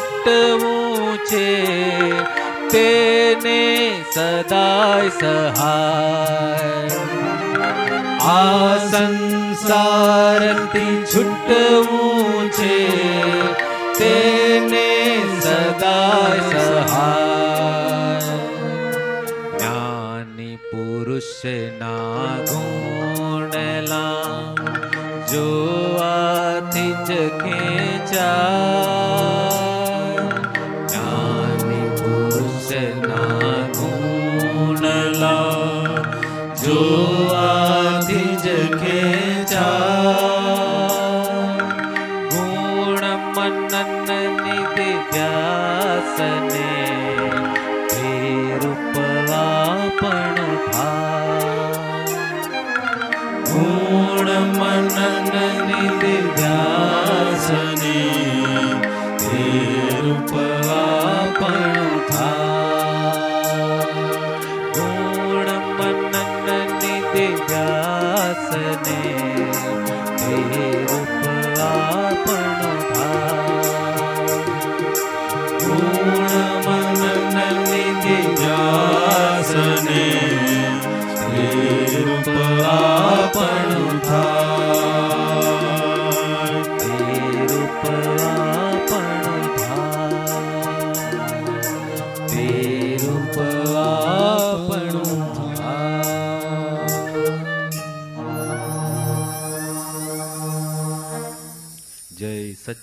છૂટવું છે. તેને સદાય સહાય. આ સંસારથી છૂટવું છે. તેને સદાય સહાય. જ્ઞાની પુરુષના ગુણલા જોવાથી જ ખેંચાય.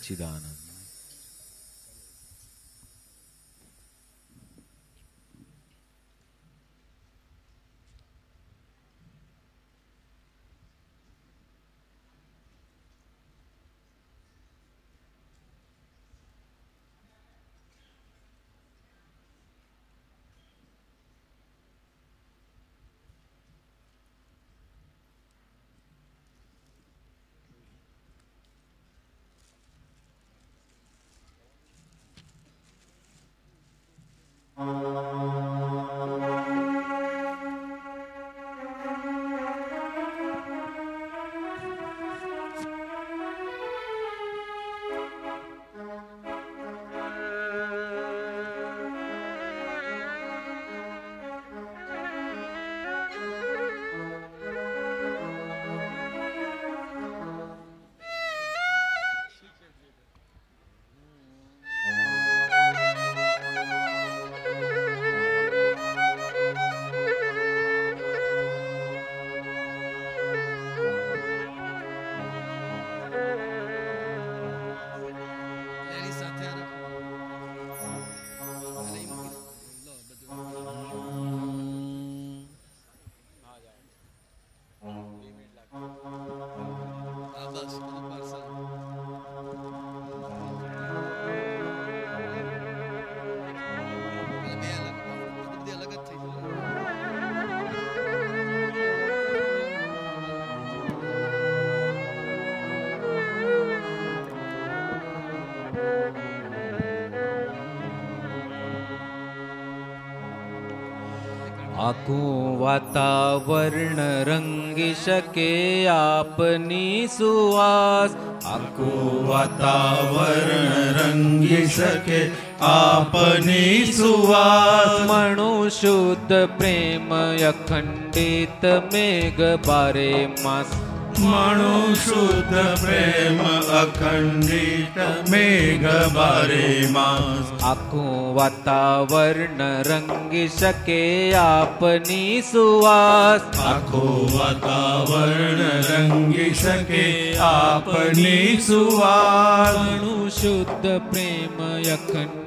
સચ્ચિદાનંદ આખું વાતાવરણ રંગી શકે આપની સુવાસ આખું વાતાવરણ રંગી શકે આપની સુવાસ મણુ શુદ્ધ પ્રેમ અખંડિત મેઘ બારે માસ મણુ શુદ્ધ પ્રેમ અખંડિત મેઘ બારે માસ આખું વાતાવરણ રંગી શકે આપની સુવાસ આખું વાતાવરણ રંગી શકે આપની સુવાસ મણુ શુદ્ધ પ્રેમ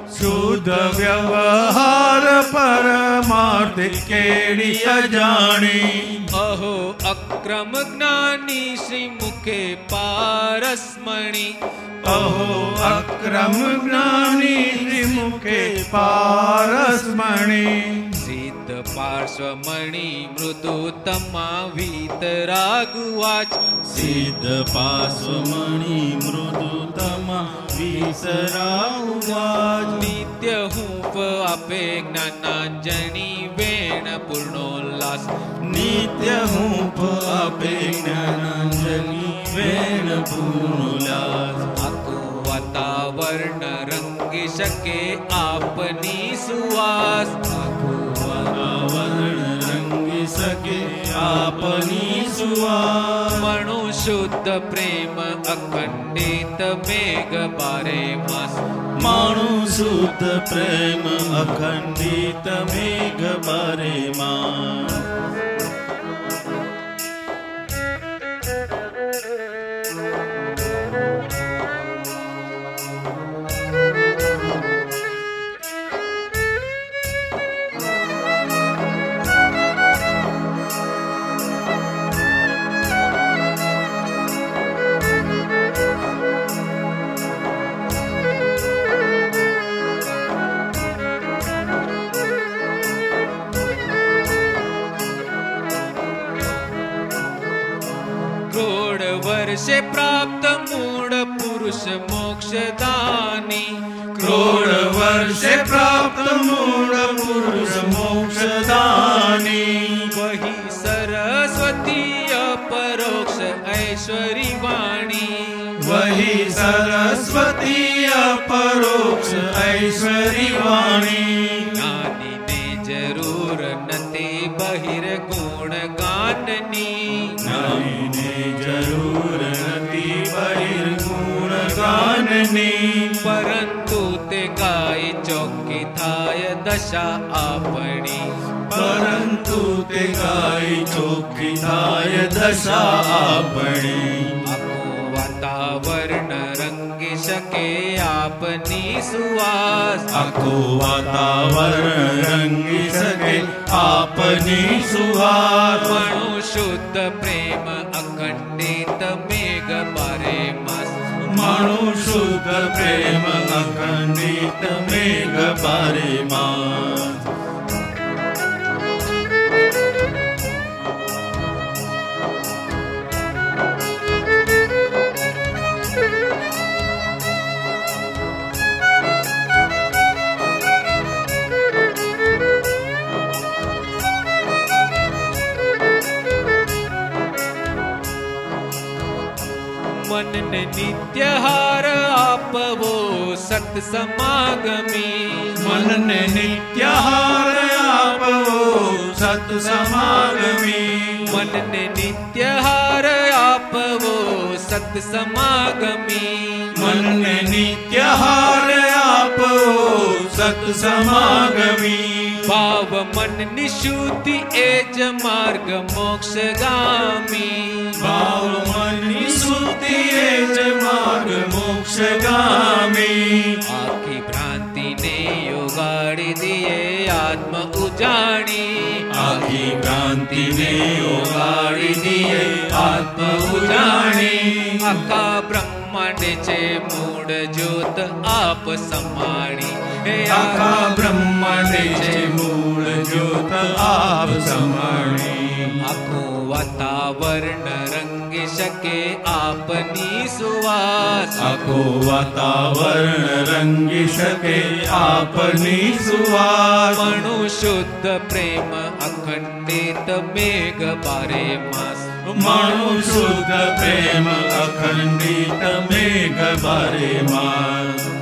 શુદ્ધ વ્યવહાર પરમાર્થ પરમાર્થિક કેડી અજાણી અહો અક્રમ જ્ઞાની શ્રી મુખે પારસમણી અહો અક્રમ જ્ઞાની શ્રીમુખે પારસમણી સિદ્ધ મૃદુ મૃદુતમા વીતરાગુવાચ સિદ્ધ પાર્શ્વમણિ મૃદુ તમા વિસરાઉવાજ નિત્ય હૂંફ આપે જ્ઞાનાંજની વેણ પૂર્ણોલ્લાસ. નિત્ય હૂંફ આપે જ્ઞાનાંજની વેણ પૂર્ણોલ્લાસ. આખું વાતાવરણ રંગી શકે આપની સુવાસ. सके आपनी सुआ मणु शुद्ध प्रेम अखंडित मेघ बारे बा मा शुद्ध प्रेम अखंडित मेघ बारे मा મોક્ષદાની ક્રોડ વર્ષે પ્રાપ્ત મૂળ પુરુષ મોક્ષદાની. વહી સરસ્વતી અપરોક્ષ ઐશ્વરી વાણી. વહી સરસ્વતી અપરોક્ષ ઐશ્વરી વાણી. પરંતુ તે ગાય ચોકી થાય દશા આપણી. પરંતુ તે ગાય ચોકી થાય દશા આપણી. આખું વાતાવરણ રંગી શકે આપની સુવાસ. આખું વાતાવરણ રંગી શકે આપની સુવાસ. શુદ્ધ પ્રેમ અખંડિત બારે माण्हू शुद्ध प्रेम अखण्डित मेघ परिमा નિત્યહાર આપવો સત સમાગમી મનને નિત્યહાર આપવો સત સમાગમી મનને નિત્યહાર આપવો સત સમાગમી મનને નિત્યહાર આપવો સત સમાગમી ભાવ મન નિશુદ્ધિ એ જ માર્ગ મોક્ષગામી ભાવ મનની मोक्षगामी आपकी भ्रांति ने उगाड़ी दिए आत्म उजाणी। आपकी भ्रांति ने उगाड़ी दिए आत्म उजाणी। आका ब्रह्मांड चे मूड ज्योत आप समाणी। आका ब्रह्मांड चे मूड ज्योत आप समाणी। आखो वातावरण रंग શકે આપની સુવાસ આખો વાતાવરણ રંગી શકે આપની સુવાસ મણુ શુદ્ધ પ્રેમ અખંડિત મેઘ બારે માસ મણુ શુદ્ધ પ્રેમ અખંડિત મેઘ બારે માં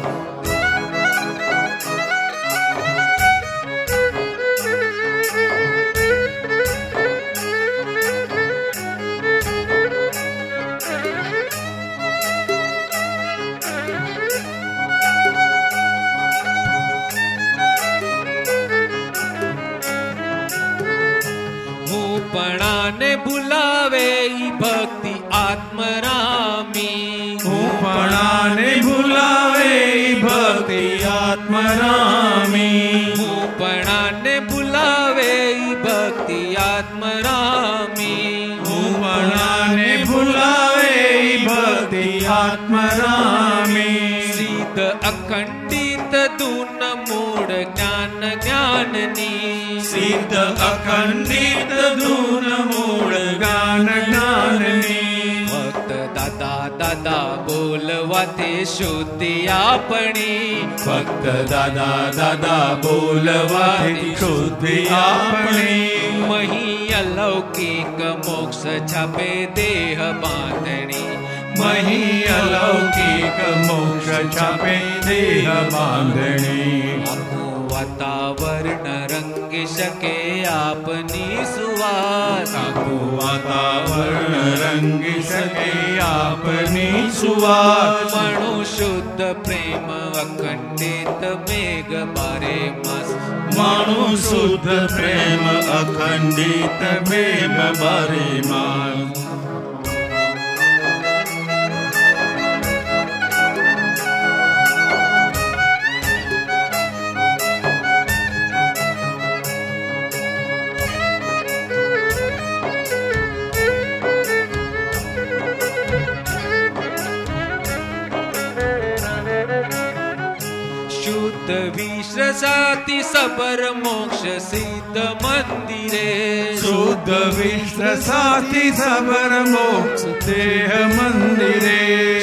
અખંડિત દૂન મૂળ જ્ઞાન જ્ઞાનની સિદ્ધ અખંડિત દૂન મૂળ જ્ઞાન જ્ઞાનની ભક્ત દાદા દાદા બોલવાથી શુદ્ધિ આપણી ભક્ત દાદા દાદા બોલવાથી શુદ્ધિ આપણી મહી અલૌકિક મોક્ષ છપે દેહ બાંધણી मही अलौकिक मोक्ष लौकमोक्षा देह अहो वातावरण रंग सके आपनी सुवास। सुवात वातावरण रंग सके आपनी सुवास। मणु शुद्ध प्रेम अखंडित मेघ बारे मस। मणु शुद्ध प्रेम अखंडित मेघ बारे मास। जाति सबर मोक्ष सिद्ध मन्दिरे शुद्ध विश्व साति सबर मोक्ष देह मन्दिरे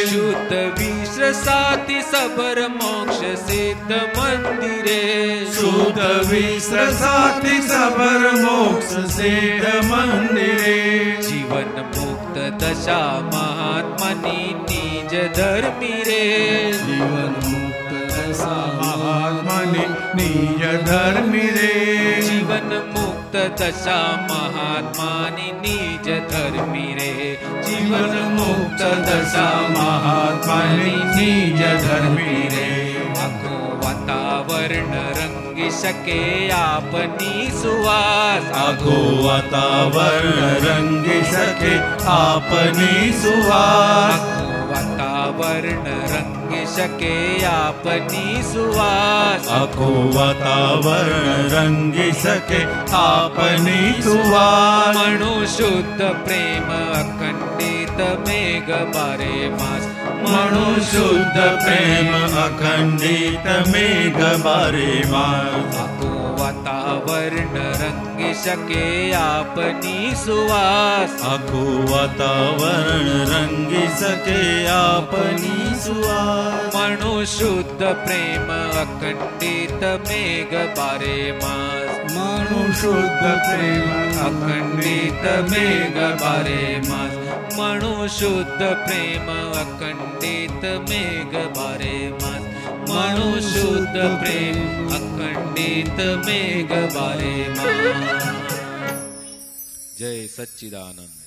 शुद्ध विश्व साति सबर मोक्ष सिद्ध मन्दिरे शुद्ध विष्ण साति सबर मोक्ष सिद्ध मन्दिरे जीवन मुक्त दशा महात्मनि निज धर्मी रे મહાત્માની નિજ ધર્મી રે જીવન મુક્ત દશા મહાત્માની નિજ ધર્મી રે જીવન મુક્ત દશા મહાત્માની નિજ ધર્મી રે આખું વાતાવરણ રંગી શકે આપની સુવાસ આખું વાતાવરણ રંગી શકે આપની સુવાસ વાતાવરણ રંગી सके आपनी सुवास। अको वातावरण रंगी सके आपनी सुवास। मनो शुद्ध प्रेम अखण्डित मेघ बा मास। मनो शुद्ध प्रेम अखण्डितमे गे मास। अको वातावरण सके आपनी सुवास। आखो वातावरण रंगी सके आपनी सुवास। मणु शुद्ध प्रेम अखंडित मेघ बारे मास। मनो शुद्ध प्रेम अखंडित मेघ बारे मास। मनो शुद्ध प्रेम अखंडित मेघ बारे मास। मनुशुद्ध प्रेम अखण्डित बारे जय सच्चिदानन्द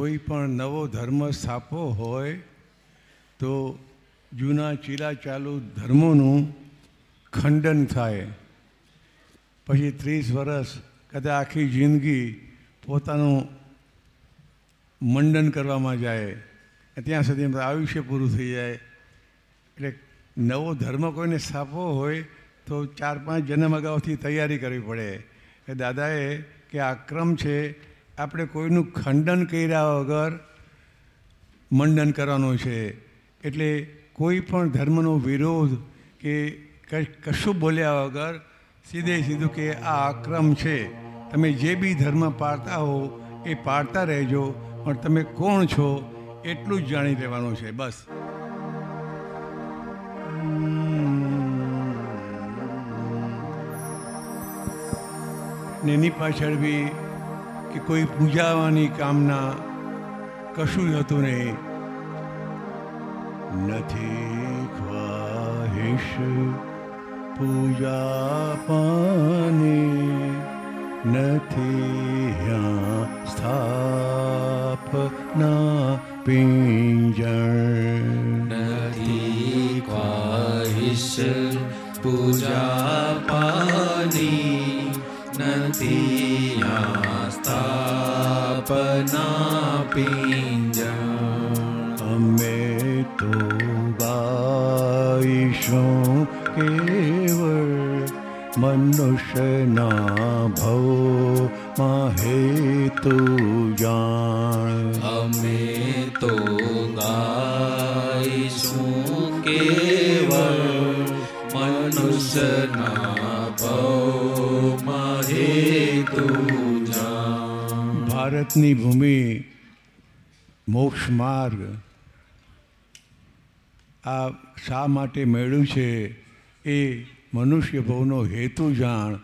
કોઈ પણ નવો ધર્મ સ્થાપવો હોય તો જૂના ચીલા ચાલુ ધર્મોનું ખંડન થાય. પછી ત્રીસ વર્ષ કદાચ આખી જિંદગી પોતાનું મંડન કરવામાં જાય. ત્યાં સુધી આયુષ્ય પૂરું થઈ જાય. એટલે નવો ધર્મ કોઈને સ્થાપવો હોય તો ચાર પાંચ જન્મ અગાઉથી તૈયારી કરવી પડે. એ દાદાએ કે આ ક્રમ છે આપણે કોઈનું ખંડન કર્યા વગર મંડન કરવાનું છે. એટલે કોઈ પણ ધર્મનો વિરોધ કે કશું બોલ્યા વગર સીધે સીધું કે આ આક્રમ છે. તમે જે બી ધર્મ પાળતા હો એ પાળતા રહેજો, પણ તમે કોણ છો એટલું જ જાણી લેવાનું છે, બસ. ને એની પાછળ બી કે કોઈ પૂજાવાની કામના કશું હતું નહીં. નથી ખ્વાહિશ પૂજા પાની નથી સ્થાપના પિંજણ. નથી ખ્વાહિશ પૂજા પાની નથી पिञ्ज अमे तु गा के मनुष्य नाभो महे तु जा अमे गा के मनुष्य न ભારતની ભૂમિ, મોક્ષ માર્ગ. આ શા માટે મેળવ્યું છે એ મનુષ્ય ભવનો હેતુ જાણ.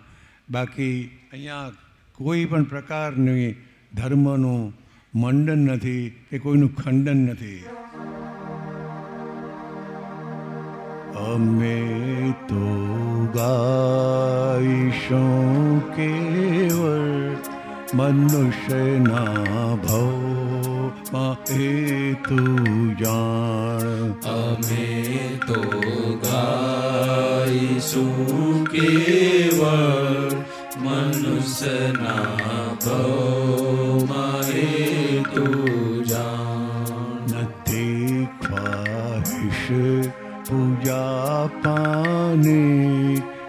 બાકી અહીંયા કોઈ પણ પ્રકારની ધર્મનું મંડન નથી, કે કોઈનું ખંડન નથી. અમે તો ગાઈશું કેવળ મનુષ્યના ભવમાં હેતુ જાણ અમે તો ગાઈશું કેવળ મનુષ્યના ભવમાં તું જાણ નથી ખ્વાહિશ પૂજા પાની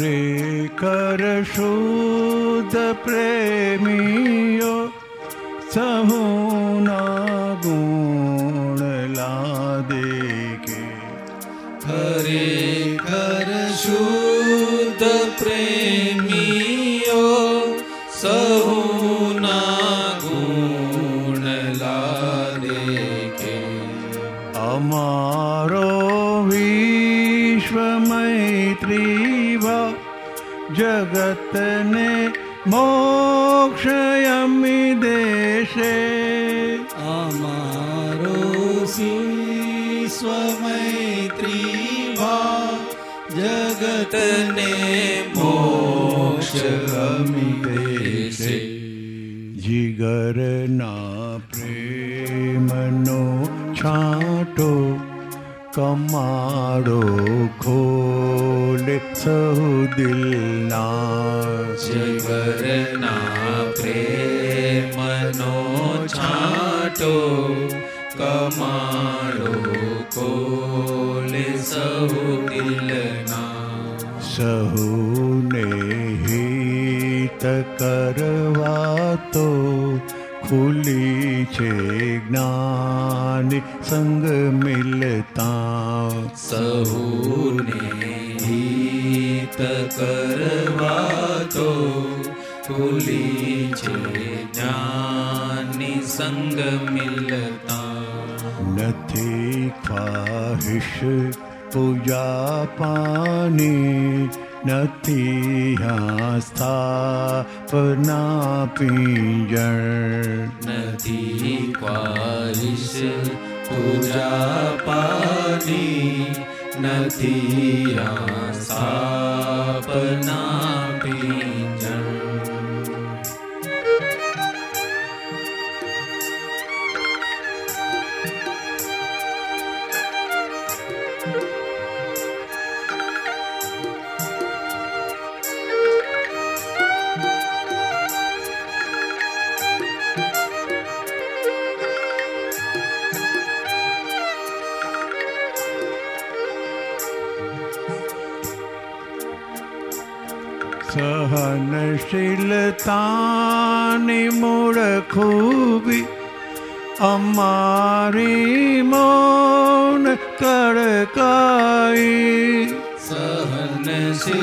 रे कर शूदप्रेमि गण ला देके हरे हरे જગતને મોક્ષયમી દેશે અમારો સ્વમૈત્રી ભા જગતને મોક્ષ ગમી દેશે જીગરના પ્રેમનો છાંટો કમાડો ખોલે સહુ દિલના જીવરના પ્રેમનો છાંટો કમાડો ખોલ સૌ દિલના સહુને હિત કરવા તો ખુલી છે જ્ઞાન સંગ મિલતા. સહુને હિત કરવા તો ખુલી છે જ્ઞાની સંગ મિલતા. નથી ખ્વાહિશ પૂજા પાની નથી સ્થાપના પિંજર નથી ખ્વાહિશ પૂજા પાની નથી સ્થાપના સહનશીલતાની મૂળ ખૂબી અમારી મૌન કરકાઈ સહનશીલતાની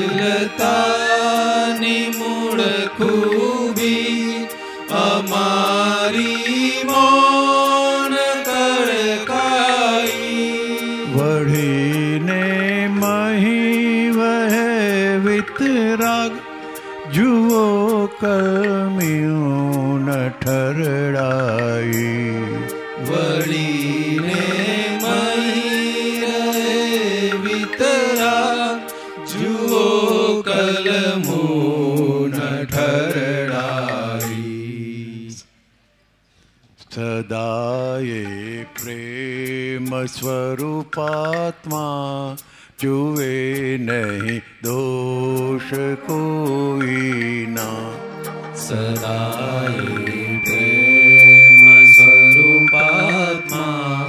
સ્વરૂપાત્મા જુએ નહીં દોષ કોઈના સદાય પ્રેમ સ્વરૂપાત્મા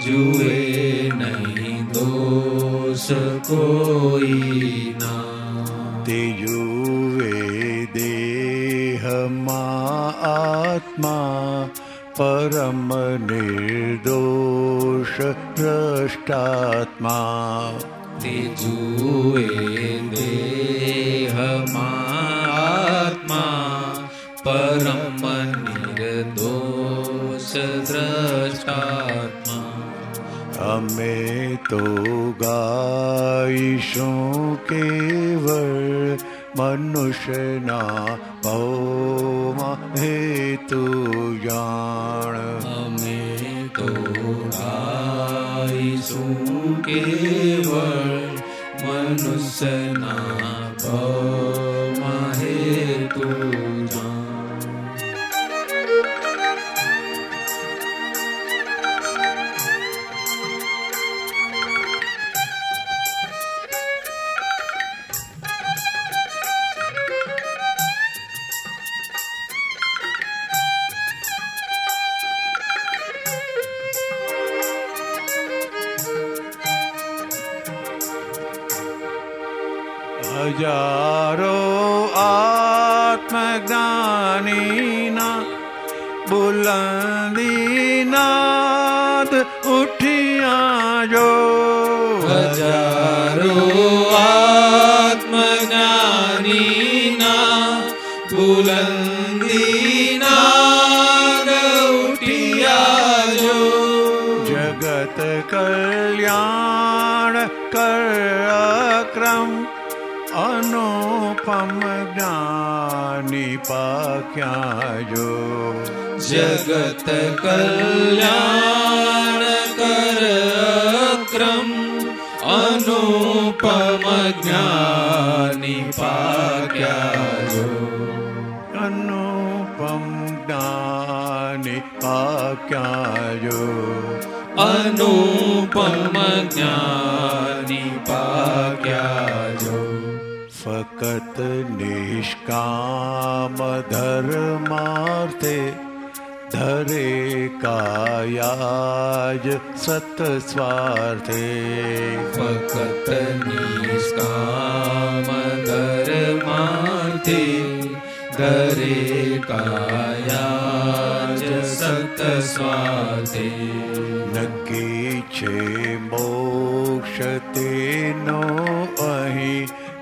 જુએ નહીં દોષ કોઈના તે જુએ દેહમાં આત્મા પરમ નિર્દોષ ्रष्टात्मा ति देहमात्मा परम परं मिरतो अमे तो गायिषो केवल मनुष्यना भौम हेतु जाण। ગાઈશું કેવળ મનુષ્યના પાક્યા જો જગત કલ્યાણ કર ક્રમ અનુપમ જ્ઞાની પાક્યા જો અનુપમ જ્ઞાની પાક્યા જો फकत निष्का मधर म धरेरे कायाज सत स्वार्थ निष्का धरे कायाज सत्स्वार्थे। सत् स्वार्थेक्षे मोक्षते नो अहं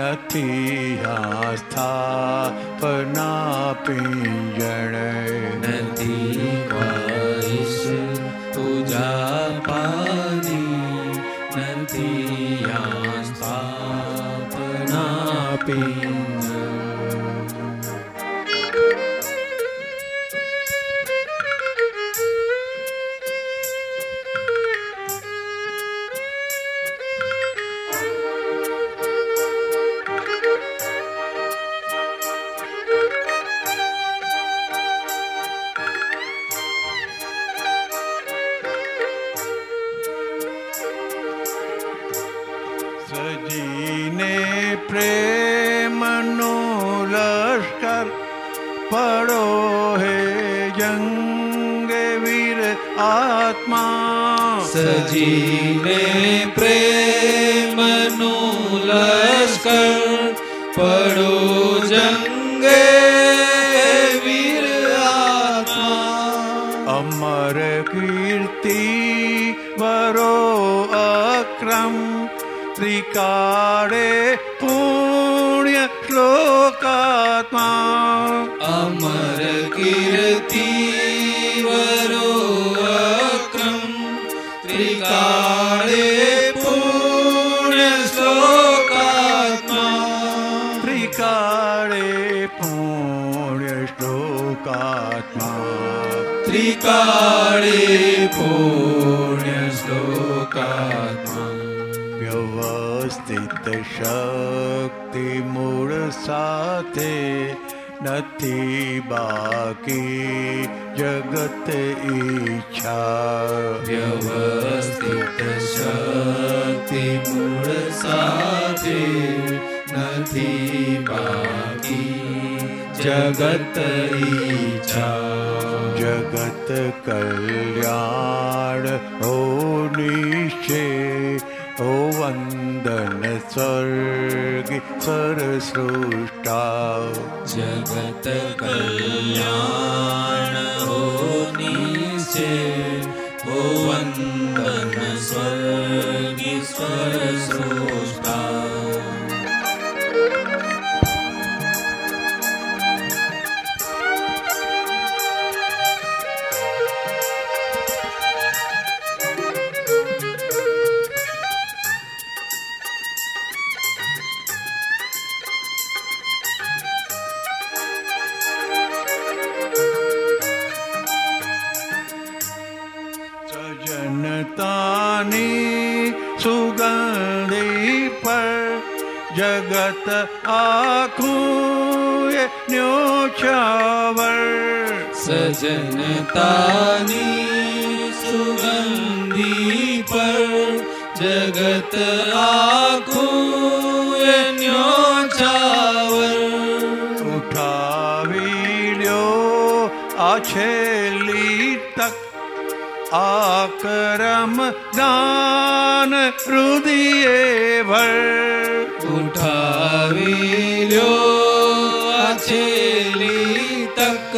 અહીં કયું ભગવાને પરમાર્થે નથી ખ્વાહિશ પૂજા પાની સજીને પ્રેમનો લશ્કર પડો હે જંગે વીર આત્મા. સજીને પ્રેમનું ત્રિકાળે પુણ્ય શ્લોકાત્મા અમર કીર્તિ વરો અક્રમ ત્રિકાળે પુણ્ય શ્લોકાત્મા ત્રિકાળે પુણ્ય શ્લોકાત્મા ત્રિકાળે પુણ્ય શક્તિ મૂળ સાથે નથી બાકી જગત ઈચ્છા વ્યવસ્થિત શક્તિ મૂળ સાથે નથી બાકી જગત ઈચ્છા જગત કલ્યાણ હો નિશ્ચય ઓ स्वर्ग सरसृष्टा जगत कल्यान्दन स्वर्गी स्वसु જગત આખું એ ન્યોછાવર. સજનતાની સુગંધી પર જગત આખું એન્યો ચાવર ઉઠાવી લ્યો આ છેલ્લી તક દાન હૃદયે ભર ઉઠાવી લ્યો આ છેલ્લી તક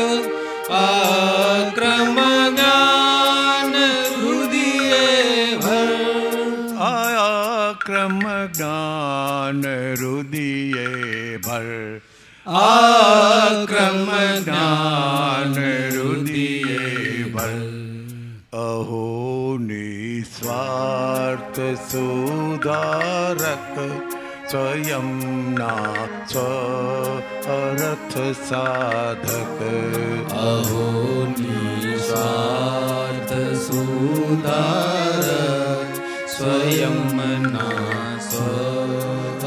આક્રમ જ્ઞાન રુદિયે ભર. આક્રમ જ્ઞાન હૃદયે ભર. આક્રમ જ્ઞાન હૃદયે ભર. અહો નિસ્વાર્થ સુધારક स्वयं ना स्व अरथ साधक। अहो निध सु स्वयं ना स्व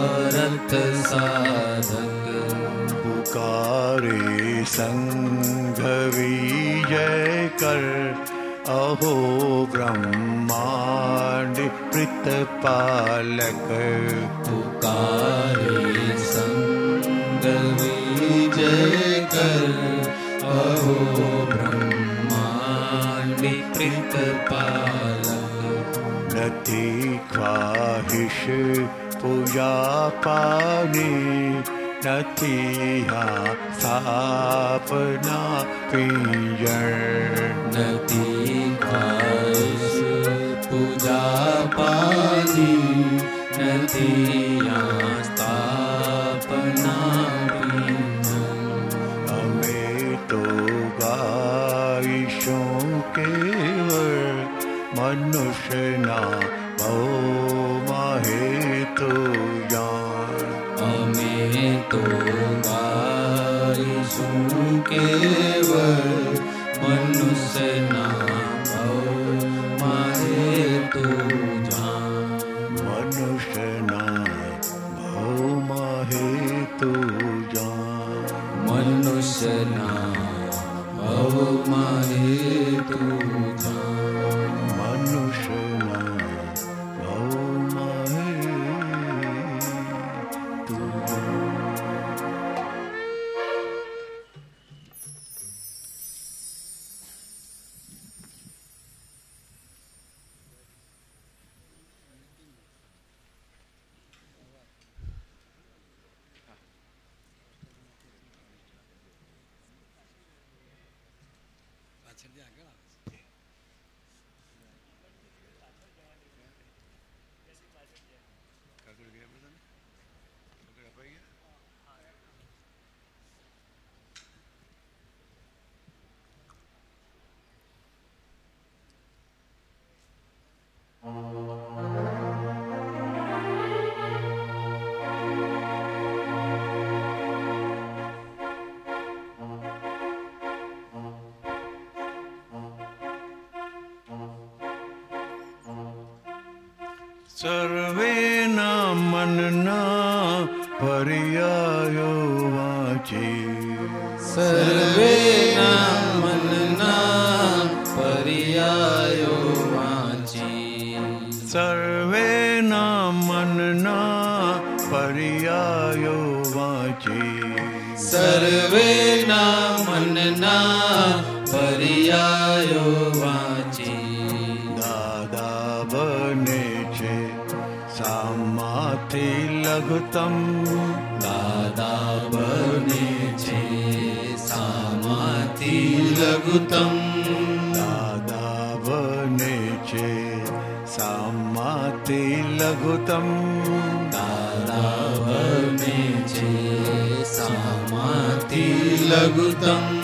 अरथ साधक। पुकारे सङ्गीयकर् अहो ब्रह्माण्डप्रीत पालक પુકારે पुकारे संग विजय कर अहो ब्रह्मांड प्रतिपालक નથી ખ્વાહિશ પૂજા પાની નથી હા સ્થાપના પિંજર नती खास पूजा पानी नती મનુષ્યના પાછળથી આગળ આવે सर्वे न मनना पर्यायो सर्वे न मनना पर्यायो सर्वे न मनना पर्यायो सर्वे न मनना पर्याय लुतम् चे सामाति लघुतम्। दा बने सामाति लघुतम्। दा बने सामाति लघुतम्।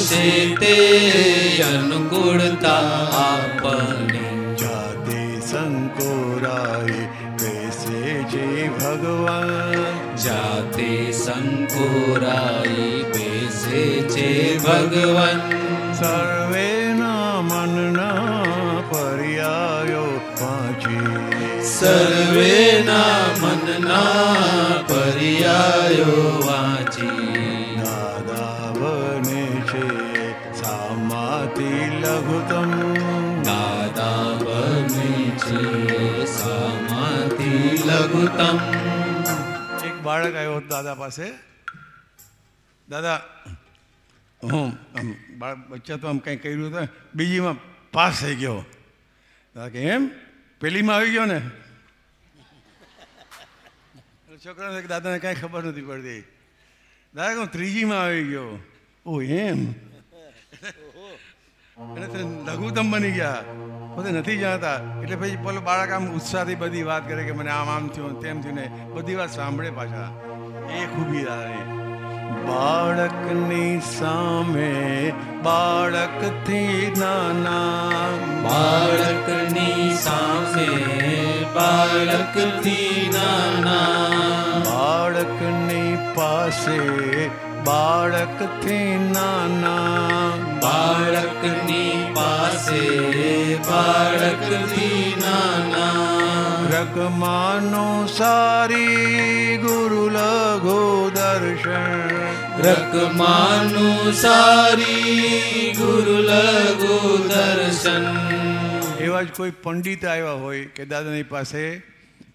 જોશે તે અનુકૂળતા આપણી જાતે સંકોરાય બેસે જે ભગવાન જાતે સંકોરાય બેસે છે ભગવન સર્વેના મનના પર્યાયો પાંચી સર્વેના મનના પર્યાયો વાંચી સામાથી લઘુત્તમ દાદા બને છે સામાથી લઘુત્તમ એક બાળક આવ્યો હતો દાદા પાસે દાદા હું બચ્ચા તો આમ કંઈ કર્યું હતું બીજીમાં પાસ થઈ ગયો દાદા કે એમ પેલીમાં આવી ગયો ને છોકરાને દાદાને કાંઈ ખબર નથી પડતી। દાદા કે હું ત્રીજીમાં આવી ગયો. ઓ એમ? અને લઘુત્તમ બની ગયા. પોતે નથી જાણતા. એટલે પછી પેલો બાળક આમ ઉત્સાહથી બધી વાત કરે કે મને આમ આમ થયું તેમ થયું ને બધી વાત સાંભળે પાછા. એ ખૂબી આવે બાળકની સામે બાળકથી નાના. બાળકની સામે બાળકથી નાના. બાળકની પાસે બાળકથી નાના. બાળકની પાસે બાળકથી નાના. રકમાનો સારી ગુરુ લઘો દર્શન. રકમાનો સારી ગુરુ લઘો દર્શન. એવા જ કોઈ પંડિત આવ્યા હોય કે દાદાની પાસે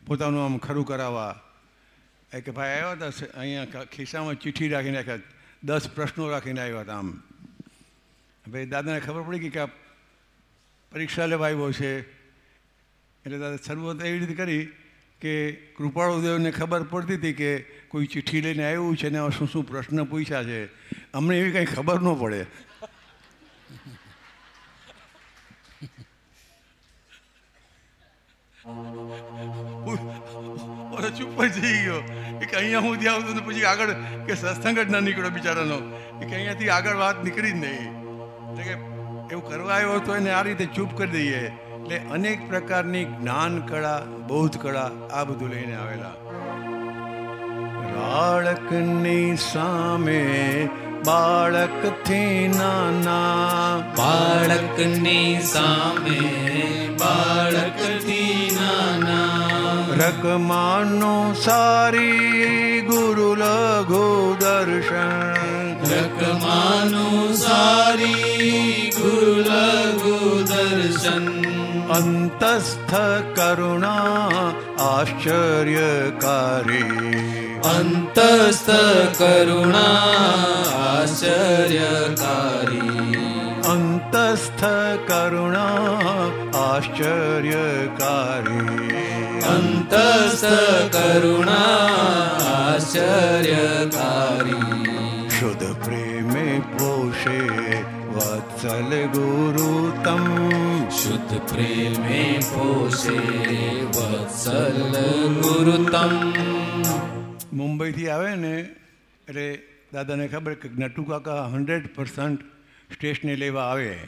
પોતાનું આમ ખરું કરાવવા. એ કે ભાઈ આવ્યા હતા અહીંયા ખિસ્સામાં ચિઠ્ઠી રાખીને રાખ્યા દસ પ્રશ્નો રાખીને આવ્યા હતા આમ. ભાઈ, દાદાને ખબર પડી કે આ પરીક્ષા લેવા આવ્યો છે. એટલે દાદા શરૂઆત એવી રીતે કરી કે કૃપાળુદેવને ખબર પડતી હતી કે કોઈ ચિઠ્ઠી લઈને આવ્યું છે ને શું શું પ્રશ્ન પૂછ્યા છે. અમને એવી કંઈ ખબર ન પડે. ચૂપ જ થઈ ગયો. કે અહીંયા હું ત્યાં આવતો પછી આગળ કે સત્સંગ જ ના નીકળ્યો બિચારાનો. કે અહીંયાથી આગળ વાત નીકળી જ નહીં. એટલે કે એવું કરવા આવ્યો હતો એને આ રીતે ચૂપ કરી દઈએ. એટલે અનેક પ્રકારની જ્ઞાન કળા બૌદ્ધ કળા આ બધું લઈને આવેલા. બાળકની સામે બાળકથી નાના. બાળકની સામે બાળકથી નાના. રકમાનો સારી ગુરુ લઘુ દર્શન. રકમાનું સારી ગુરુ દર્શન અંતસ્થ કરુણા આશ્ચર્યકારી અંતસ્થ કરુણા આશ્ચર્યકારી અંતસ્થ કરુણા આશ્ચર્યકારી અંતસ્થ કરુણા આશ્ચર્યકારી શુદ્ધ પ્રેમે પોષે વત્સલ ગુરુ તમ શુદ્ધ પ્રેમે પોષે વત્સલ ગુરુતમ મુંબઈથી આવે ને એટલે દાદાને ખબર કે નટુ કાકા હંડ્રેડ પર્સન્ટ સ્ટેશને લેવા આવે.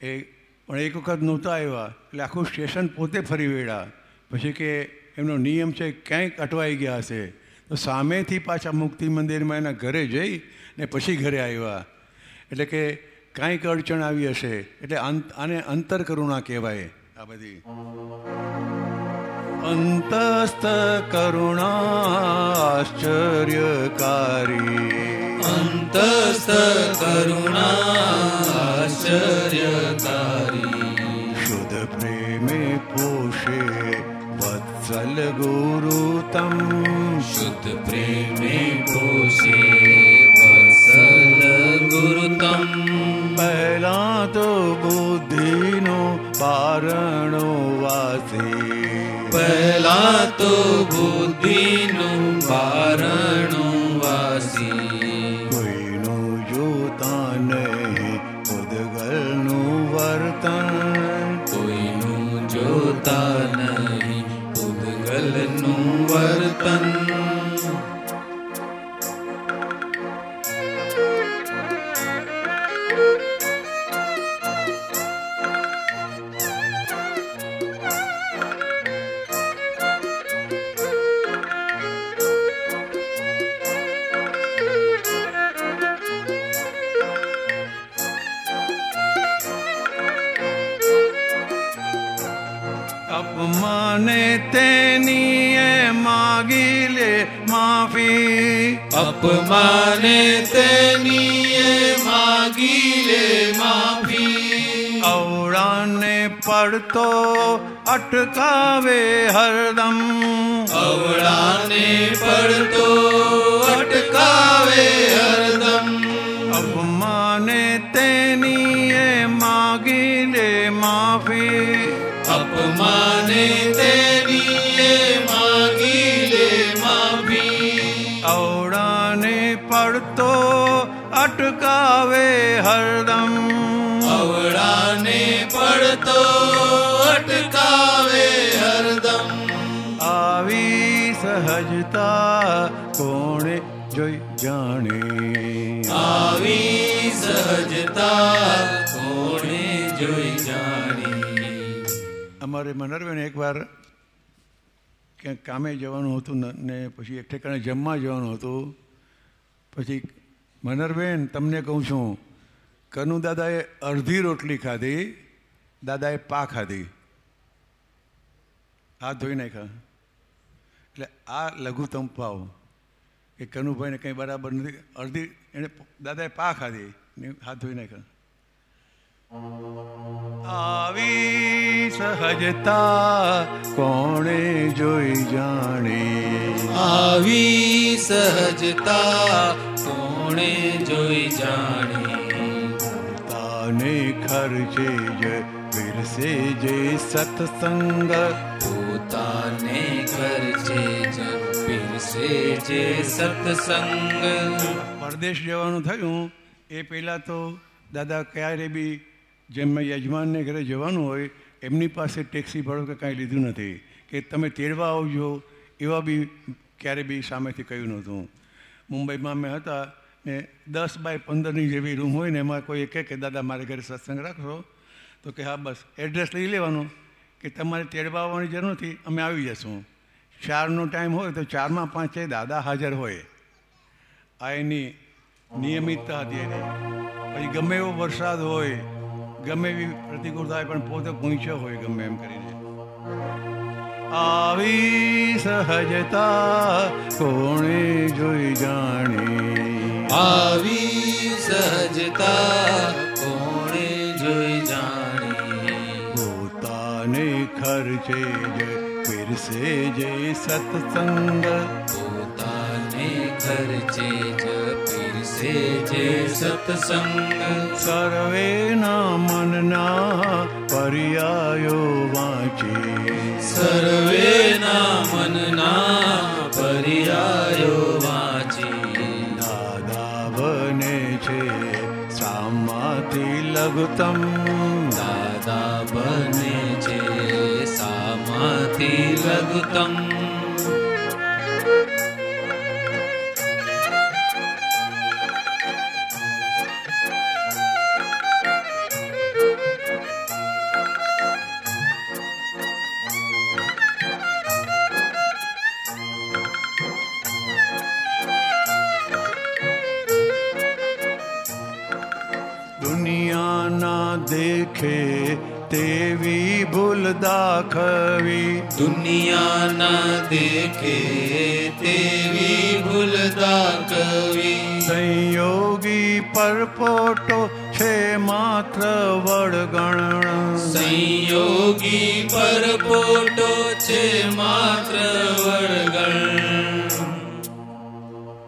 એ પણ એક વખત નહોતા આવ્યા એટલે આખું સ્ટેશન પોતે ફરી વેળા પછી કે એમનો નિયમ છે ક્યાંક અટવાઈ ગયા હશે. તો સામેથી પાછા મુક્તિ મંદિરમાં એના ઘરે જઈ ને પછી ઘરે આવ્યા. એટલે કે કાંઈક અડચણ આવી હશે એટલે આને અંતર કરુણા કહેવાય આ બધી. અંતસ્થ કરુણાશ્ચર્યકારી. અંતસ્થ કરુણાશ્ચર્યકારી. શુદ્ધ પ્રેમે પોષે વત્સલ ગુરુ તમ. प्रेमे पोषे पसल गुरुतम पला बुद्धिनो पारणो वासे। पला बुद्धि न वारणो वासी। कै न जोता नै उद्गल न वर्तन। માગી લે માફી અપમાને તેનીએ માગી લે માફી અવળાને પડતો અટકાવે હરદમ અવળાને પડતો અટકાવે હરદમ અપમાને તેનીએ માગી લે માફી અપમાને તેની અટકાવે હરદમ. અવળાને પડતો અટકાવે હરદમ. આવી સહજતા કોણે જોઈ જાણે? આવી સહજતા કોણે જોઈ જાણી? અમારે મનરબેન એકવાર ક્યાંક કામે જવાનું હતું ને- ને પછી એક ઠેકાણે જમવા જવાનું હતું. પછી મનરબેન, તમને કહું છું કનુ દાદાએ અડધી રોટલી ખાધી, દાદાએ પા ખાધી. હાથ ધોઈ નાખ્યા. એટલે આ લઘુત્તમ પાવ કે કનુભાઈને કંઈ બરાબર નથી. અડધી એણે દાદાએ પા ખાધી હાથ ધોઈ નાખ્યા. આવી સહજતા કોણે જોઈ જાણે? આવી સહજતા કોણે જોઈ જાણી? તાને ખર્ચે જ પીરસે જે સત્સંગ. પોતાને ખર્ચે જ પીરસે જે સત્સંગ. પરદેશ જવાનું થયું એ પહેલાં તો દાદા ક્યારે બી જેમ મેં યજમાનને ઘરે જવાનું હોય એમની પાસે ટેક્સી ભાડું કે કાંઈ લીધું નથી. કે તમે તેડવા આવજો એવા બી ક્યારે બી સામેથી કહ્યું નહોતું. મુંબઈમાં અમે હતા ને દસ બાય પંદરની જેવી રૂમ હોય ને એમાં કોઈ કહે કે, દાદા, મારે ઘરે સત્સંગ રાખશો તો કે, હા, બસ. એડ્રેસ લઈ લેવાનું કે, તમારે તેડવા આવવાની જરૂર નથી, અમે આવી જશું. ચારનો ટાઈમ હોય તો ચારમાં પાંચે દાદા હાજર હોય. આ એની નિયમિતતા હતી એની. પછી ગમે એવો વરસાદ હોય, ગમે એવી પ્રતિકૂળતા હોય પણ પોતે પહોંચ્યો હોય ગમે એમ કરીને. આવી સહજતા કોણે જોઈ જાણે? આવી સહજતા કોણે જોઈ જાણી પોતાને ખર્ચે જ પીરસે જે સત્સંગ પોતાને ખર્ચે જ પીરસે જે સત્સંગ સર્વેના મનના પર્યાયો વાંચે સર્વેના મનના लघुतं दादा बने सा लघुतम् તેવી ભૂલ દાખવી. દુનિયાના દેખે તેવી ભૂલ દાખવી. સંયોગી પરપોટો છે માત્ર વળગણ. સંયોગી પરપોટો છે માત્ર વળગણ.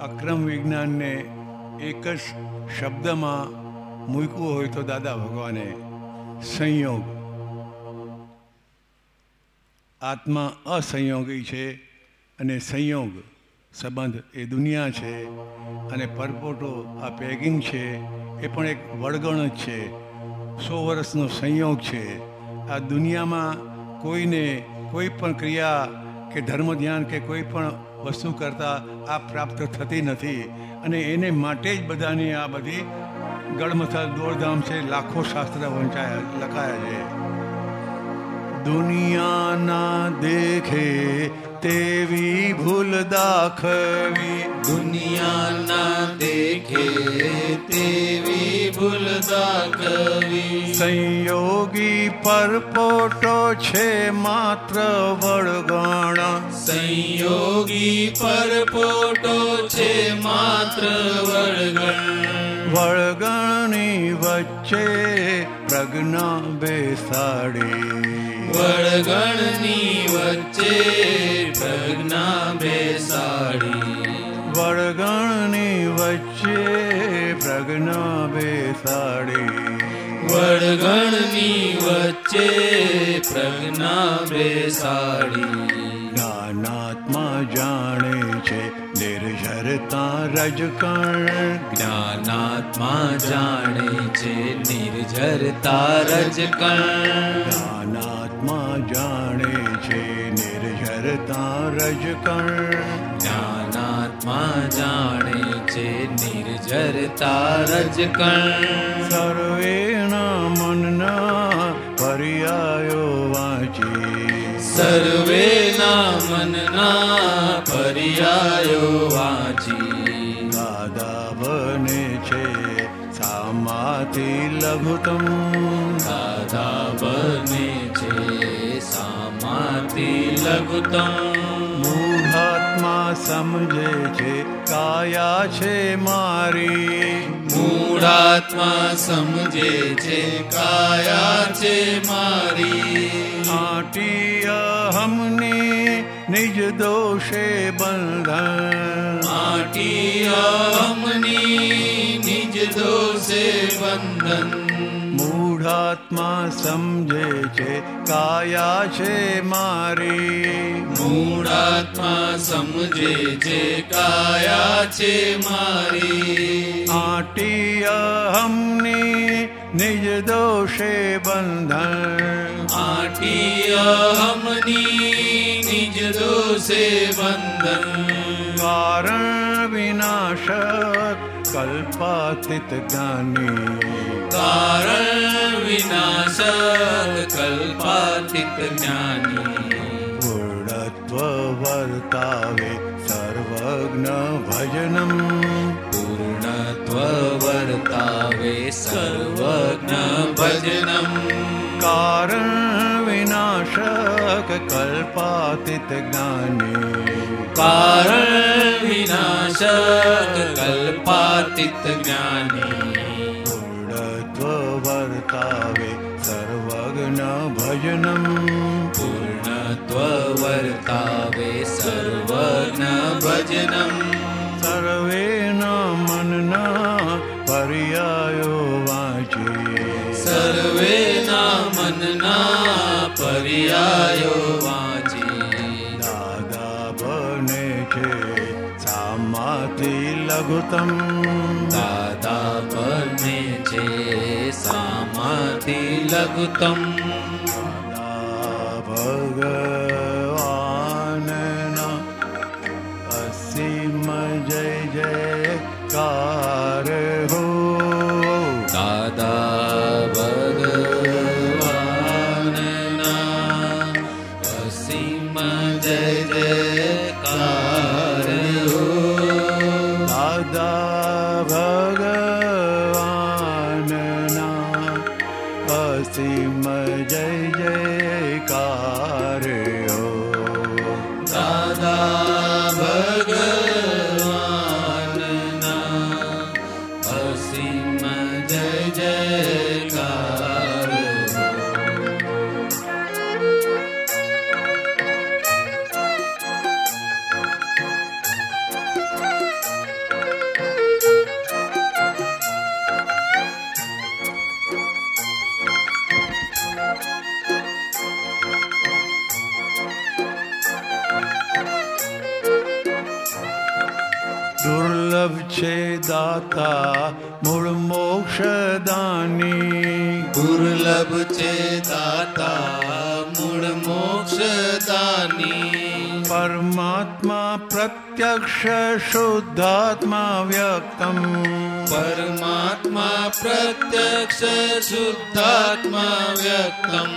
અક્રમ વિજ્ઞાનને એક જ શબ્દમાં મૂક્યું હોય તો દાદા ભગવાને સંયોગ. આત્મા અસંયોગી છે અને સંયોગ સંબંધ એ દુનિયા છે અને પરપોટો આ પેગિંગ છે એ પણ એક વળગણ જ છે. સો વર્ષનો સંયોગ છે. આ દુનિયામાં કોઈને કોઈ પણ ક્રિયા કે ધર્મ ધ્યાન કે કોઈ પણ વસ્તુ કરતાં આ પ્રાપ્ત થતી નથી અને એને માટે જ બધાની આ બધી ગળમથલ દોડધામ છે લાખો શાસ્ત્ર વંચાયા લખાયા છે. દુનિયાના દેખે તેવી ભૂલ દાખવી. દુનિયાના દેખે તેવી ભૂલ દાખવી. સંયોગી પરપોટો છે માત્ર વળગણ. સંયોગી પરપોટો છે માત્ર વળગણ. વળગણની વચ્ચે પ્રજ્ઞા બેસાડી વળગણની વચ્ચે પ્રજ્ઞા બેસાડી વળગણની વચ્ચે પ્રજ્ઞા બેસાડી વળગણની વચ્ચે પ્રજ્ઞા બેસાડી જ્ઞાનાત્મા જાણે છે નિર્જરતા રજકણ જ્ઞાનાત્મા જાણે છે નિર્જરતા રજકણ જ્ઞાનાત્મા જાણે છે નિર્જરતા રજકણ જ્ઞાનાત્મા જાણે છે નિર્જરતા રજકણ સર્વેના મનના પર્યાયો વાંચી. સર્વેના મનના પર્યાયો વાંચી. દાદા બને છે સામાથી લઘુતમ દાદા બને છે સામાથી લઘુતમ સમજે છે કાયા છે મારી. મૂળાત્મા સમજે છે કાયા છે મારી. આટી અહમની નિજ દોષે બંધન. માટી અહમની નિજ દોષે બંધન. મૂઢાત્મા સમજે છે કાયા છે મારી મૂળાત્મા સમજે છે કાયા છે મારી આટી અહમની નિજ દોષે બંધન આટી અહમની નિજ દોષે બંધન કારણ વિનાશક कल्पाथितज्ञाने कारणविनाश कल्पाथितज्ञानी पूर्णत्ववर्तावे सर्वज्ञ भजनं पूर्णत्ववर्तावे सर्वज्ञभजनं कारणविनाशककल्पातितज्ञाने कारणविनाशक कल्पातीत ज्ञानी। पूर्णत्ववर्तावे सर्वज्ञ भजनम् पूर्णत्ववर्तावे सर्वज्ञ भजनम् सर्वेण मनना पर्यायो वाचे सर्वेण मनना पर्यायो लघुतम्। दादा दापने चे सामति लघुतम्। દુર્લભ છે દાતા મૂળ મોક્ષદાની પરમાત્મા પ્રત્યક્ષ શુદ્ધાત્મા વ્યક્તમ પરમાત્મા પ્રત્યક્ષ શુદ્ધાત્મા વ્યક્તમ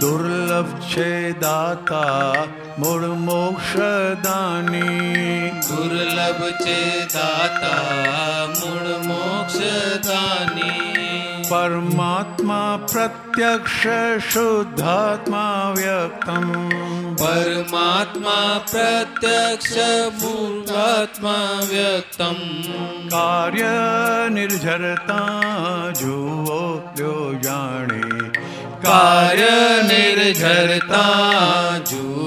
દુર્લભ છે દાતા મૂળ મોક્ષદાની દુર્લભ છે દાતા મૂળ મોક્ષદાની પરમાત્મા પ્રત્યક્ષ શુદ્ધાત્મા વ્યક્તમ પરમાત્મા પ્રત્યક્ષ મૂળાત્મા વ્યક્તમ કાર્ય નિર્જરતા જુઓ લ્યો જાણી કાર્ય નિર્જરતા જુઓ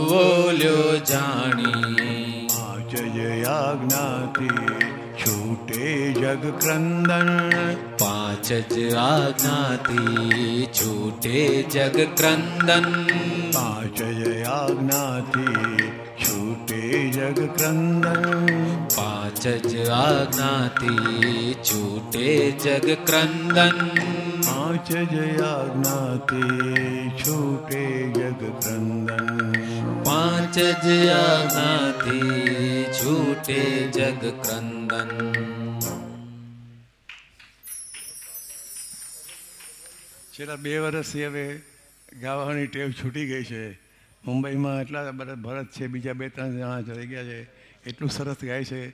જગ ક્રંદન પાંચ જ આજ્ઞાથી છૂટે જગ ક્રંદન પાંચ આજ્ઞાથી છૂટે જગ ક્રંદન પાંચ જ આજ્ઞાથી છૂટે જગ ક્રંદન પાંચ આજ્ઞાથી છૂટે જગ ક્રંદન પાંચ જ આજ્ઞાથી છૂટે જગ ક્રંદન છેલ્લા બે વર્ષથી હવે ગાવાની ટેવ છૂટી ગઈ છે. મુંબઈમાં એટલા બધા ભરત છે, બીજા બે ત્રણ જણા થઈ ગયા છે. એટલું સરસ ગાય છે.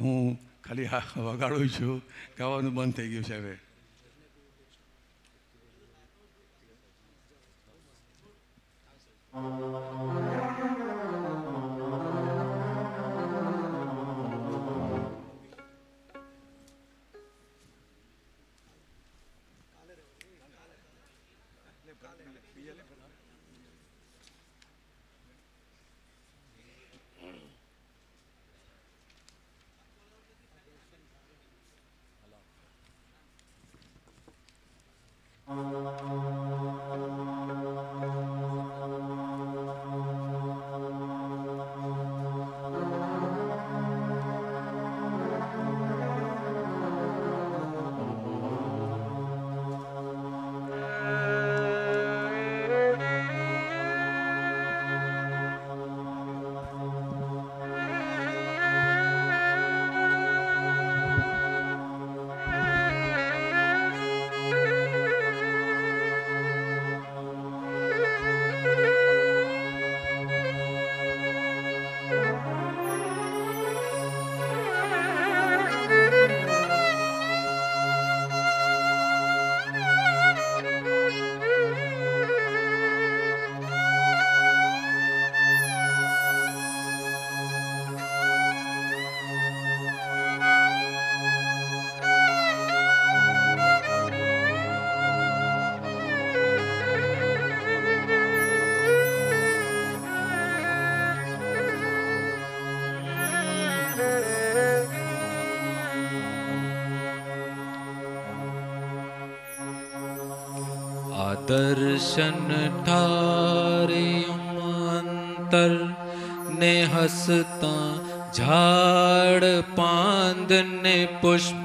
હું ખાલી હા વગાડું છું. ગાવાનું બંધ થઈ ગયું છે હવે. ઠારે અંતર ને दर्शन अंतर ने हसता झाड़ पांद ने पुष्प।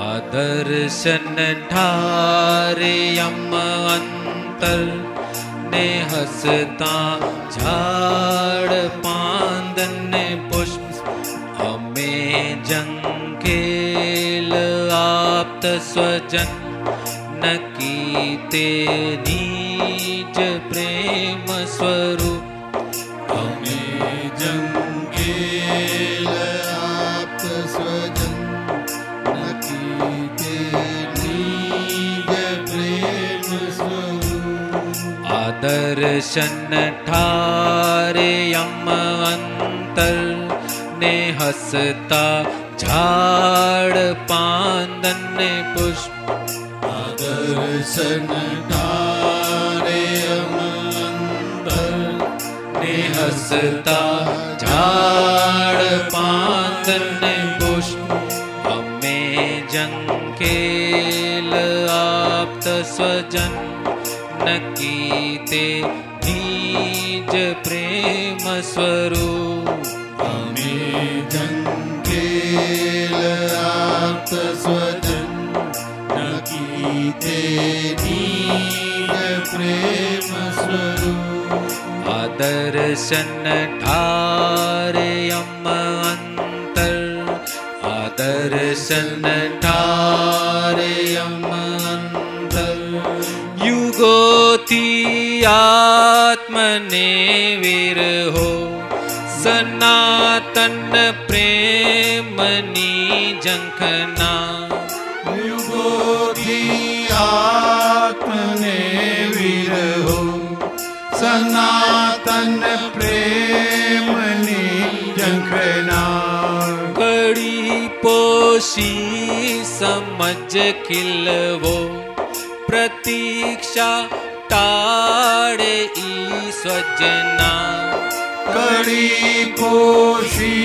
आदर्शन दर्शन ठारियम् अन्तर ने हसता झाड़ पांद ने पुष्प। अमे जङ् स्वजन ते नीच प्रेम प्रेमस्वरूप जे ली ते नीज प्रेमस्वरूप आदर्शन ठारे हसता झाड़ पांदन पुष्प। ટારે અમંતર ને હસતા ઝાડ પાંદન ને પુષ્પ અમે જંકેલ આપત સ્વજન નકી તે નિજ પ્રેમ સ્વરૂપ. અમે જંકેલ આપત સ્વજન प्रेम स्वरूप। आदर्शन ठारे अन्त आदर्शन ठारे अन्त युगोति आत्मने विरहो सनातन समझ कलवो प्रतीक्षा टा ई स्वजना कड़ी पोषी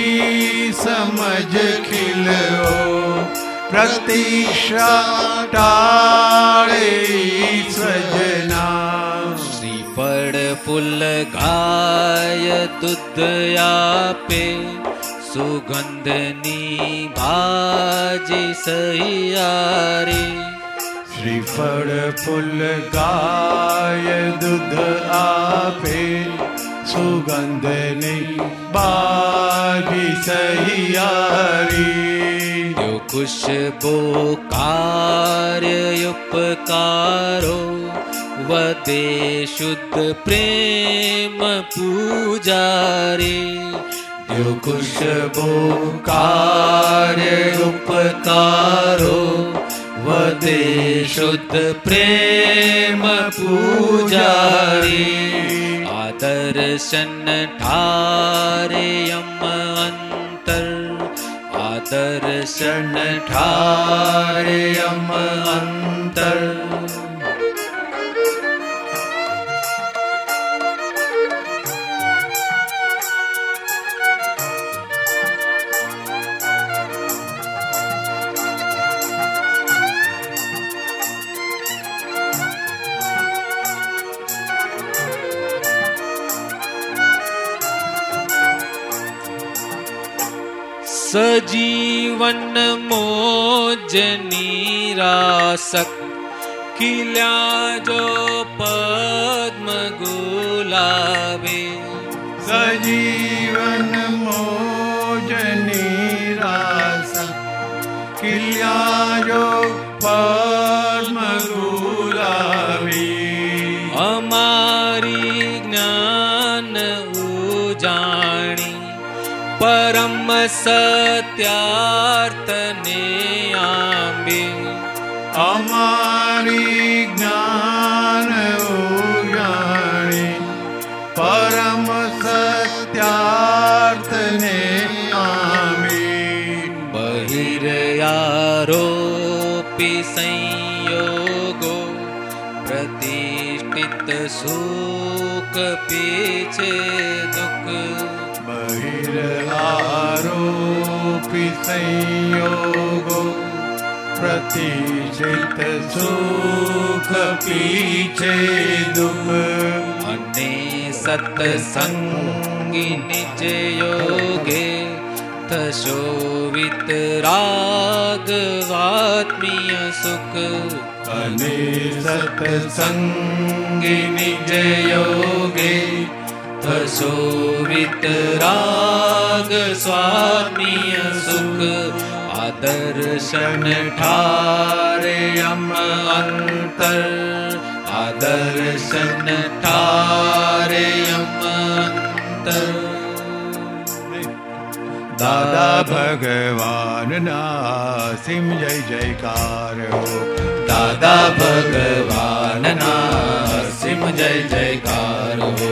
समझ खलो प्रतीक्षा स्वजना गाय पुल् गुदयापे સુગંધની ભાજી સહિયારી. શ્રીફળ ફૂલ ગાય દૂધ આપે સુગંધની બાજી સહિયારી. યો ખુશબો કાર્ય ઉપકારો વદે શુદ્ધ પ્રેમ પૂજારી. यो कुश बोकार उपकारो वदे शुद्ध प्रेम पूजारी। आदर्शन ठारेयम् अन्तर आदर्शन ठारेयम् ठारे अन्तर સજીવન મોજની રાસક ખીલ્યા જો પદ્મ ગુલાબે સજીવન મોજની રાસક ખીલ્યા જો પદ્મ परम सत्यार्तने आम्बे अमारि ज्ञान ज्ञाने परम सत्यमि बहिरी संयोगो प्रतिष्ठित शोक पिचे संयो प्रति चिजय दु अने सत्सङ्गि निज योगे त रागवात्मीय सुख। अने सत्सङ्गि निज योगे થશો વિતરાગ સ્વામીય સુખ આદર્શન ઠારે યમ અંતર આદર્શન ઠારે યમ અંતર દાદા ભગવાનના સિમ જય જયકાર દાદા ભગવાનના અસીમ જય જયકાર હો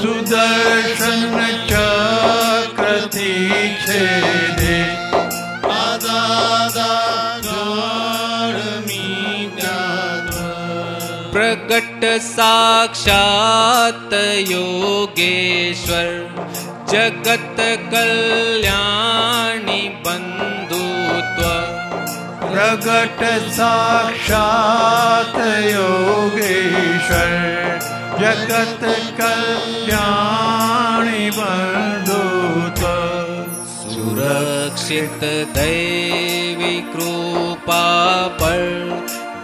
सुदर्शन च कृति पादामि योगेश्वर जगत्कल्याणि बन्धुत्व। प्रगट योगेश्वर कल् ब्रक्षित देवोपाल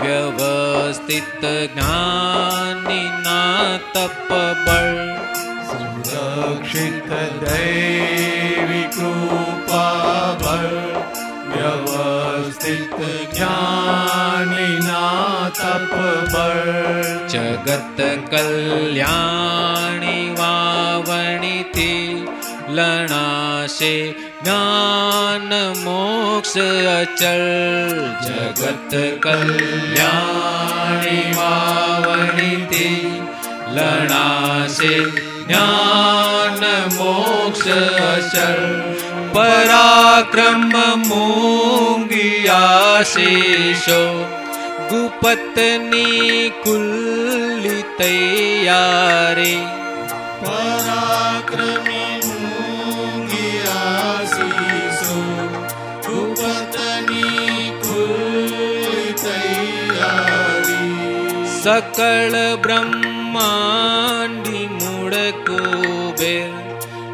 व्यवस्थित ज्ञान सुरक्षित देवो व्यवस्थित ज्ञान तप जगत् कल्याणि वाणि ति लणा ज्ञान मोक्ष अचल। जगत कल्याणि वावणिति लणासे ज्ञान मोक्ष अचल। पराक्रम मूग्याशेषो रघुपत्नी कुल तया पाराक्रया कु तया सकल ब्रह्माण्डि मूडकोबे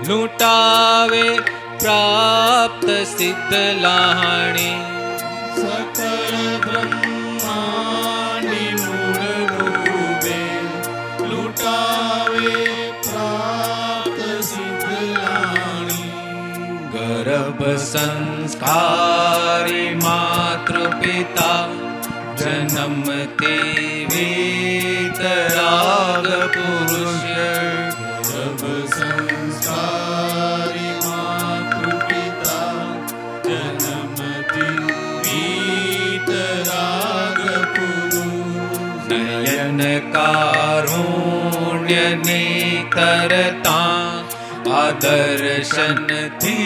लुटावे प्राप्त शीतले सकल ब्रह् गर्भसंस्कारि मातृपिता मातृ पिता जनमते वेतरागपुष रभ संस्कारि मातृ वेतरागपुरुष जनमतिवितरागपु સંસ્કારી માતૃપિતા જન્મથી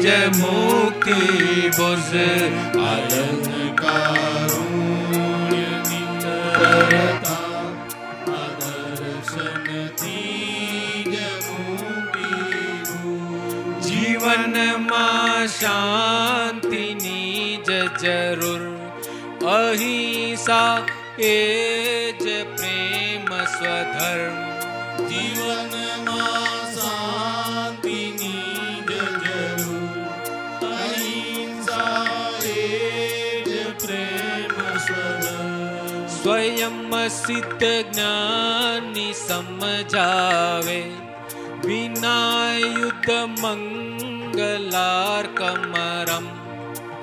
વીતરાગ પુરુષ નયન કારુણ્યને કરતા આદર્શનથી જ મુક્તિ બુઝ આનંદ કારુણ્યની કરતા આદર્શનથી જ મુક્તિ જીવનમાં सिद्ध ज्ञानी समजावे विनायुद्धमङ्गलार्कमरं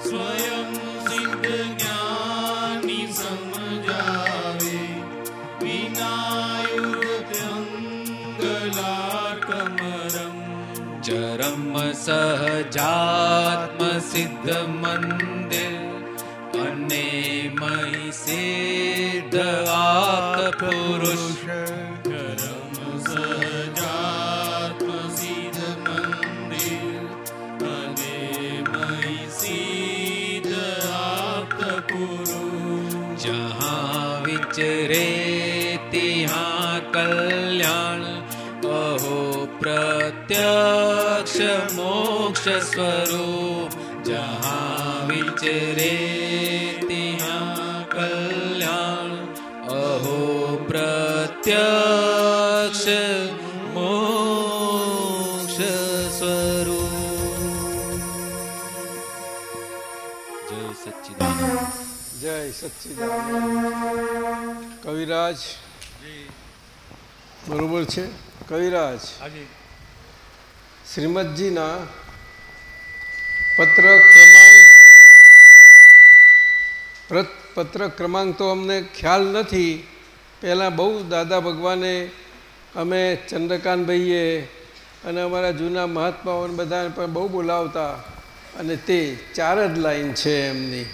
स्वयं सिद्ध ज्ञानी समजावे विनायुधमङ्गलार्कमरं चरम सजात्मसिद्ध मन्द સિદ્ધ મંદિર અને મહી સિદ્ધ આપ પુરુષ કરમ સજાત્મ સિદ્ધ મંદિર અને મહી સિદ્ધ આપ્ત પુરુષ જहाँ વિચરે ત્યાં કલ્યાણ અહો પ્રત્યક્ષ કવિરાજ. બરોબર છે? કવિરાજ. શ્રીમદજીના પત્ર ક્રમાંક પત્ર ક્રમાંક તો અમને ખ્યાલ નથી. પહેલાં બહુ દાદા ભગવાને અમે ચંદ્રકાંતભાઈએ અને અમારા જૂના મહાત્માઓને બધાને પણ બહુ બોલાવતા. અને તે ચાર જ લાઈન છે એમની.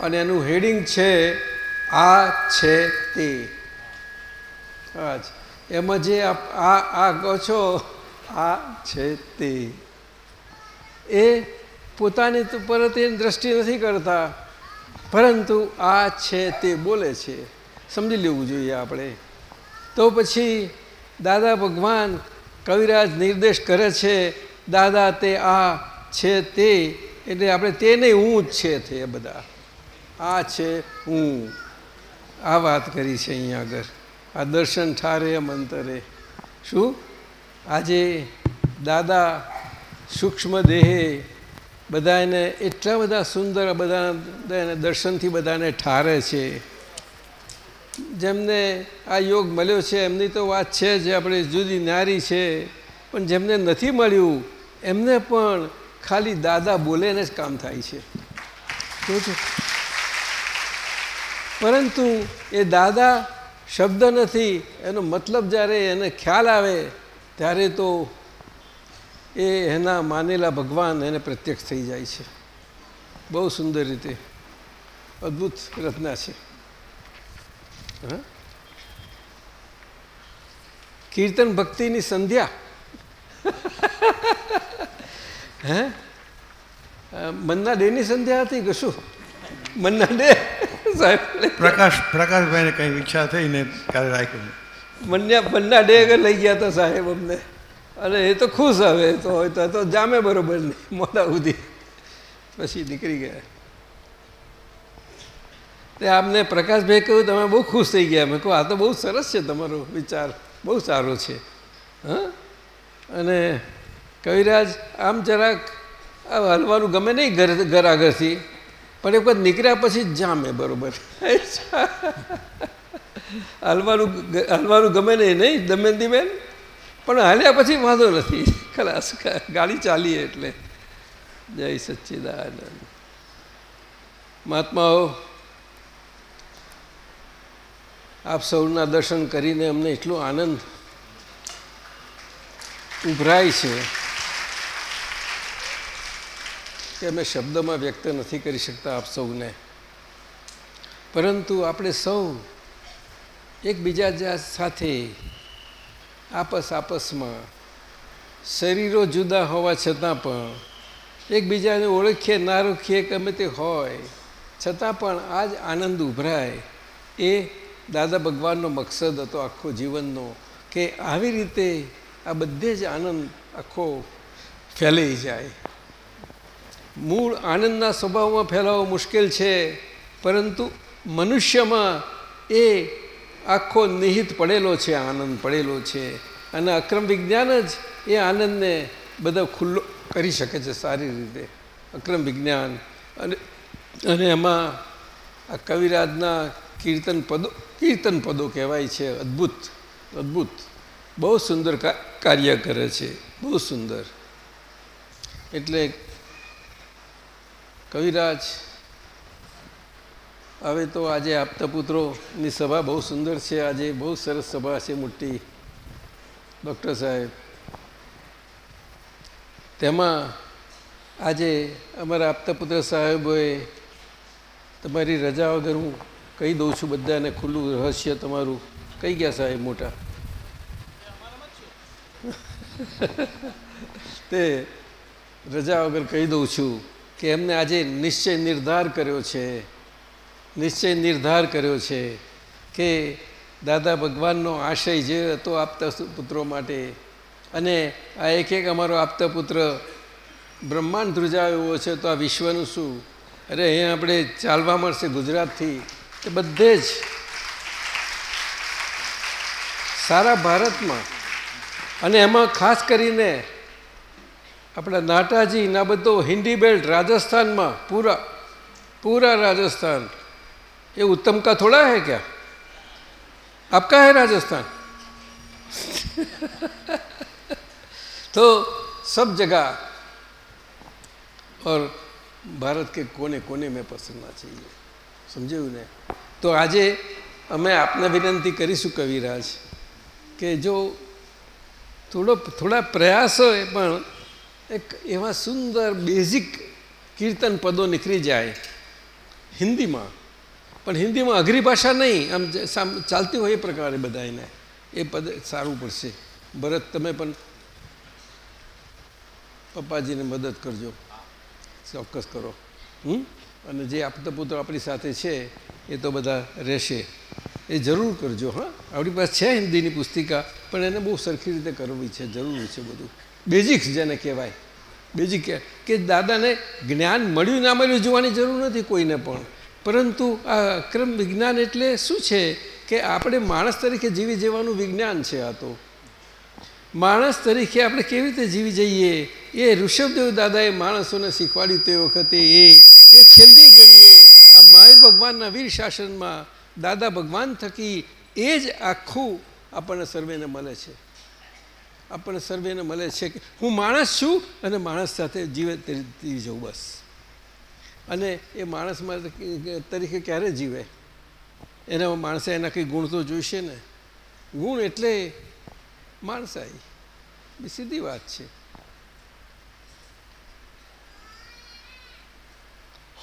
અને એનું હેડિંગ છે, આ છે તે. એમાં જે આ આ કહો છો, આ છે તે. એ પોતાની પરત એની દ્રષ્ટિ નથી કરતા, પરંતુ આ છે તે બોલે છે. સમજી લેવું જોઈએ આપણે. તો પછી દાદા ભગવાન કવિરાજ નિર્દેશ કરે છે, દાદા, તે આ છે તે. એટલે આપણે તે નહીં, હું જ છે તે બધા. આ છે હું. આ વાત કરી છે અહીંયા આગળ. આ દર્શન ઠારે, મંતરે. શું? આજે દાદા સૂક્ષ્મ દેહે બધાને એટલા બધા સુંદર બધા બધાને દર્શનથી બધાને ઠારે છે. જેમને આ યોગ મળ્યો છે, એમની તો વાત છે જ, આપણે જુદી નારી છે, પણ જેમને નથી મળ્યું, એમને પણ ખાલી દાદા બોલે ને જ કામ થાય છે. પરંતુ એ દાદા શબ્દ નથી, એનો મતલબ જ્યારે એને ખ્યાલ આવે, ત્યારે તો એ એના માનેલા ભગવાન એને પ્રત્યક્ષ થઈ જાય છે. બહુ સુંદર રીતે. અદ્ભુત રચના છે. કીર્તન ભક્તિની સંધ્યા. હે? મનના ડેની સંધ્યા હતી કે શું? મન્ના ડે સાહેબ પ્રકાશ પ્રકાશભાઈને કંઈ ઈચ્છા થઈને કાલે રાખ્યું મન્યા મન્ના ડે આગળ લઈ ગયા હતા સાહેબ અમને. અને એ તો ખુશ હવે તો હોય તો તો જામે બરોબર નહીં મોડા સુધી. પછી નીકળી ગયા. તે આપને પ્રકાશભાઈ કહ્યું તમે બહુ ખુશ થઈ ગયા. મેં કહું આ તો બહુ સરસ છે તમારો વિચાર બહુ સારો છે. હા? અને કવિરાજ આમ જરાક આ હલવાનું ગમે નહીં ઘર ઘર આગળથી? પણ એક વખત નીકળ્યા પછી જામે બરોબર. હલવાનું હલવાનું ગમે નહીં નહીં, દમયંતીબેન? પણ હાલ્યા પછી વાંધો નથી. ખલાસ, ગાડી ચાલીએ એટલે. જય સચ્ચિદાનંદ. મહાત્માઓ, આપ સૌના દર્શન કરીને અમને એટલો આનંદ ઉભરાય છે. કે અમે શબ્દમાં વ્યક્ત નથી કરી શકતા આપ સૌને. પરંતુ આપણે સૌ એકબીજા સાથે આપસ આપસમાં શરીરો જુદા હોવા છતાં પણ એકબીજાને ઓળખીએ, ના ઓળખીએ ગમે તે હોય, છતાં પણ આ જ આનંદ ઉભરાય એ દાદા ભગવાનનો મકસદ હતો આખો જીવનનો કે આવી રીતે આ બધે જ આનંદ આખો ફેલાઈ જાય. મૂળ આનંદના સ્વભાવમાં ફેલાવવો મુશ્કેલ છે, પરંતુ મનુષ્યમાં એ આખો નિહિત પડેલો છે, આનંદ પડેલો છે. અને અક્રમ વિજ્ઞાન જ એ આનંદને બધો ખુલ્લો કરી શકે છે સારી રીતે. અક્રમ વિજ્ઞાન. અને અને એમાં આ કવિરાજના કીર્તન પદો કીર્તન પદો કહેવાય છે, અદ્ભુત અદ્ભુત. બહુ સુંદર કાર્ય કરે છે, બહુ સુંદર. એટલે કવિરાજ, હવે તો આજે આપતા પુત્રોની સભા બહુ સુંદર છે. આજે બહુ સરસ સભા છે મોટી, ડૉક્ટર સાહેબ. તેમાં આજે અમારા આપતા પુત્ર સાહેબોએ તમારી રજા વગર હું કહી દઉં છું બધાને, ખુલ્લું રહસ્ય તમારું. કઈ ગયા સાહેબ મોટા? તે રજા વગર કહી દઉં છું. કે એમને આજે નિશ્ચય નિર્ધાર કર્યો છે, નિશ્ચય નિર્ધાર કર્યો છે કે દાદા ભગવાનનો આશય જે હતો આપતા પુત્રો માટે અને આ એક એક અમારો આપતા પુત્ર બ્રહ્માંડ ધ્રુજાયો છે, તો આ વિશ્વનું શું? અરે અહીંયા આપણે ચાલવા મળશે ગુજરાતથી એ બધે જ સારા ભારતમાં. અને એમાં ખાસ કરીને આપણા નાટાજી ના બધો હિન્દી બેલ્ટ રાજસ્થાનમાં પૂરા પૂરા રાજસ્થાન ये उत्तम का थोड़ा है क्या आपका है राजस्थान तो सब जगह और भारत के कोने कोने में पसरना चाहिए સમજાયું ને તો આજે અમે આપને વિનંતી કરીશું કવિરાજ કે જો થોડો થોડા પ્રયાસ હોય પણ એક એવા સુંદર બેઝિક કીર્તન પદો નીકળી જાય હિન્દીમાં. પણ હિન્દીમાં અઘરી ભાષા નહીં, આમ ચાલતી હોય એ પ્રકારે બધા એને એ પદ સારું પડશે. ભરત, તમે પણ પપ્પાજીને મદદ કરજો. ચોક્કસ કરો. હમ? અને જે આપતા પુત્રો આપણી સાથે છે, એ તો બધા રહેશે. એ જરૂર કરજો, હા. આપણી પાસે છે હિન્દીની પુસ્તિકા, પણ એને બહુ સરખી રીતે કરવી છે, જરૂરી છે બધું. બેઝિક્સ જેને કહેવાય. બેઝિક કે દાદાને જ્ઞાન મળ્યું ના મળ્યું જોવાની જરૂર નથી કોઈને પણ. પરંતુ આ ક્રમ વિજ્ઞાન એટલે શું છે કે આપણે માણસ તરીકે જીવી જવાનું વિજ્ઞાન છે આ તો. માણસ તરીકે આપણે કેવી રીતે જીવી જઈએ? એ ઋષભદેવ દાદાએ માણસોને શીખવાડ્યું તે વખતે એ. એ છેલ્લી ઘડીએ આ મહાવીર ભગવાનના વીર શાસનમાં દાદા ભગવાન થકી એ જ આખું આપણને સર્વેને મળે છે. આપણને સર્વેને મળે છે કે હું માણસ છું અને માણસ સાથે જીવે તરી જવું બસ. અને એ માણસ તરીકે ક્યારે જીવે? એના માણસે એના કંઈ ગુણ તો જોઈશે ને? ગુણ એટલે માણસાઈ. એ સીધી વાત છે.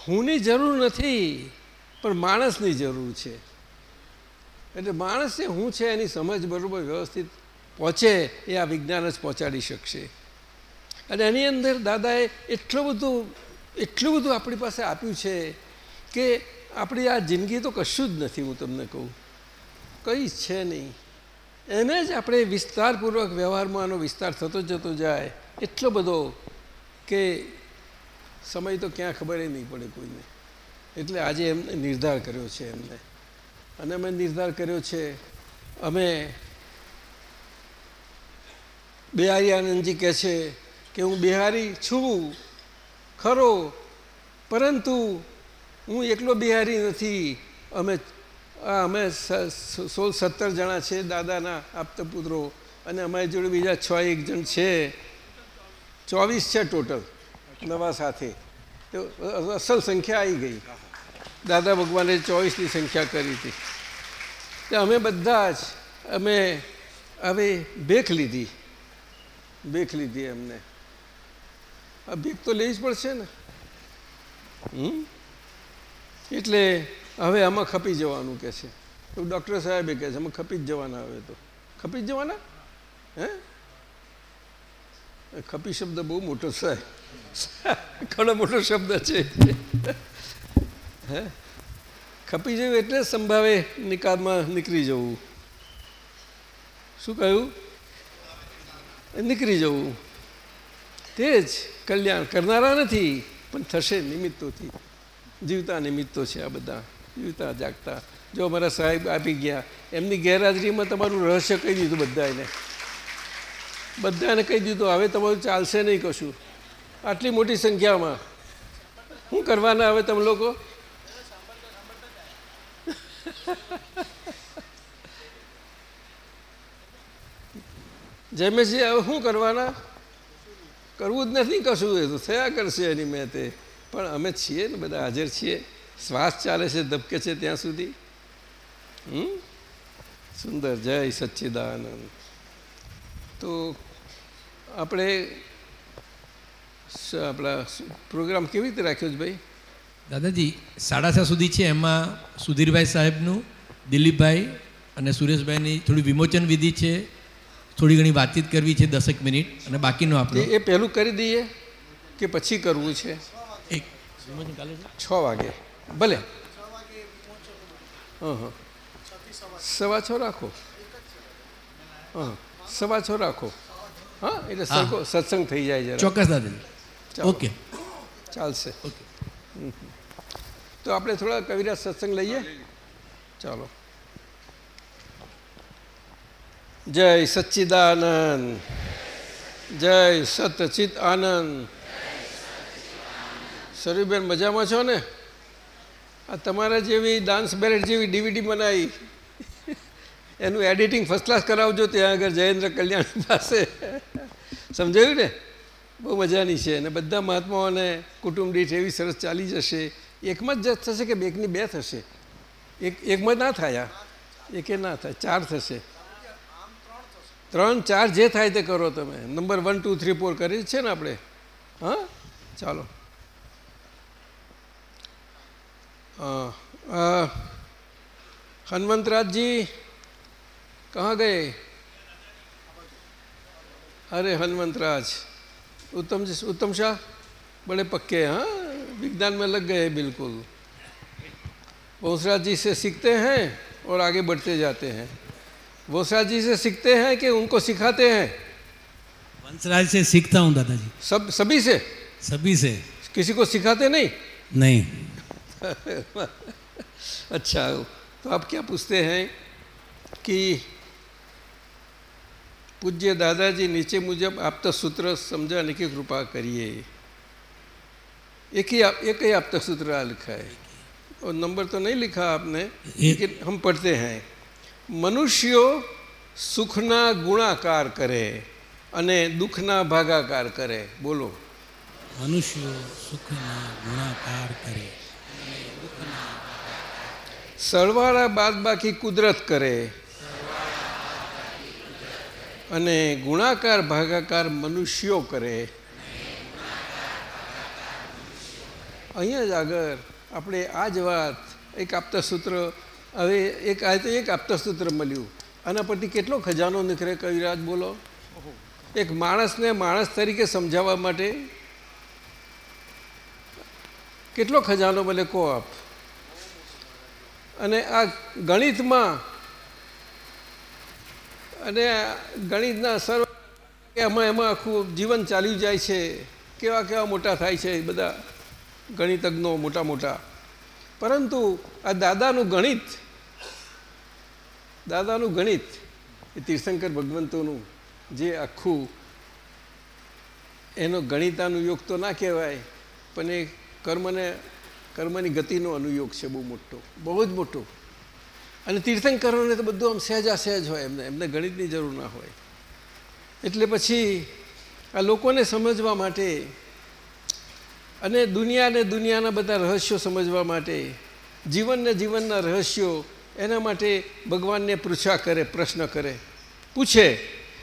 હુંની જરૂર નથી, પણ માણસની જરૂર છે. એટલે માણસને હું છે એની સમજ બરાબર વ્યવસ્થિત પહોંચે એ આ વિજ્ઞાન જ પહોંચાડી શકશે. અને એની અંદર દાદાએ એટલું બધું એટલું બધું આપણી પાસે આપ્યું છે કે આપણી આ જિંદગી તો કશું જ નથી હું તમને કહું. કંઈ છે નહીં. એને જ આપણે વિસ્તારપૂર્વક વ્યવહારમાં આનો વિસ્તાર થતો જતો જાય એટલો બધો કે સમય તો ક્યાં ખબર નહીં પડે કોઈને. એટલે આજે એમને નિર્ધાર કર્યો છે એમને. અને અમે નિર્ધાર કર્યો છે, અમે બિહારી આનંદજી કહે છે કે હું બિહારી છું. ખરો, પરંતુ હું એકલો બિહારી નથી. અમે અમે સોળ સત્તર જણા છે દાદાના આપતા પુત્રો અને અમારી જોડે બીજા છ એક જણ છે. ચોવીસ છે ટોટલ, નવા સાથે. તો અસલ સંખ્યા આવી ગઈ. દાદા ભગવાને ચોવીસની સંખ્યા કરી હતી. અમે બધા જ, અમે હવે ભેખ લીધી. ભેખ લીધી એમને. આ ભીખ તો લેવી જ પડશે ને. એટલે હવે આમાં ખપી જવાનું કે છે. તો ડૉક્ટર સાહેબે કહે છે, આમાં ખપી જ જવાના હવે તો. ખપી જ જવાના? હે? ખપી શબ્દ બહુ મોટો સાહેબ ઘણો મોટો શબ્દ છે. હે? ખપી જવું એટલે સંભાવે નિકાલમાં નીકળી જવું. શું કહ્યું? નીકળી જવું. તે જ કલ્યાણ કરનારા નથી, પણ થશે નિમિત્તોથી. જીવતા નિમિત્તો છે આ બધા. જીવતા, જાગતા. જો અમારા સાહેબ આપી ગયા, એમની ગેરહાજરીમાં તમારું રહસ્ય કહી દીધું બધાને બધાને કહી દીધું હવે તમારું ચાલશે નહીં કશું. આટલી મોટી સંખ્યામાં. શું કરવાના હવે તમે લોકો? જયમેશજી હવે શું કરવાના? કરવું જ નથી કશું, એ તો થયા કરશે એની મેં તે પણ અમે છીએ ને બધા, હાજર છીએ. શ્વાસ ચાલે છે, ધબકે છે ત્યાં સુધી. હમ? સુંદર, જય સચ્ચિદાનંદ. તો આપણે આપણા પ્રોગ્રામ કેવી રીતે રાખ્યો છે ભાઈ? દાદાજી, સાડા છ સુધી છે એમાં સુધીરભાઈ સાહેબનું, દિલીપભાઈ અને સુરેશભાઈની થોડી વિમોચન વિધિ છે. થોડી ઘણી વાતચીત કરવી છે દસેક મિનિટ અને બાકીનું આપણે. એ પહેલું કરી દઈએ કે પછી કરવું છે? એક. છે? વાગે. ભલે. સવા છ રાખો. હા સવા છ રાખો. હા એટલે સરખો સત્સંગ થઈ જાય છે ચોક્કસ દાદા. ઓકે. ચાલશે. ઓકે. તો આપણે થોડા કવિરાજ સત્સંગ લઈએ? ચાલો. જય સચ્ચિદાનંદ, જય સતચિત આનંદ. સરુબેન મજામાં છો ને? આ તમારા જેવી ડાન્સ બેલેટ જેવી ડીવીડી બનાવી, એનું એડિટિંગ ફર્સ્ટ ક્લાસ કરાવજો, ત્યાં આગળ જયેન્દ્ર કલ્યાણ પાસે. સમજાયું ને? બહુ મજાની છે અને બધા મહાત્માઓને કુટુંબ દીઠ એવી સરસ ચાલી જશે. એકમાં જ થશે કે બેકની બે થશે? એક એકમાં ના થાય આ? એકે ના થાય, ચાર થશે. ત્રણ ચાર જે થાય તે કરો તમે number one two three four કરી છે ને આપણે હા ચાલો હા આ हनुमंतराज कहाँ गए अरे हनुमंतराज उत्तम जी उत्तम शाह बड़े पक्के हैं हाँ विज्ञान में लग गए बिल्कुल वंशराज जी से सीखते हैं और आगे बढ़ते जाते हैं वंशराज जी से सीखते हैं कि उनको सिखाते हैं? वंशराज से सीखता हूँ दादाजी। सब सभी से? सभी से। किसी को सिखाते नहीं? नहीं। अच्छा तो आप क्या पूछते हैं कि पूज्य दादाजी नीचे मुजब आप तो सूत्र समझाने की कृपा करिए। एक ही आप एक ही आप तक सूत्र लिखा है। और नंबर तो नहीं लिखा आपने लेकिन हम पढ़ते हैं। મનુષ્યો સુખના ગુણાકાર કરે અને દુઃખના ભાગાકાર કરે. બોલો. મનુષ્યો સુખના ગુણાકાર કરે. સરવાળા બાદબાકી કુદરત કરે. અને ગુણાકાર ભાગાકાર મનુષ્યો કરે. અહીંયા જ આગળ આપણે આ જ વાત એક આપતા સૂત્ર હવે એક આ તો એક સૂત્ર મળ્યું. આના પરથી કેટલો ખજાનો નીકળે કવિરાજ બોલો? એક માણસને માણસ તરીકે સમજાવવા માટે કેટલો ખજાનો મળે કહો આપ? અને આ ગણિતમાં અને ગણિતના સર્વ એમાં એમાં આખું જીવન ચાલ્યું જાય છે. કેવા કેવા મોટા થાય છે બધા ગણિતજ્ઞો મોટા મોટા. પરંતુ આ દાદાનું ગણિત દાદાનું ગણિત એ તીર્થંકર ભગવંતોનું જે આખું એનો ગણિતાનું યોગ તો ના કહેવાય, પણ એ કર્મને, કર્મની ગતિનો અનુયોગ છે બહુ મોટો, બહુ જ મોટો. અને તીર્થંકરોને તો બધું આમ સહેજા સહેજ હોય, એમને એમને ગણિતની જરૂર ના હોય. એટલે પછી આ લોકોને સમજવા માટે અને દુનિયાને દુનિયાના બધા રહસ્યો સમજવા માટે, જીવનને જીવનના રહસ્યો એના માટે ભગવાનને પૂછા કરે, પ્રશ્ન કરે. પૂછે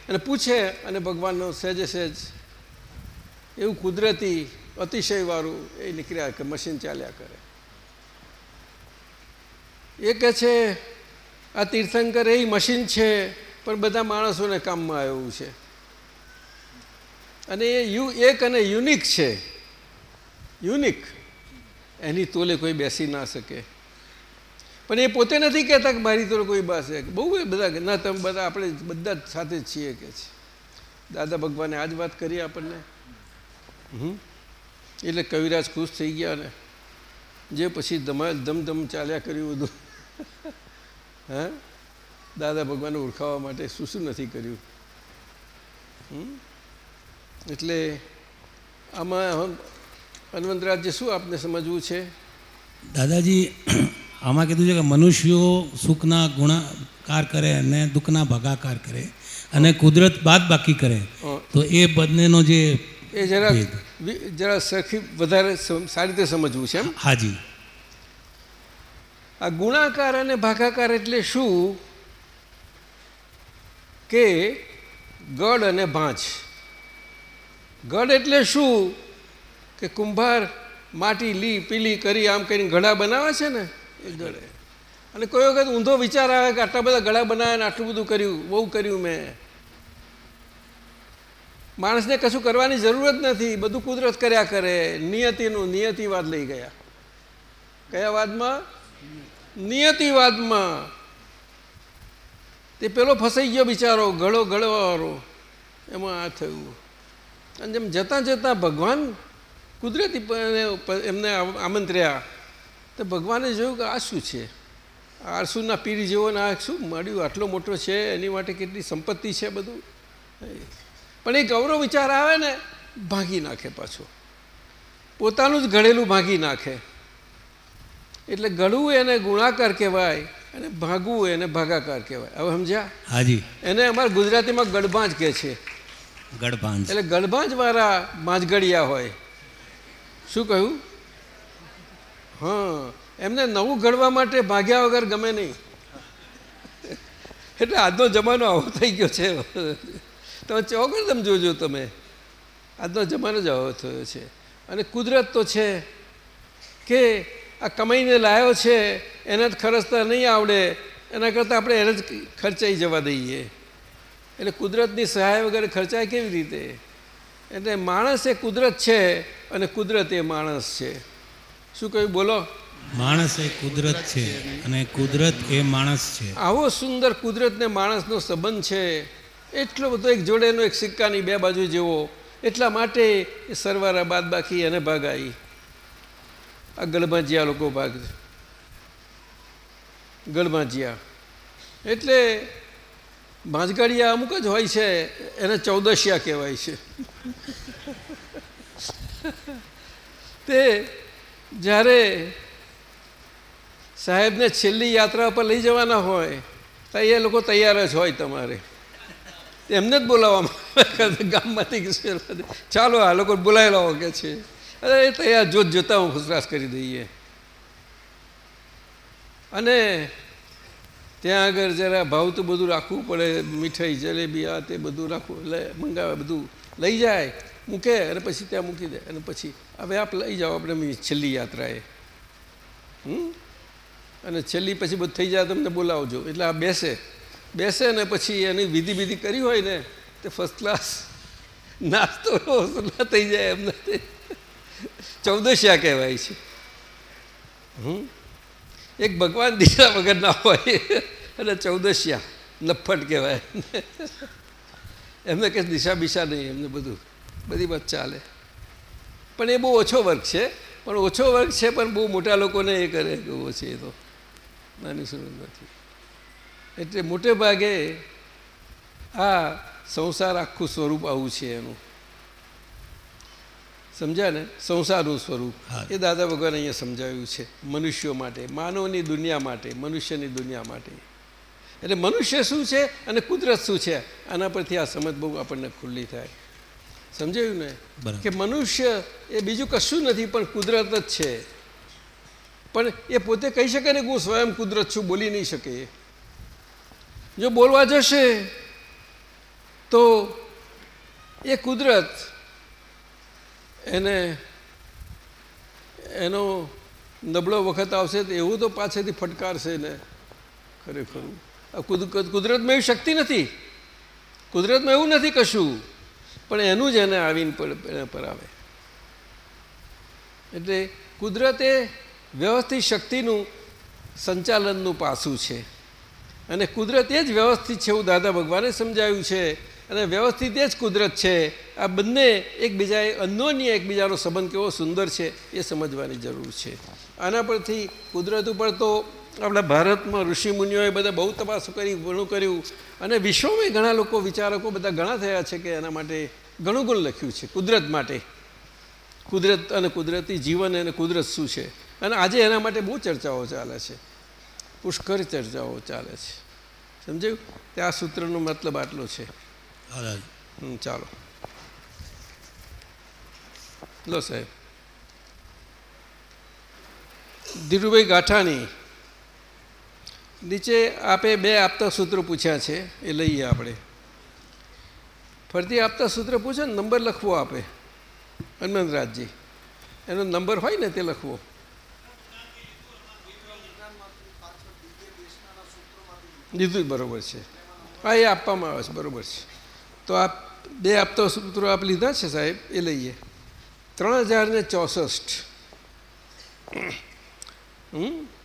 અને પૂછે અને ભગવાનનો સહેજે સહેજ એવું કુદરતી અતિશયવાળું એ નીકળ્યા કે મશીન ચાલ્યા કરે. એ કહે છે, આ તીર્થંકર એ મશીન છે, પણ બધા માણસોને કામમાં આવ્યું છે. અને એ યુ, એક અને યુનિક છે. યુનિક. એની તોલે કોઈ બેસી ના શકે. પણ એ પોતે નથી કહેતા કે મારી તો કોઈ પાસે બહુ બધા ના, તમે બધા, આપણે બધા જ સાથે જ છીએ કે છે. દાદા ભગવાને આ જ વાત કરી આપણને. હમ. એટલે કવિરાજ ખુશ થઈ ગયા ને જે પછી ધમા ધમધમ ચાલ્યા કર્યું બધું. હા? દાદા ભગવાનને ઓળખાવા માટે શું શું નથી કર્યું. એટલે આમાં હનુમંતરાજજી, શું આપને સમજવું છે? દાદાજી આમાં કીધું છે કે મનુષ્યો સુખના ગુણાકાર કરે અને દુઃખના ભાગાકાર કરે અને કુદરત બાદ બાકી કરે. તો એ બંનેનો જે એ જરા જરા સરખી વધારે સારી રીતે સમજવું છે એમ? હાજી. આ ગુણાકાર અને ભાગાકાર એટલે શું? કે ગઢ અને ભાંજ. ગઢ એટલે શું? કે કુંભાર માટી લી પીલી કરી આમ કરીને ગળા બનાવે છે ને? અને કોઈ વખત ઊંધો વિચાર આવે કે આટલા બધા ગળા બનાવ્યા આટલું બધું કર્યું, બહુ કર્યું મેં. માણસને કશું કરવાની જરૂર જ નથી, બધું કુદરત કર્યા કરે. નિયતિનું નિયતિવાદ લઈ ગયા. કયા વાદમાં? નિયતિવાદમાં. તે પેલો ફસાઈ ગયો બિચારો, ગળો ગળવાવાળો. એમાં આ થયું. અને જેમ જતાં જતાં ભગવાન કુદરતી એમને આમંત્ર્યા. તો ભગવાને જોયું કે આ શું છે? આરસુના પીર જેવો ને આ શું મળ્યું? આટલો મોટો છે એની માટે કેટલી સંપત્તિ છે બધું? પણ એ ગૌરવ વિચાર આવે ને ભાંગી નાખે પાછો. પોતાનું જ ઘડેલું ભાંગી નાખે. એટલે ગળવું એને ગુણાકાર કહેવાય અને ભાગવું એને ભાગાકાર કહેવાય. હવે સમજ્યા? હાજી એને અમારા ગુજરાતીમાં ગડભાંજ કહે છે. ગડભાંજ એટલે ગડભાંજ વાળા માંજગડિયા હોય. શું કહ્યું? હા, એમને નવું ઘડવા માટે ભાગ્યા વગર ગમે નહીં. એટલે આજનો જમાનો આવો થઈ ગયો છે. તમે ચોગર તમે જોજો તમે. આજનો જમાનો જ આવો થયો છે. અને કુદરત તો છે કે આ કમાઈને લાવ્યો છે, એને જ ખર્ચતા નહીં આવડે, એના કરતાં આપણે એને જ ખર્ચાઈ જવા દઈએ. એટલે કુદરતની સહાય વગર ખર્ચાય કેવી રીતે? એટલે માણસ એ કુદરત છે અને કુદરત એ માણસ છે. શું કહ્યું? બોલો. માણસ એ કુદરત છે અને કુદરત એ માણસ છે. આવો સુંદર કુદરત ને માણસનો સંબંધ છે. એટલો બધો એક જોડેનો એક સિક્કાની બે બાજુ જેવો. એટલા માટે એ સરવારા બાદ બાકી એને ભાગાઈ. આ ગળભાંજિયા લોકો ભાગ ગળભાંજિયા એટલે ભાંજગાડિયા અમુક જ હોય છે. એને ચૌદશિયા કહેવાય છે. તે જ્યારે સાહેબને છેલ્લી યાત્રા પર લઈ જવાના હોય, તો એ લોકો તૈયાર જ હોય તમારે. એમને જ બોલાવવામાં ગામમાંથી ચાલો, આ લોકો બોલાવી લાવો કે છે. અરે, એ તૈયાર જોત જોતા હું ખુશરાશ કરી દઈએ. અને ત્યાં આગળ જરા ભાવ તો બધું રાખવું પડે. મીઠાઈ, જલેબી, આ તે બધું રાખવું. એટલે મંગાવે, બધું લઈ જાય. મૂકે અને પછી ત્યાં મૂકી દે. અને પછી હવે આપ લઈ જાઓ આપણે છેલ્લી યાત્રાએ. હમ? અને છેલ્લી પછી બધું થઈ જાય તમને બોલાવજો. એટલે આ બેસે. બેસે ને પછી એની વિધિ વિધિ કરી હોય ને, તે ફર્સ્ટ ક્લાસ નાસ્તો ના થઈ જાય એમ નથી. ચૌદશિયા કહેવાય છે. હમ? એક ભગવાન દિશા વગર ના હોય. અને ચૌદશિયા નફ્ફટ કહેવાય. એમને કે દિશા બિશા નહીં, એમને બધું. બધી વાત ચાલે. પણ એ બહુ ઓછો વર્ગ છે. પણ ઓછો વર્ગ છે પણ બહુ મોટા લોકોને એ કરે એવો છે એ તો. નાની સુરત નથી એટલે મોટે ભાગે આ સંસાર આખું સ્વરૂપ આવું છે એનું. સમજ્યા ને? સંસારનું સ્વરૂપ. એ દાદા ભગવાન અહીંયા સમજાવ્યું છે. મનુષ્યો માટે માનવની દુનિયા માટે મનુષ્યની દુનિયા માટે. એટલે મનુષ્ય શું છે અને કુદરત શું છે? આના પરથી આ સમજ બહુ આપણને ખુલ્લી થાય. સમજાયું ને? કે મનુષ્ય એ બીજું કશું નથી પણ કુદરત જ છે. પણ એ પોતે કહી શકે ને કે હું સ્વયં કુદરત છું બોલી નહીં શકે જો બોલવા જશે તો એ કુદરત એને એનો નબળો વખત આવશે તો એવું તો પાછળથી ફટકારશે ને? ખરેખર. આ કુદરતમાં એવી શક્તિ નથી. કુદરતમાં એવું નથી કશું. પણ એનું જ એને આવીને પર આવે. એટલે કુદરત વ્યવસ્થિત શક્તિનું સંચાલનનું પાસું છે. અને કુદરત એ જ વ્યવસ્થિત છે એવું દાદા ભગવાને સમજાવ્યું છે. અને વ્યવસ્થિત એ જ કુદરત છે. આ બંને એકબીજાએ અન્યોન્ય એકબીજાનો સંબંધ કેવો સુંદર છે એ સમજવાની જરૂર છે. આના પરથી કુદરત ઉપર તો આપણા ભારતમાં ઋષિમુનિઓએ બધા બહુ તપાસો કરી ઘણું કર્યું. અને વિશ્વમાં ઘણા લોકો વિચારકો બધા ઘણા થયા છે કે એના માટે ઘણું ઘણું લખ્યું છે કુદરત માટે. કુદરત અને કુદરતી જીવન અને કુદરત શું છે? અને આજે એના માટે બહુ ચર્ચાઓ ચાલે છે. પુષ્કર ચર્ચાઓ ચાલે છે. સમજાયું? તે આ સૂત્રનો મતલબ આટલો છે. ચાલો. લો સાહેબ. ધીરુભાઈ ગાંઠાણી નીચે આપે બે આપતા સૂત્રો પૂછ્યા છે, એ લઈએ આપણે. ફરતી આપતા સૂત્ર પૂછે ને નંબર લખવો આપે, હનુમંતરાજજી. એનો નંબર હોય ને તે લખવો. લીધું બરોબર છે. હા, એ આપવામાં આવે છે, બરોબર છે. તો આ બે આપતા સૂત્રો આપ લીધા છે સાહેબ, એ લઈએ. ત્રણ હજાર ને ચોસઠ. હમ?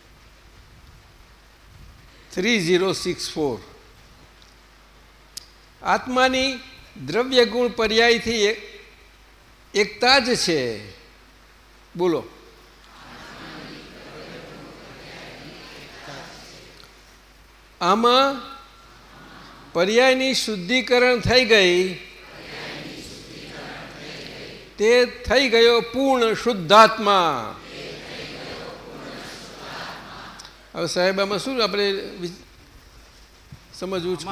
Three zero six, four. આત્માની દ્રવ્ય ગુણ પર્યાયથી એકતા જ છે. બોલો. આમાં પર્યાયની શુદ્ધિકરણ થઈ ગઈ. તે થઈ ગયો પૂર્ણ શુદ્ધાત્મા. હવે સાહેબ આમાં શું આપણે સમજવું છે?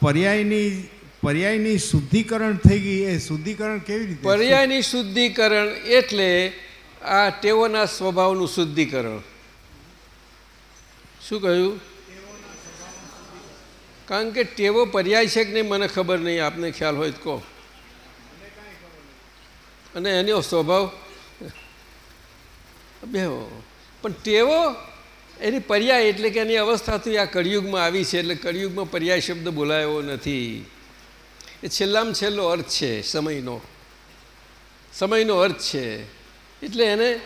પર્યાયની પર્યાયની શુદ્ધિકરણ થઈ ગઈ. એ શુદ્ધિકરણ કેવી રીતે? પર્યાયની શુદ્ધિકરણ એટલે આ ટેવોના સ્વભાવનું શુદ્ધિકરણ. શું કહ્યું? કારણ કે ટેવો પર્યાય છે કે નહીં મને ખબર નહીં. આપને ખ્યાલ હોય તો કહો. અને એનો સ્વભાવ? બે પણ ટેવો એની પર્યાય એટલે કે એની અવસ્થાથી આ કળિયુગમાં આવી છે, એટલે કળિયુગમાં પર્યાય શબ્દ બોલાયો નથી. એ છેલ્લામાં છેલ્લો અર્થ છે સમયનો. સમયનો અર્થ છે. એટલે એને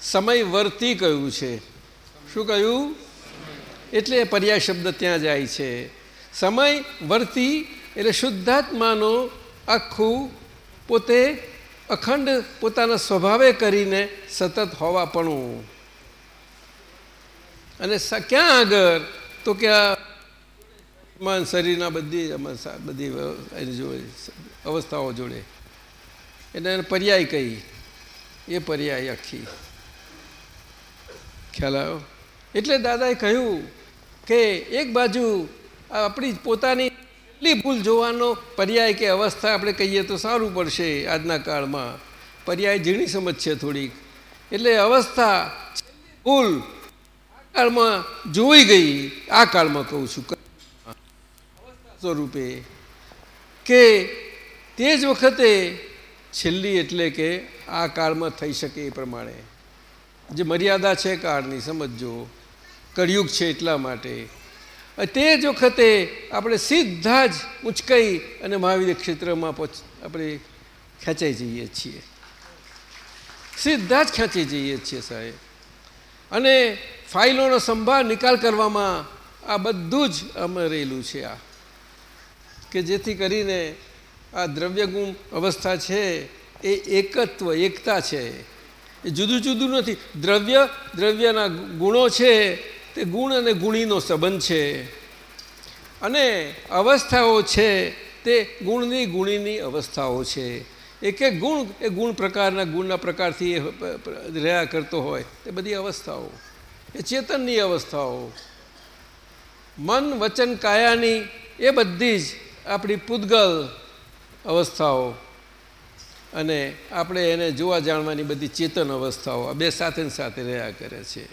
સમય વર્તી કહ્યું છે? શું કહ્યું એટલે પર્યાય શબ્દ ત્યાં જાય છે. સમય વર્તી એટલે શુદ્ધાત્માનો આખું પોતે અખંડ પોતાના સ્વભાવે કરીને સતત હોવાપણું. અને ક્યાં આગળ? તો કે મન શરીરના બધી બધી એની જોડે, અવસ્થાઓ જોડે. એટલે એને પર્યાય કહી. એ પર્યાય આખી. ખ્યાલ આવ્યો? એટલે દાદાએ કહ્યું કે એક બાજુ આપણી પોતાની એટલી ભૂલ જોવાનો પર્યાય કે અવસ્થા આપણે કહીએ તો સારું પડશે આજના કાળમાં. પર્યાય ઝીણી સમજ છે થોડીક. એટલે અવસ્થા ભૂલ આ કાળમાં જોઈ ગઈ, આ કાળમાં કહું છું સ્વરૂપે કે તે જ વખતે છેલ્લી એટલે કે આ કાળમાં થઈ શકે એ પ્રમાણે. જે મર્યાદા છે કાળની સમજો કળિયુગ છે એટલા માટે. તે જ વખતે આપણે સીધા જ ઉચકાઈ અને મહાવીર ક્ષેત્રમાં આપણે ખેંચાઈ જઈએ છીએ. સીધા જ ખેંચી જઈએ છીએ સાહેબ. અને ફાઇલોનો સંભાળ નિકાલ કરવામાં આ બધું જ અમરેલું છે આ. કે જેથી કરીને આ દ્રવ્યગુણ અવસ્થા છે એ એકત્વ, એકતા છે. એ જુદું જુદું નથી. દ્રવ્ય, દ્રવ્યના ગુણો છે, તે ગુણ અને ગુણીનો સંબંધ છે. અને અવસ્થાઓ છે, તે ગુણની ગુણીની અવસ્થાઓ છે. એક એક ગુણ, એ ગુણ પ્રકારના, ગુણના પ્રકારથી રહ્યા કરતો હોય, તે બધી અવસ્થાઓ. એ ચેતનની અવસ્થાઓ. મન, વચન, કાયાની એ બધી જ આપણી પૂતગલ અવસ્થાઓ. અને આપણે એને જોવા જાણવાની બધી ચેતન અવસ્થાઓ આ બે સાથે સાથે રહ્યા કરે છે.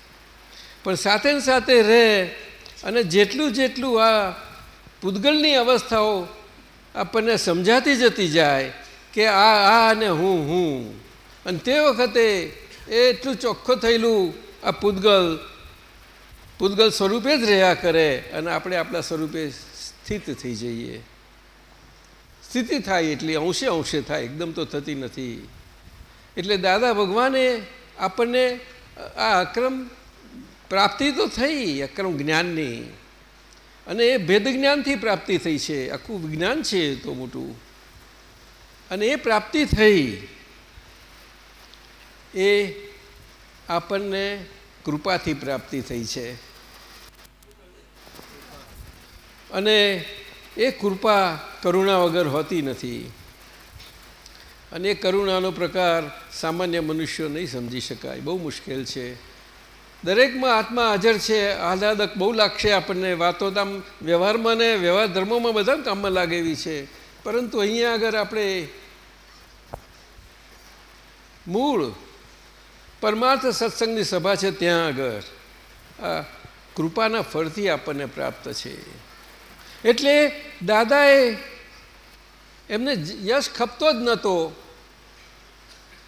પણ સાથે સાથે રહે અને જેટલું જેટલું આ પૂતગલની અવસ્થાઓ આપણને સમજાતી જતી જાય કે આ આ અને હું હું. અને તે વખતે એટલું ચોખ્ખું થયેલું આ પૂતગલ પૂતગલ સ્વરૂપે જ રહ્યા કરે અને આપણે આપણા સ્વરૂપે સ્થિત થઈ જઈએ. સ્થિતિ થાય એટલી, અંશે અંશે થાય, એકદમ તો થતી નથી. એટલે દાદા ભગવાને આપણને આ અક્રમ પ્રાપ્તિ તો થઈ, અક્રમ જ્ઞાનની. અને એ ભેદ જ્ઞાનથી પ્રાપ્તિ થઈ છે, આખું વિજ્ઞાન છે તો મોટું. અને એ પ્રાપ્તિ થઈ એ આપણને કૃપાથી પ્રાપ્તિ થઈ છે. અને એ કૃપા કરુણા વગર હોતી નથી. અને એ કરુણાનો પ્રકાર સામાન્ય મનુષ્યો નહીં સમજી શકાય. બહુ મુશ્કેલ છે. દરેકમાં આત્મા હાજર છે. આહલાદક બહુ લાગશે આપણને. વાતો આમ વ્યવહારમાં ને વ્યવહાર ધર્મોમાં બધા કામમાં લાગે છે. પરંતુ અહીંયા આગળ આપણે મૂળ પરમાર્થ સત્સંગની સભા છે ત્યાં આગળ. આ કૃપાના ફળથી આપણને પ્રાપ્ત છે. એટલે દાદાએ એમને યશ ખપતો જ નહોતો.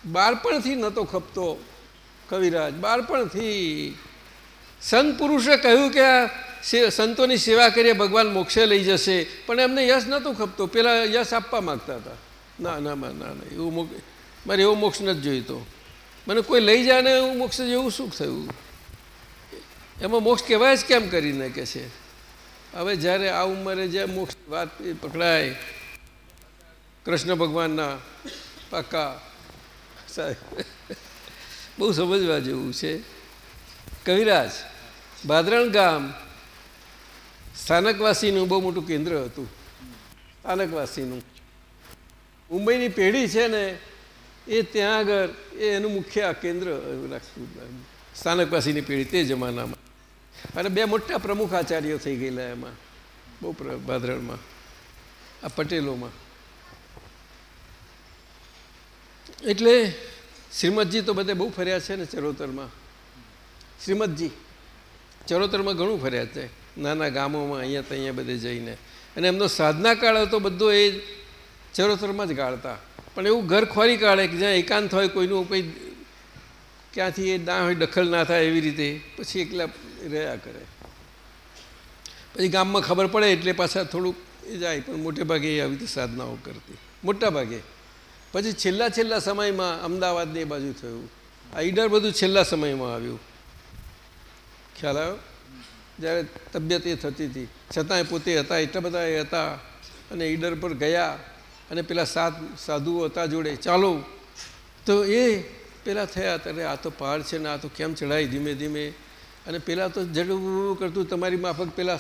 બાળપણથી નહોતો ખપતો કવિરાજ, બાળપણથી. સંત પુરુષે કહ્યું કે આ સંતોની સેવા કરીએ, ભગવાન મોક્ષે લઈ જશે. પણ એમને યશ નહોતું ખપતો. પેલા યશ આપવા માગતા હતા. ના ના ના ના એવું મારે એવો મોક્ષ નથી જોઈતો. મને કોઈ લઈ જાય ને એવું મોક્ષ જેવું શું થયું? એમાં મોક્ષ કહેવાય જ કેમ કરીને કે છે? હવે જ્યારે આ ઉંમરે જે મોક્ષ વાત પકડાય, કૃષ્ણ ભગવાનના પાકા સાહેબ, બહુ સમજવા જેવું છે. કવિરાજ, ભાદરણ ગામ સ્થાનકવાસીનું બહુ મોટું કેન્દ્ર હતું. સ્થાનકવાસીનું. મુંબઈની પેઢી છે ને એ ત્યાં આગળ એ એનું મુખ્ય કેન્દ્ર સ્થાનકવાસીની પેઢી તે જમાનામાં. અને બે મોટા પ્રમુખ આચાર્યો થઈ ગયેલા એમાં, બહુ ભાદરણમાં, આ પટેલોમાં. એટલે શ્રીમદજી તો બધે બહુ ફર્યા છે ને ચરોતરમાં. શ્રીમદજી, ચરોતરમાં ઘણું ફર્યા છે. નાના ગામોમાં અહીંયા તો અહીંયા બધે જઈને. અને એમનો સાધના કાળ હતો બધો એ ચરોતરમાં જ ગાળતા. પણ એવું ઘર ખોરી કાઢે કે જ્યાં એકાંત હોય, કોઈનું કોઈ ક્યાંથી એ ના હોય, દખલ ના થાય એવી રીતે, પછી એકલા રહ્યા કરે. પછી ગામમાં ખબર પડે એટલે પાછા થોડુંક એ જાય, પણ મોટે ભાગે એ આવી રીતે સાધનાઓ કરતી. મોટા ભાગે. પછી છેલ્લા છેલ્લા સમયમાં અમદાવાદની બાજુ થયું. આ ઈડર બધું છેલ્લા સમયમાં આવ્યું. ખ્યાલ આવ્યો? જ્યારે તબિયત એ થતી હતી. છતાંય પોતે હતા, એટલા બધા એ હતા અને ઈડર પર ગયા. અને પેલા સાત સાધુઓ હતા જોડે, ચાલો. તો એ પેલા થયા ત્યારે આ તો પહાડ છે ને, આ તો કેમ ચડાય ધીમે ધીમે? અને પેલા તો જડું કરતું, તમારી માફક પેલા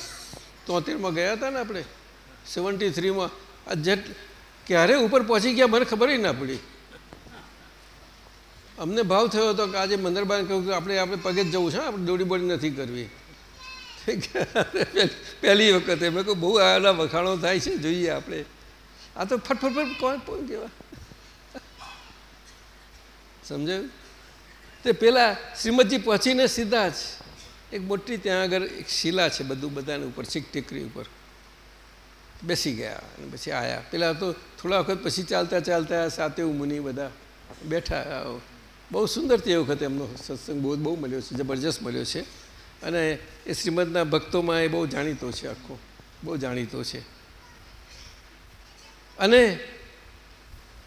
તોતેરમાં ગયા હતા ને આપણે, સેવન્ટી થ્રીમાં, આ જેટ, ક્યારે ઉપર પહોંચી ગયા મને ખબર ના પડી. અમને ભાવ થયો હતો કે આજે મંદરબાન કહ્યું કે આપણે આપણે પગે જ જવું છે આપણે દોડી બોડી નથી કરવી. પહેલી વખતે મેં કહું બહુ આના વખાણો થાય છે, જોઈએ આપણે. આ તો ફટફટ ફટ કોણ કોણ કેવા સમજાયું? તે પેલા શ્રીમદજી પહોંચીને સીધા જ એક મોટી ત્યાં આગળ એક શિલા છે બધું બધાને ઉપર, છીક ટેકરી ઉપર. બેસી ગયા અને પછી આવ્યા પેલા તો થોડા વખત પછી ચાલતા ચાલતા સાતે મુનિ બધા બેઠા. બહુ સુંદર તે વખતે એમનો સત્સંગ બહુ બહુ મળ્યો છે, જબરજસ્ત મળ્યો છે. અને એ શ્રીમદના ભક્તોમાં એ બહુ જાણીતો છે આખો, બહુ જાણીતો છે. અને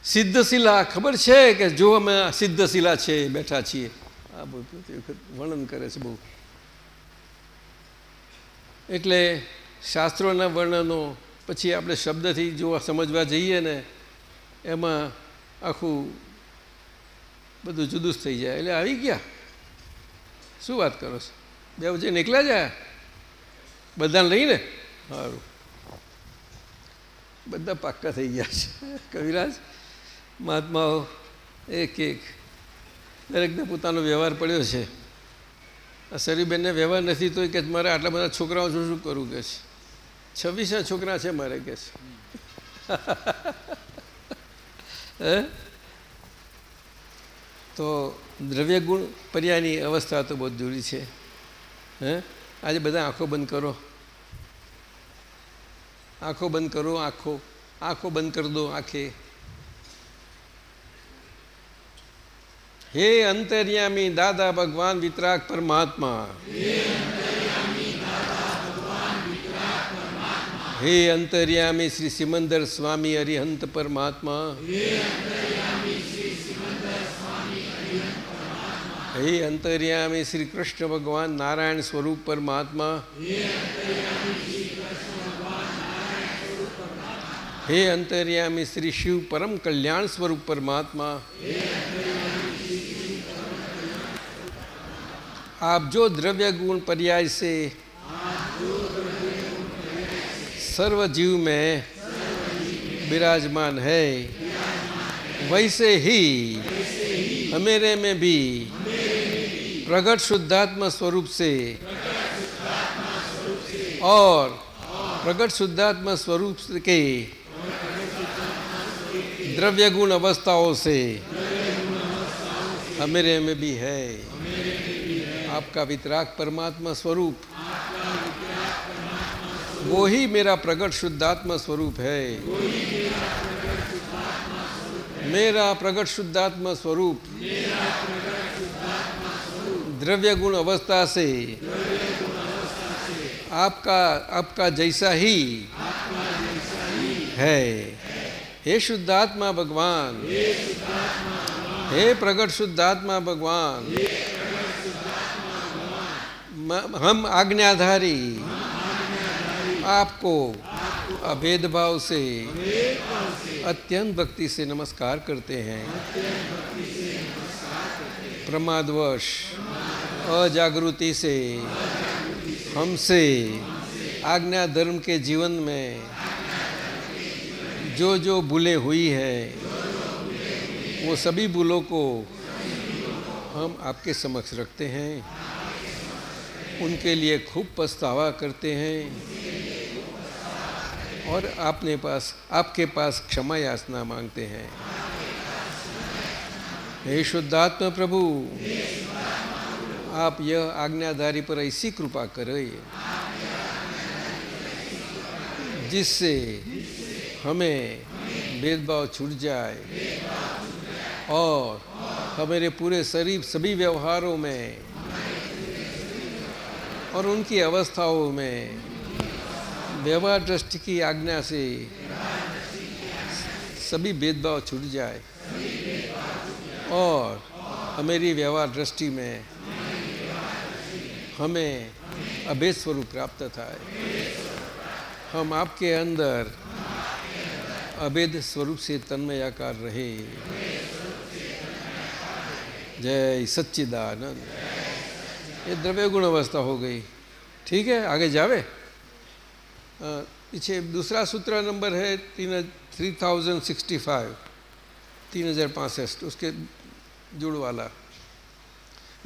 સિદ્ધશિલા, ખબર છે કે જો અમે સિદ્ધશિલા છે, બેઠા છીએ? આ બધું વર્ણન કરે છે બહુ. એટલે શાસ્ત્રોના વર્ણનો પછી આપણે શબ્દથી જો સમજવા જઈએ ને, એમાં આખું બધું જુદું જ થઈ જાય. એટલે આવી ગયા? શું વાત કરો છો? બે વચ્ચે નીકળ્યા જાય બધાને લઈને? સારું. બધા પાક્કા થઈ ગયા છે. કવિરાજ, મહાત્માઓ, એક એક. દરેકને પોતાનો વ્યવહાર પડ્યો છે. આ સરીબેનને વ્યવહાર નથી તો કે મારે આટલા બધા છોકરાઓ શું શું કરવું કે છે? છવ્વીસ છોકરા છે મારે કે છે. હે? તો દ્રવ્ય ગુણ પર્યાયની અવસ્થા તો બહુ જરૂરી છે. હે? આજે બધા આંખો બંધ કરો. આંખો બંધ કરો આંખો આંખો બંધ કરી દો આંખે હે અંતર્યામી દાદા ભગવાન વિતરાગ પરમાત્મા હે અંતર્યામી શ્રી સિમંદર સ્વામી હરિહંત પરમાત્મા હે અંતર્યામી શ્રી કૃષ્ણ ભગવાન નારાયણ સ્વરૂપ પરમાત્મા हे अंतर्यामी श्री शिव परम कल्याण स्वरूप परमात्मा, आप जो द्रव्य गुण पर्याय से सर्व जीव में विराजमान है, वैसे ही हमेरे में भी प्रगट शुद्धात्मा स्वरूप से और प्रगट शुद्धात्मा स्वरूप के द्रव्य गुण अवस्थाओं से हमेरे में भी है। आपका वितराग परमात्मा स्वरूप। वो ही मेरा प्रगट शुद्धात्मा स्वरूप है। मेरा प्रगट शुद्धात्मा स्वरूप। द्रव्य गुण अवस्था से आपका आपका जैसा ही है। हे शुद्धात्मा भगवान हे प्रगट शुद्धात्मा भगवान हम आज्ञाधारी आपको अभेदभाव से अत्यंत भक्ति से नमस्कार करते हैं। प्रमादवश अजागृति से हमसे आज्ञा धर्म के जीवन में जो जो भूलें हुई है, वो सभी भूलों को हम आपके समक्ष रखते हैं। उनके लिए खूब पछतावा करते हैं। और आपने पास, आपके पास क्षमा याचना मांगते हैं। हे शुद्धात्मा प्रभु, आप यह आज्ञाधारी पर ऐसी कृपा करें, जिससे हमें भेदभाव छूट जाए और हमारे पूरे शरीर सभी व्यवहारों में और उनकी अवस्थाओं में व्यवहार दृष्टि की आज्ञा से सभी भेदभाव छूट जाए और हमारी व्यवहार दृष्टि में हमें अभेद स्वरूप प्राप्त था हम आपके अंदर अभेद स्वरूप से तन्मयाकार रहे जय सच्चिदानंद ये द्रव्य गुण अवस्था हो गई ठीक है आगे जावे पीछे दूसरा सूत्र नंबर है तीन थ्री थाउजेंड सिक्सटी फाइव तीन હજાર પાસઠ उसके જોડ વાલા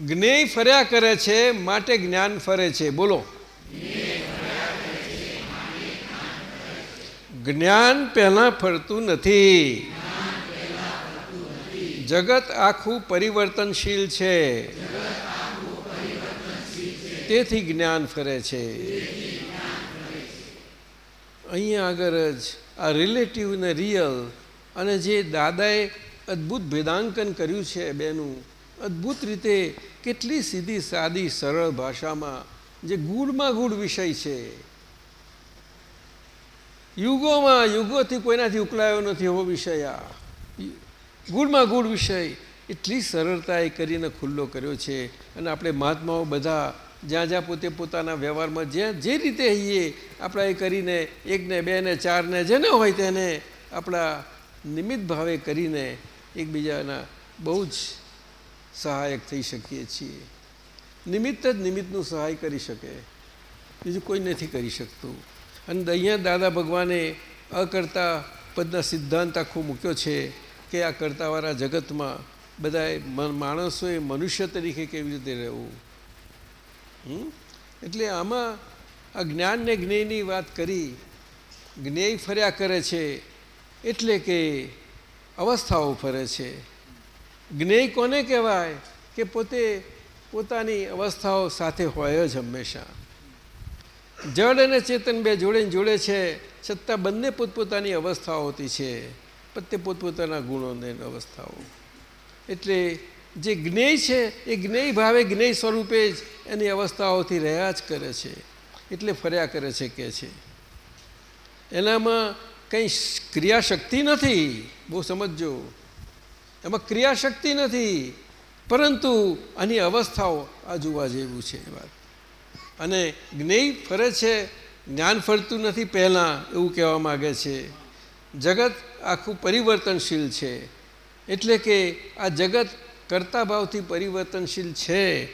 જ્ઞેય ફર્યા કરે છે માટે જ્ઞાન ફરે છે બોલો જ્ઞાન પહેલાં ફરતું નથી. જગત આખું પરિવર્તનશીલ છે. તેથી જ્ઞાન ફરે છે. અહીંયા આગળ જ આ રિલેટિવ ને રિયલ અને જે દાદાએ અદ્ભુત ભેદાંકન કર્યું છે બેનું, અદ્ભુત રીતે કેટલી સીધી સાદી સરળ ભાષામાં જે ગુડમાં ગૂઢ વિષય છે. યુગોમાં, યુગોથી કોઈનાથી ઉકલાયો નથી એવો વિષય આ. ગુણમાં ગુણ વિષય. એટલી સરળતાએ કરીને ખુલ્લો કર્યો છે. અને આપણે મહાત્માઓ બધા જ્યાં જ્યાં પોતે પોતાના વ્યવહારમાં જ્યાં જે રીતે હઈએ આપણા એ કરીને એકને બે ને ચારને, જેને હોય તેને આપણા નિમિત્ત ભાવે કરીને એકબીજાના બહુ જ સહાયક થઈ શકીએ છીએ. નિમિત્ત જ નિમિત્તનું સહાય કરી શકે. બીજું કોઈ નથી કરી શકતું. અને અહીંયા દાદા ભગવાને અકર્તા પદના સિદ્ધાંત આખો મૂક્યો છે કે આ કરતાવાળા જગતમાં બધાએ માણસોએ મનુષ્ય તરીકે કેવી રીતે રહેવું? એટલે આમાં આ જ્ઞાન ને જ્ઞેયની વાત કરી, જ્ઞેય ફર્યા કરે છે એટલે કે અવસ્થાઓ ફરે છે. જ્ઞેય કોને કહેવાય? કે પોતે પોતાની અવસ્થાઓ સાથે હોય જ હંમેશા. જડ અને ચેતન બે જોડીને જોડે છે, છતાં બંને પોતપોતાની અવસ્થાઓ હોતી છે પ્રત્યે પોતપોતાના ગુણો ને અવસ્થાઓ. એટલે જે જ્ઞેય છે, એ જ્ઞેય ભાવે જ્ઞેય સ્વરૂપે જ એની અવસ્થાઓથી રહ્યા જ કરે છે, એટલે ફર્યા કરે છે, કે છે. એનામાં કંઈ ક્રિયાશક્તિ નથી, બહુ સમજજો. એમાં ક્રિયાશક્તિ નથી, પરંતુ આની અવસ્થાઓ આ જોવા જેવું છે વાત. અને જ્ઞેય ફરે છે, જ્ઞાન ફરતું નથી પહેલાં, એવું કહેવા માગે છે. જગત આખું પરિવર્તનશીલ છે. એટલે કે આ જગત કરતા ભાવથી પરિવર્તનશીલ છે.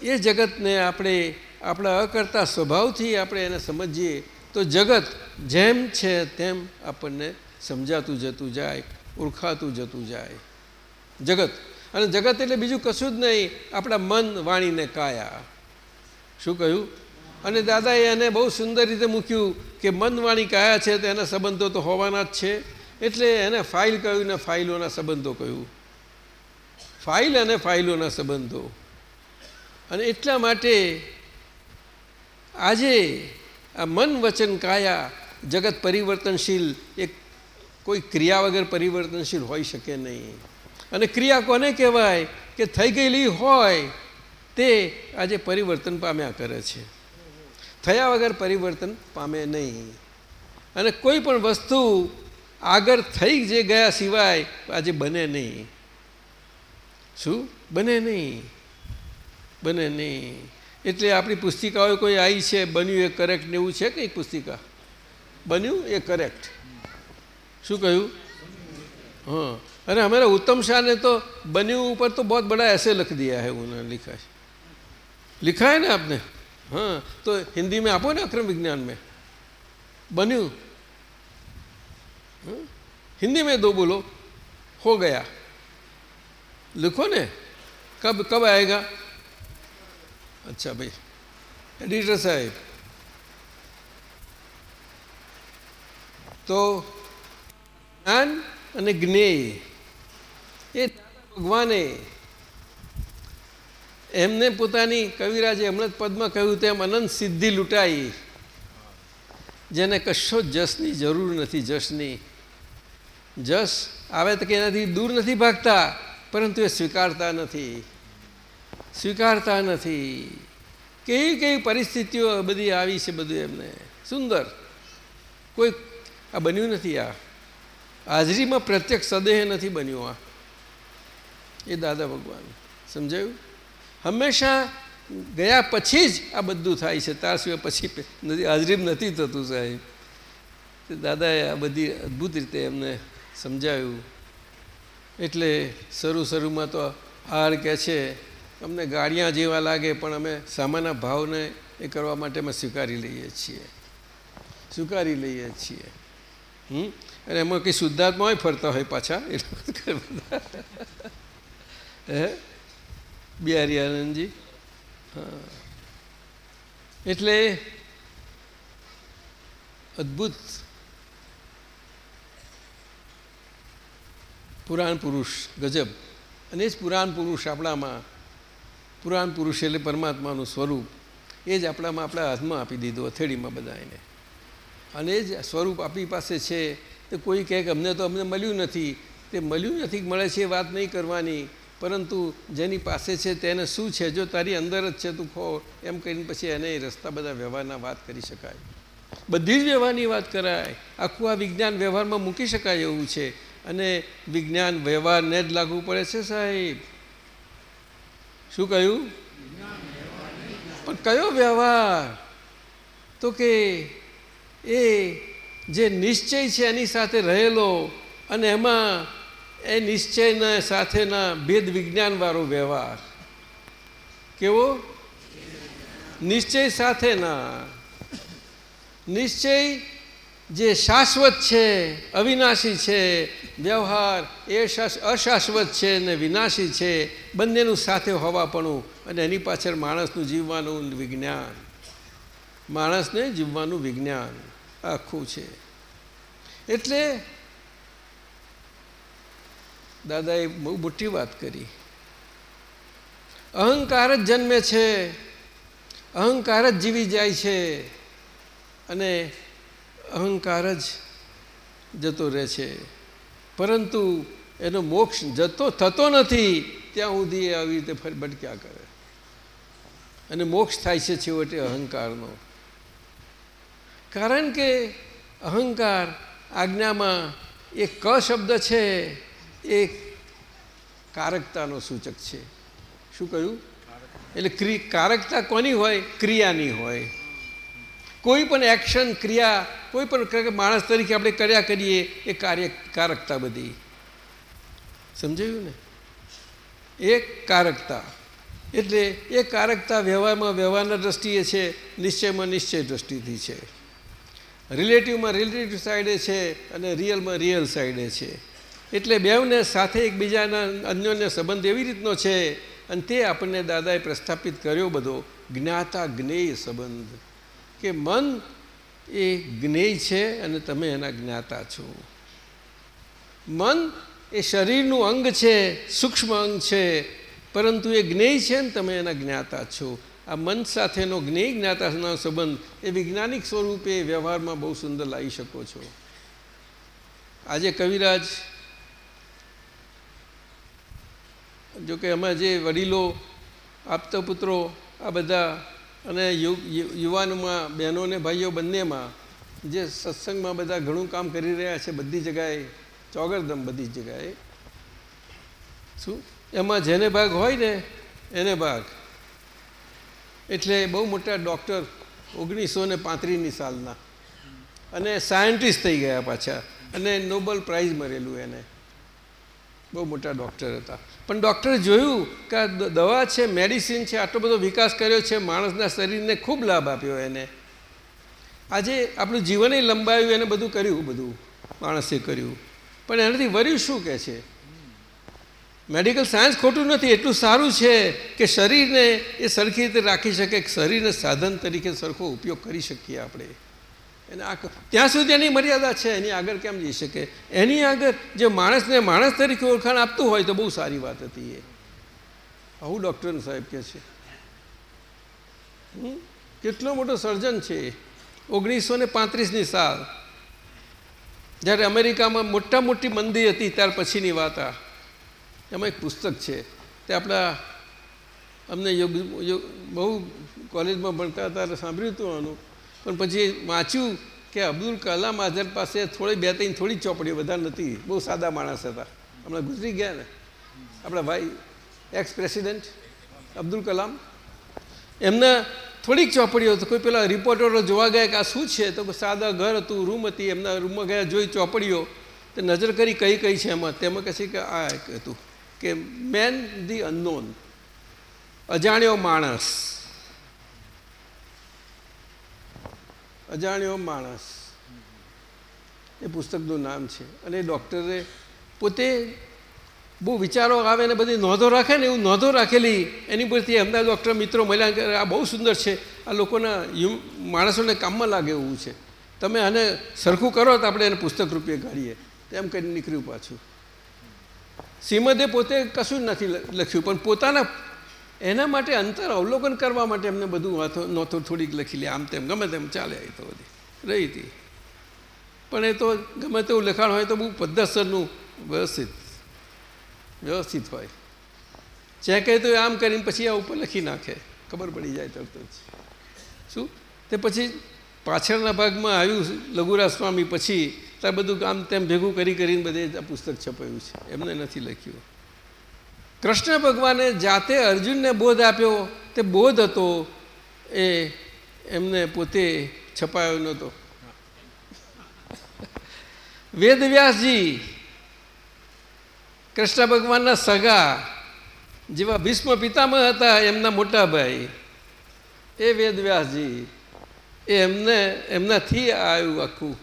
એ જગતને આપણે, આપણા અકર્તા સ્વભાવથી આપણે એને સમજીએ, તો જગત જેમ છે તેમ આપણને સમજાતું જતું જાય, ઓળખાતું જતું જાય. જગત. અને જગત એટલે બીજું કશું જ નહીં, આપણા મન વાણીને કાયા. શું કહ્યું? અને દાદાએ એને બહુ સુંદર રીતે મૂક્યું કે મનવાણી કયા છે તો એના સંબંધો તો હોવાના જ છે. એટલે એને ફાઇલ કહ્યું ને ફાઇલોના સંબંધો કહ્યું. ફાઇલ અને ફાઇલોના સંબંધો. અને એટલા માટે આજે આ મન વચન કાયા જગત પરિવર્તનશીલ, એક કોઈ ક્રિયા વગર પરિવર્તનશીલ હોઈ શકે નહીં. અને ક્રિયા કોને કહેવાય? કે થઈ ગયેલી હોય તે આજે પરિવર્તન પામ્યા કરે છે થયા વગર પરિવર્તન પામે નહીં અને કોઈ પણ વસ્તુ આગળ થઈ જે ગયા સિવાય આજે બને નહીં શું બને નહીં બને નહીં એટલે આપણી પુસ્તિકાઓ કોઈ આવી છે બન્યું એ કરેક્ટ ને એવું છે કંઈ પુસ્તિકા બન્યું એ કરેક્ટ શું કહ્યું हाँ अरे हमारे उत्तम शाह ने तो बन्यू ऊपर तो बहुत बड़ा ऐसे लिख दिया है उन्होंने लिखा है लिखा है ना आपने हाँ तो हिंदी में आपो ना अक्रम विज्ञान में बन्यू हाँ? हिंदी में दो बोलो हो गया लिखो ने कब कब आएगा अच्छा भाई एडिटर साहब तो જ્ઞાન અને જ્ઞેય એ ભગવાને એમને પોતાની કવિરાજે હમણાં જ પદમાં કહ્યું તેમ અનંત સિદ્ધિ લૂંટાઈ. જેને કશો જસની જરૂર નથી જસની જસ આવે તો કે એનાથી દૂર નથી ભાગતા, પરંતુ એ સ્વીકારતા નથી. સ્વીકારતા નથી. કેવી કેવી પરિસ્થિતિઓ બધી આવી છે બધું એમને. સુંદર. કોઈ આ બન્યું નથી આ. હાજરીમાં પ્રત્યક્ષ સદેહ નથી બન્યું આ. એ દાદા ભગવાન. સમજાયું? હંમેશા ગયા પછી જ આ બધું થાય છે. તાર સિવાય પછી નથી, હાજરીમાં નથી થતું સાહેબ. દાદાએ આ બધી અદ્ભુત રીતે એમને સમજાવ્યું. એટલે શરૂ શરૂમાં તો હાર કહે છે, અમને ગાડિયા જેવા લાગે, પણ અમે સામાના ભાવને એ કરવા માટે અમે સ્વીકારી લઈએ છીએ. સ્વીકારી લઈએ છીએ. હમ? અને એમાં કંઈ શુદ્ધાત્મા હોય ફરતા હોય પાછા? એ હે? બિહારી આનંદજી એટલે અદ્ભુત પુરાણ પુરુષ, ગજબ. અને એ જ પુરાણ પુરુષ આપણામાં, પુરાણ પુરુષ એટલે પરમાત્માનું સ્વરૂપ. એ જ આપણામાં આપણા હાથમાં આપી દીધું, અથેળીમાં બધા એને અને એ જ સ્વરૂપ આપણી પાસે છે. તો કોઈ કહે કે અમને તો અમને મળ્યું નથી. તે મળ્યું નથી, મળે છે વાત નહીં કરવાની. પરંતુ જેની પાસે છે તેને શું છે? જો તારી અંદર જ છે, તું ખો એમ કરીને પછી એને રસ્તા બધા વ્યવહારના વાત કરી શકાય. બધી જ વ્યવહારની વાત કરાય. આખું આ વિજ્ઞાન વ્યવહારમાં મૂકી શકાય એવું છે. અને વિજ્ઞાન વ્યવહારને જ લાગુ પડે છે, સાહેબ. શું કહ્યું? પણ કયો વ્યવહાર? તો કે એ જે નિશ્ચય છે એની સાથે રહેલો અને એમાં એ નિશ્ચયના સાથેના ભેદ વિજ્ઞાનવાળો વ્યવહાર. કેવો? નિશ્ચય સાથેના. નિશ્ચય જે શાશ્વત છે, અવિનાશી છે, વ્યવહાર એ અશાશ્વત છે ને વિનાશી છે, બંનેનું સાથે હોવાપણું અને એની પાછળ માણસનું જીવવાનું વિજ્ઞાન. માણસને જીવવાનું વિજ્ઞાન આખું છે. એટલે દાદાએ બહુ મોટી વાત કરી. અહંકાર જ જન્મે છે, અહંકાર જ જીવી જાય છે, અને અહંકાર જ જતો રહે છે. પરંતુ એનો મોક્ષ જતો, થતો નથી, ત્યાં સુધી આવી રીતે ફરી ભટક્યા કરે. અને મોક્ષ થાય છે છેવટે અહંકારનો. કારણ કે અહંકાર આજ્ઞામાં એક ક શબ્દ છે એ કારકતાનો સૂચક છે. શું કહ્યું? એટલે ક્રિ, કારકતા કોની હોય? ક્રિયાની હોય. કોઈ પણ એક્શન, ક્રિયા, કોઈ પણ માણસ તરીકે આપણે કર્યા કરીએ, એ કાર્ય, કારકતા બધી. સમજાયું ને? એ કારકતા. એટલે એ કારકતા વ્યવહારમાં વ્યવહારના દ્રષ્ટિએ છે, નિશ્ચયમાં નિશ્ચય દ્રષ્ટિથી છે. રિલેટિવમાં રિલેટિવ સાઈડે છે અને રિયલમાં રિયલ સાઈડે છે. એટલે બેવને સાથે એકબીજાના અન્યોન્ય સંબંધ એવી રીતનો છે, અને તે આપણને દાદાએ પ્રસ્થાપિત કર્યો બધો. જ્ઞાતા જ્ઞેય સંબંધ. કે મન એ જ્ઞેય છે અને તમે એના જ્ઞાતા છો. મન એ શરીરનું અંગ છે, સૂક્ષ્મ અંગ છે, પરંતુ એ જ્ઞેય છે ને તમે એના જ્ઞાતા છો. આ મન સાથેનો જ્ઞેય, જ્ઞાતાનો સંબંધ એ વૈજ્ઞાનિક સ્વરૂપે વ્યવહારમાં બહુ સુંદર લાવી શકો છો. આજે કવિરાજ જોકે એમાં જે વડીલો, આપતા પુત્રો, આ બધા અને યુવાનોમાં બહેનોને ભાઈઓ બંનેમાં જે સત્સંગમાં બધા ઘણું કામ કરી રહ્યા છે, બધી જગાએ ચોગરદમ બધી જગાએ શું? એમાં જેને ભાગ હોય ને, એને ભાગ. એટલે બહુ મોટા ડૉક્ટર ઓગણીસો ને પાંત્રીસની સાલના. અને સાયન્ટિસ્ટ થઈ ગયા પાછા. અને નોબલ પ્રાઇઝ મળેલું એને. બહુ મોટા ડૉક્ટર હતા. પણ ડૉક્ટરે જોયું કે દવા છે, મેડિસિન છે, આટલો બધો વિકાસ કર્યો છે, માણસના શરીરને ખૂબ લાભ આપ્યો એને. આજે આપણું જીવને લંબાયું એને બધું કર્યું, બધું માણસે કર્યું. પણ એનાથી વર્યું શું કહે છે? મેડિકલ સાયન્સ ખોટું નથી, એટલું સારું છે કે શરીરને એ સરખી રીતે રાખી શકે, શરીરને સાધન તરીકે સરખો ઉપયોગ કરી શકીએ આપણે. એને આ ત્યાં સુધી એની મર્યાદા છે, એની આગળ કેમ જઈ શકે? એની આગળ જે માણસને માણસ તરીકે ઓળખાણ આપતું હોય તો બહુ સારી વાત હતી એ. આવું ડૉક્ટર સાહેબ કહે છે. કેટલો મોટો સર્જન છે ઓગણીસો ને પાંત્રીસની સાલ. જ્યારે અમેરિકામાં મોટા મોટી મંદી હતી, ત્યાર પછીની વાત આ. એમાં એક પુસ્તક છે. તે આપણા અમને યોગ બહુ કોલેજમાં ભણતા હતા સાંભળ્યું હતું આનું. પણ પછી વાંચ્યું કે અબ્દુલ કલામ આઝાદ પાસે થોડી બે ત્રણ થોડી ચોપડીઓ વધારે નથી બહુ સાદા માણસ હતા. હમણાં ગુજરી ગયા ને. આપણા ભાઈ એક્સ પ્રેસિડેન્ટ અબ્દુલ કલામ. એમના થોડીક ચોપડીઓ તો કોઈ પેલા રિપોર્ટરો જોવા ગયા કે આ શું છે? તો સાદા ઘર હતું રૂમ હતી. એમના રૂમમાં ગયા, જોઈ ચોપડીઓ. તો નજર કરી કઈ કઈ છે એમાં? તેમાં કહે છે કે આ હતું કે મેન ધી અનનોન અજાણ્યો માણસ. અજાણ્યો માણસ. એ પુસ્તકનું નામ છે. અને ડૉક્ટરે પોતે બહુ વિચારો આવે ને બધી નોંધો રાખે ને એવું નોંધો રાખેલી એની પરથી એમના ડૉક્ટર મિત્રો મળ્યા કે આ બહુ સુંદર છે. આ લોકોના માણસોને કામમાં લાગે એવું છે. તમે આને સરખું કરો તો આપણે એને પુસ્તક રૂપે કાઢીએ. તેમ કરીને નીકળ્યું પાછું. શ્રીમદે પોતે કશું જ નથી લખ્યું. પણ પોતાના એના માટે અંતર અવલોકન કરવા માટે એમને બધું નોતો થોડીક લખી લે, આમ તેમ, ગમે તેમ ચાલે એ તો બધી. રહી હતી. પણ એ તો ગમે તેવું લખાણ હોય તો બહુ પદ્ધતસરનું વ્યવસ્થિત વ્યવસ્થિત હોય. કહે તો આમ કરીને પછી આ ઉપર લખી નાખે. ખબર પડી જાય તરત જ. શું? તે પછી પાછળના ભાગમાં આવ્યું લઘુરા સ્વામી પછી, ત્યાં બધું આમ તેમ ભેગું કરી કરીને બધે આ પુસ્તક છપાયું છે. એમને નથી લખ્યું. કૃષ્ણ ભગવાને જાતે અર્જુનને બોધ આપ્યો, તે બોધ હતો, એ એમને પોતે છપાયો નહોતો. વેદવ્યાસજી, કૃષ્ણ ભગવાનના સગા જેવા ભીષ્મ પિતામહ હતા એમના મોટા ભાઈ, એ વેદવ્યાસજી, એ એમને, એમનાથી આવ્યું આખું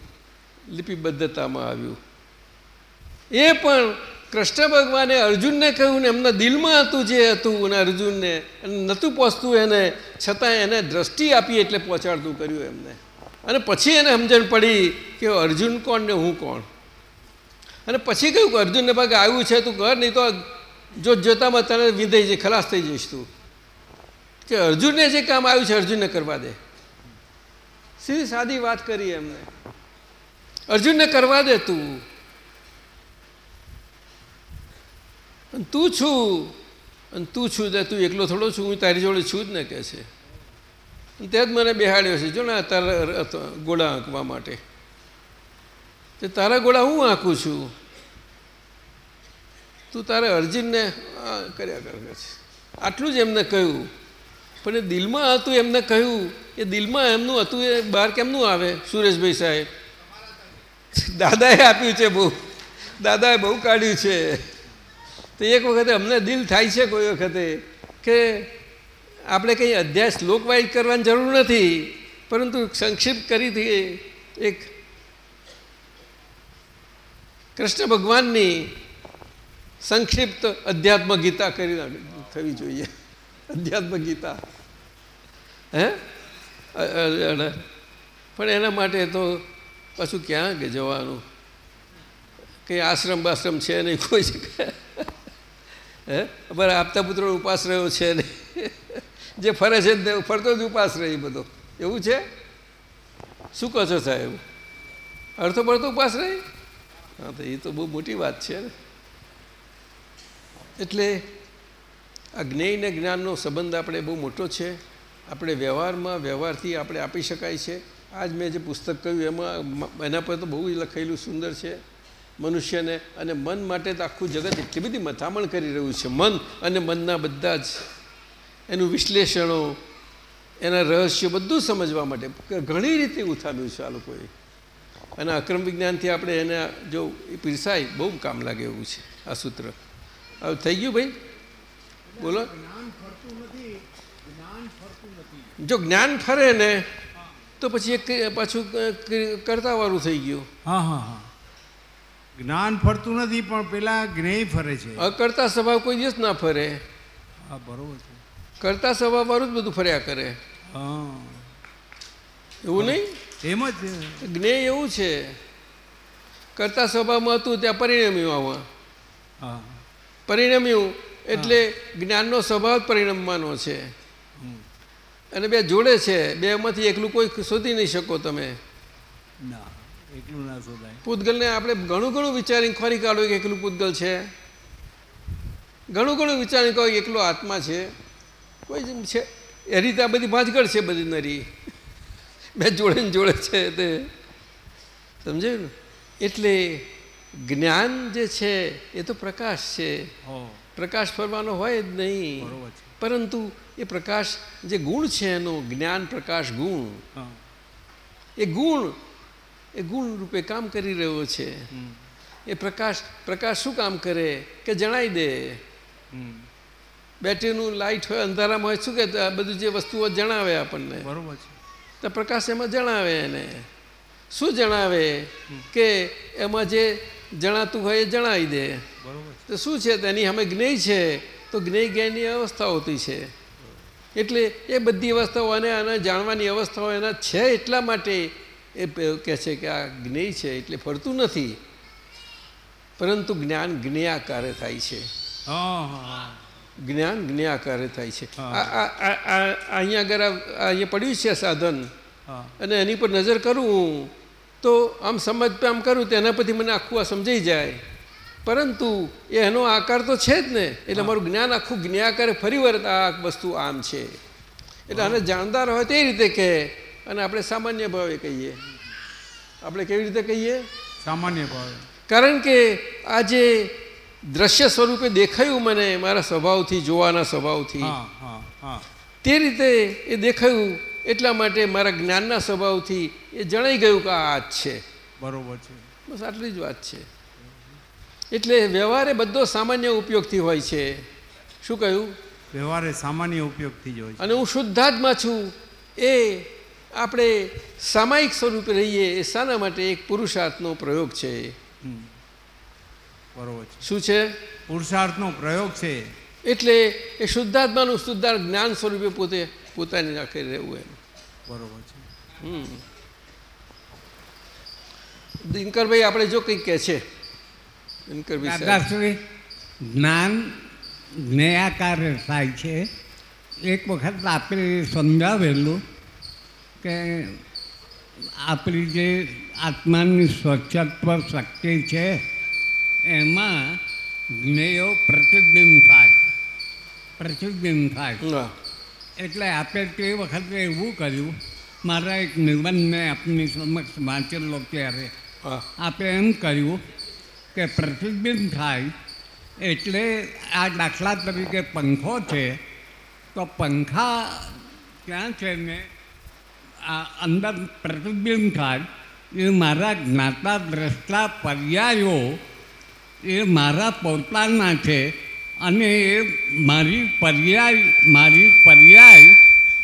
લિપિબદ્ધતામાં આવ્યું. એ પણ કૃષ્ણ ભગવાને અર્જુનને કહ્યું ને એમના દિલમાં હતું જે હતું અને અર્જુનને નહોતું પહોંચતું એને છતાં એને દ્રષ્ટિ આપી એટલે પહોંચાડતું કર્યું એમને. અને પછી એને સમજણ પડી કે અર્જુન કોણ ને હું કોણ? અને પછી કહ્યું કે અર્જુનને ભાગ આવ્યું છે તું કર નહીં તો જો જોતામાં તને વિંધાઈ જઈ ખલાસ થઈ જઈશ તું. કે અર્જુનને જે કામ આવ્યું છે, અર્જુનને કરવા દે. સીધી સાદી વાત કરી એમને. અર્જુનને કરવા દે તું. તું છું. અને તું છું તે તું એકલો થોડો છું, હું તારી જોડે છું જ ને, કહે છે. તે જ મને બેહાડ્યો છે, જો ને તારા ગોળા આંકવા માટે. તે તારા ગોળા હું આંકું છું? તું તારે અર્જુનને કર્યા કર છે. આટલું જ એમને કહ્યું. પણ એ દિલમાં હતું એમને કહ્યું. એ દિલમાં એમનું હતું, એ બહાર કેમનું આવે, સુરેશભાઈ સાહેબ? દાદાએ આપ્યું છે બહુ. દાદાએ બહુ કાઢ્યું છે. તો એક વખતે અમને દિલ થાય છે કોઈ વખતે કે આપણે કંઈ અધ્યાય શ્લોકવાઇઝ કરવાની જરૂર નથી, પરંતુ સંક્ષિપ્ત કરી હતી એક કૃષ્ણ ભગવાનની સંક્ષિપ્ત અધ્યાત્મ ગીતા કરી થવી જોઈએ. અધ્યાત્મ ગીતા. હે? પણ એના માટે તો પાછું ક્યાં જવાનું? કંઈ આશ્રમ બાશ્રમ છે નહીં કોઈ હે? અમારે આપતા પુત્રો ઉપાસ રહ્યો છે ને. જે ફરે છે ફરતો જ ઉપાસ રહી બધો. એવું છે? શું કહો છો સાહેબ? અડધો પડતો ઉપાસ રહી? હા, તો એ તો બહુ મોટી વાત છે ને. એટલે આ જ્ઞેય ને જ્ઞાનનો સંબંધ આપણે બહુ મોટો છે. આપણે વ્યવહારમાં વ્યવહારથી આપણે આપી શકાય છે. આજ મેં જે પુસ્તક કહ્યું, એમાં એના પર તો બહુ જ લખેલું સુંદર છે. મનુષ્યને અને મન માટે તો આખું જગત એટલી બધી મથામણ કરી રહ્યું છે. મન અને મનના બધા જ એનું વિશ્લેષણો, એના રહસ્યો બધું સમજવા માટે ઘણી રીતે ઉથામ્યું છે આ લોકોએ. અને અક્રમ વિજ્ઞાનથી આપણે એને જો પીરસાય, બહુ કામ લાગે એવું છે આ સૂત્ર. હવે થઈ ગયું ભાઈ? બોલો. જો જ્ઞાન ફરે ને, તો પછી એક પાછું કરતાવાળું થઈ ગયું. હા હા હા. જ્ઞાન ફરતું નથી પણ પેલા જ્ઞેય ફરે છે. અકર્તા સ્વભાવ કોઈ દિવસ ના ફરે. હા બરોબર છે. કરતા સ્વભાવ વાળું જ બધું ફર્યા કરે. હા. એવું નહીં? એમ જ. જ્ઞેય એવું છે. કરતા સ્વભાવમાં હતું ત્યાં પરિણમ્યું આમાં. હા. પરિણમ્યું એટલે જ્ઞાનનો સ્વભાવ પરિણમવાનો છે. અને બે જોડે છે. બેમાંથી એકલું કોઈ શોધી નહીં શકો તમે. ના. એકલું ના શોધાય. પૂતગલને આપણે ઘણું ઘણું વિચારીને ખોરી કાઢો કે એકલું પૂતગલ છે. ઘણું ઘણું વિચારીને કહો એકલો આત્મા છે. કોઈ છે. એ રીતે આ બધી ભાંજગળ છે બધી નરી. બે જોડે ને જોડે છે તે. સમજાયું ને? એટલે જ્ઞાન જે છે એ તો પ્રકાશ છે. પ્રકાશ ફરવાનો હોય જ નહીં. પરંતુ એ પ્રકાશ જે ગુણ છે એનો જ્ઞાન પ્રકાશ ગુણ. એ ગુણ એ ગુણ રૂપે કામ કરી રહ્યો છે. એ પ્રકાશ પ્રકાશ શું કામ કરે? કે જણાવી દે. બેટરીનું લાઇટ હોય અંધારામાં હોય શું કે આ બધું જે વસ્તુઓ જણાવે આપણને? બરોબર છે. તો પ્રકાશ એમાં જણાવે એને. શું જણાવે? કે એમાં જે જણાતું હોય એ જણાવી દે. બરોબર તો શું છે? તેની અમે જ્ઞેય છે. તો જ્ઞેય જ્ઞાનની અવસ્થા હોતી છે. એટલે એ બધી અવસ્થાઓ અને આને જાણવાની અવસ્થાઓ એના છે એટલા માટે એ કહે છે કે આ જ્ઞેય છે એટલે ફરતું નથી. પરંતુ જ્ઞાન જ્ઞેયાકારે થાય છે. જ્ઞાન જ્ઞેયાકારે થાય છે. અહીંયા આગળ અહીંયા પડ્યું છે સાધન. અને એની પર નજર કરું તો આમ સમજ આમ કરું તો એના પરથી મને આખું આ સમજાઈ જાય. પરંતુ એ એનો આકાર તો છે જ ને. એટલે મારું જ્ઞાન આખું જ્ઞાકારે ફરી વાર આ વસ્તુ આમ છે. એટલે આને જાણદાર હોય તે રીતે કહે અને આપણે સામાન્ય ભાવે કહીએ. આપણે કેવી રીતે કહીએ? સામાન્ય ભાવે. કારણ કે આ જે દ્રશ્ય સ્વરૂપે દેખાયું મને મારા સ્વભાવથી જોવાના સ્વભાવથી તે રીતે એ દેખાયું એટલા માટે મારા જ્ઞાનના સ્વભાવથી એ જણાઈ ગયું કે આ જ છે. બરોબર છે. બસ આટલી જ વાત છે. એટલે વ્યવહારે બધો સામાન્ય ઉપયોગથી હોય છે. શું કહ્યું? વ્યવહારે સામાન્ય ઉપયોગથી જ હોય છે. અને હું શુદ્ધાત્મા છું. એ આપણે સામાયિક સ્વરૂપે રહીએ એ શાના માટે એક પુરુષાર્થનો પ્રયોગ છે. હમ. બરોબર શું છે? પુરુષાર્થનો પ્રયોગ છે. એટલે એ શુદ્ધાત્માનું શુદ્ધાર્થ જ્ઞાન સ્વરૂપે પોતે પોતાની રાખે રહેવું એમ. બરોબર છે. હમ. દિનકરભાઈ આપણે જો કંઈક કહે છે. દિનકરભાઈ જ્ઞાન જ્ઞેયાકારે થાય છે. એક વખત આપણે સમજાવેલું કે આપણી જે આત્માની સ્વચ્છત્વ શક્તિ છે એમાં જ્ઞેયો પ્રતિબિંબ થાય પ્રતિબિંબ થાય. એટલે આપણે તે વખતે એવું કર્યું મારા એક નિબંધને આપની સમક્ષ વાંચેલો ત્યારે. આપણે એમ કર્યું કે પ્રતિબિંબ થાય એટલે આ દાખલા તરીકે પંખો છે તો પંખા ક્યાં છે ને આ અંદર પ્રતિબિંબ થાય. એ મારા જ્ઞાતા દ્રષ્ટા પર્યાયો એ મારા પોતાના છે. અને એ મારી પર્યાય મારી પર્યાય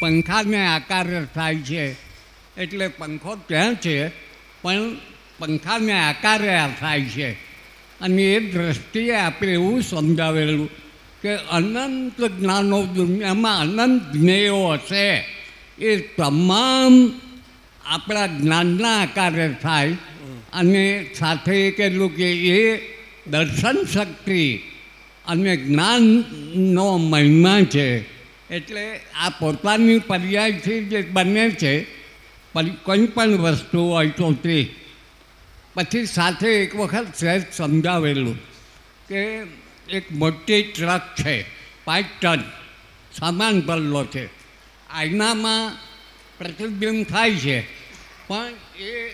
પંખાને આકારે થાય છે. એટલે પંખો ત્યાં છે, પણ પંખાને આકારે થાય છે. અને એ દ્રષ્ટિએ આપણે એવું સમજાવેલું કે અનંત જ્ઞાનો દુનિયામાં અનંત જ્ઞેયો હશે. એ તમામ આપણા જ્ઞાનના આકારે થાય અને સાથે એ કહેલું કે એ દર્શન શક્તિ અને જ્ઞાનનો મહિમા છે. એટલે આ પોતાની પર્યાયથી જે બને છે કોઈ પણ વસ્તુ હોય તો તે. પછી સાથે એક વખત સહેજ સમજાવેલું કે એક મોટી ટ્રક છે પાંચ ટન, સામાન ભરલો છે. આયનામાં પ્રતિબિંબ થાય છે. પણ એ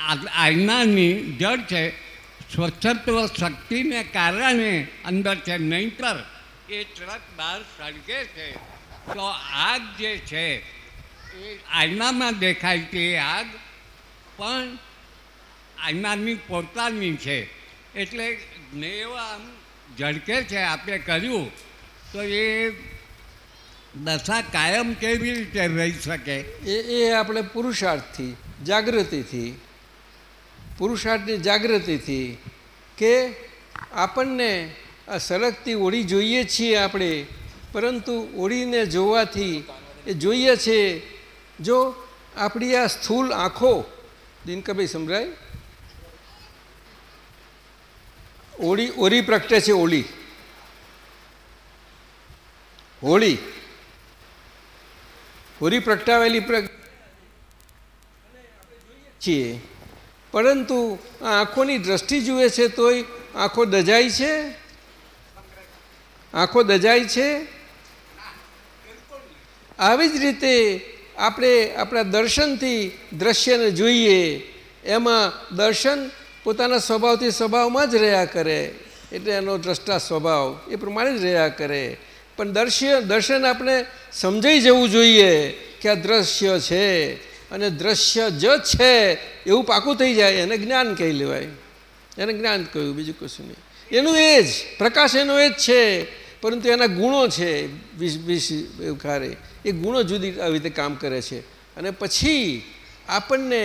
આ- આયનાની જડ છે, સ્વચ્છત્વ શક્તિને કારણે અંદર છે, નહીંતર એ ટ્રક બહાર સળગે છે. તો આગ જે છે, એ આજનામાં દેખાય છે એ આગ, પણ આયનાની પોતાની છે. એટલે એવા આમ ઝળકે છે, આપણે કર્યું. તો એ દશા કાયમ કેવી રીતે રહી શકે? એ એ આપણે પુરુષાર્થથી, જાગૃતિથી, પુરુષાર્થની જાગૃતિથી કે આપણને આ સળગતી ઓળી જોઈએ છીએ આપણે, પરંતુ ઓળીને જોવાથી એ જોઈએ છે, જો આપણી આ સ્થૂલ આંખો દિનકભાઈ સમજાય ઓળી ઓરી પ્રગટે છે ઓળી. હોળી હોળી પ્રગટાવેલી પ્ર છીએ. પરંતુ આંખોની દ્રષ્ટિ જુએ છે તોય આંખો દજાય છે? આંખો દજાય છે? આવી જ રીતે આપણે આપણા દર્શનથી દ્રશ્યને જોઈએ. એમાં દર્શન પોતાના સ્વભાવથી સ્વભાવમાં જ રહ્યા કરે. એટલે એનો દ્રષ્ટા સ્વભાવ એ પ્રમાણે જ રહ્યા કરે. પણ દર્શ્ય દર્શન આપણે સમજાઈ જવું જોઈએ કે આ દ્રશ્ય છે અને દ્રશ્ય જ છે એવું પાકું થઈ જાય, એને જ્ઞાન કહી લેવાય. એને જ્ઞાન કહ્યું, બીજું કશું નહીં. એનું એ જ, પ્રકાશ એનો એ જ છે, પરંતુ એના ગુણો છે, વીસ એ ગુણો જુદી આવી રીતે કામ કરે છે. અને પછી આપણને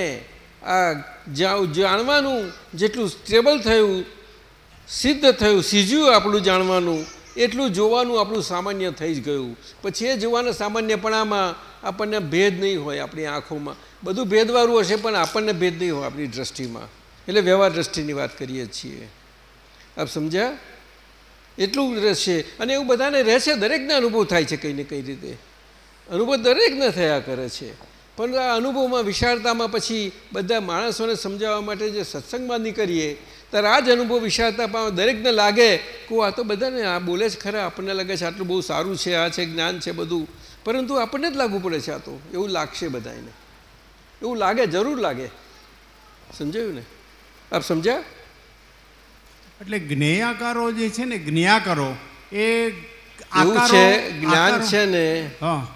આ જાણવાનું જેટલું સ્ટેબલ થયું, સિદ્ધ થયું, સીજ્યું આપણું જાણવાનું એટલું જોવાનું આપણું સામાન્ય થઈ જ ગયું. પછી એ જોવાના સામાન્યપણામાં આપણને ભેદ નહીં હોય આપણી આંખોમાં. બધું ભેદવાળું હશે પણ આપણને ભેદ નહીં હોય આપણી દ્રષ્ટિમાં. એટલે વ્યવહાર દ્રષ્ટિની વાત કરીએ છીએ. આપ સમજ્યા? એટલું રહેશે. અને એવું બધાને રહેશે, દરેકને અનુભવ થાય છે કંઈ ને કઈ રીતે. અનુભવ દરેકને થયા કરે છે. પણ આ અનુભવમાં વિશાળતામાં પછી બધા માણસોને સમજાવવા માટે જે સત્સંગમાં નીકળીએ ત્યારે આ જ અનુભવ વિશાળતા દરેકને લાગે કે આ તો બધાને આ બોલે છે ખરા આપણને લાગે છે આટલું બહુ સારું છે આ છે જ્ઞાન છે બધું. પરંતુ આપણને જ લાગુ પડે છે આ તો. એવું લાગશે બધાને એવું લાગે જરૂર લાગે. સમજાયું ને? આપ સમજ્યા? એટલે જ્ઞેયાકારો જે છે ને જ્ઞેયાકારો એ એવું છે જ્ઞાન છે ને? હા.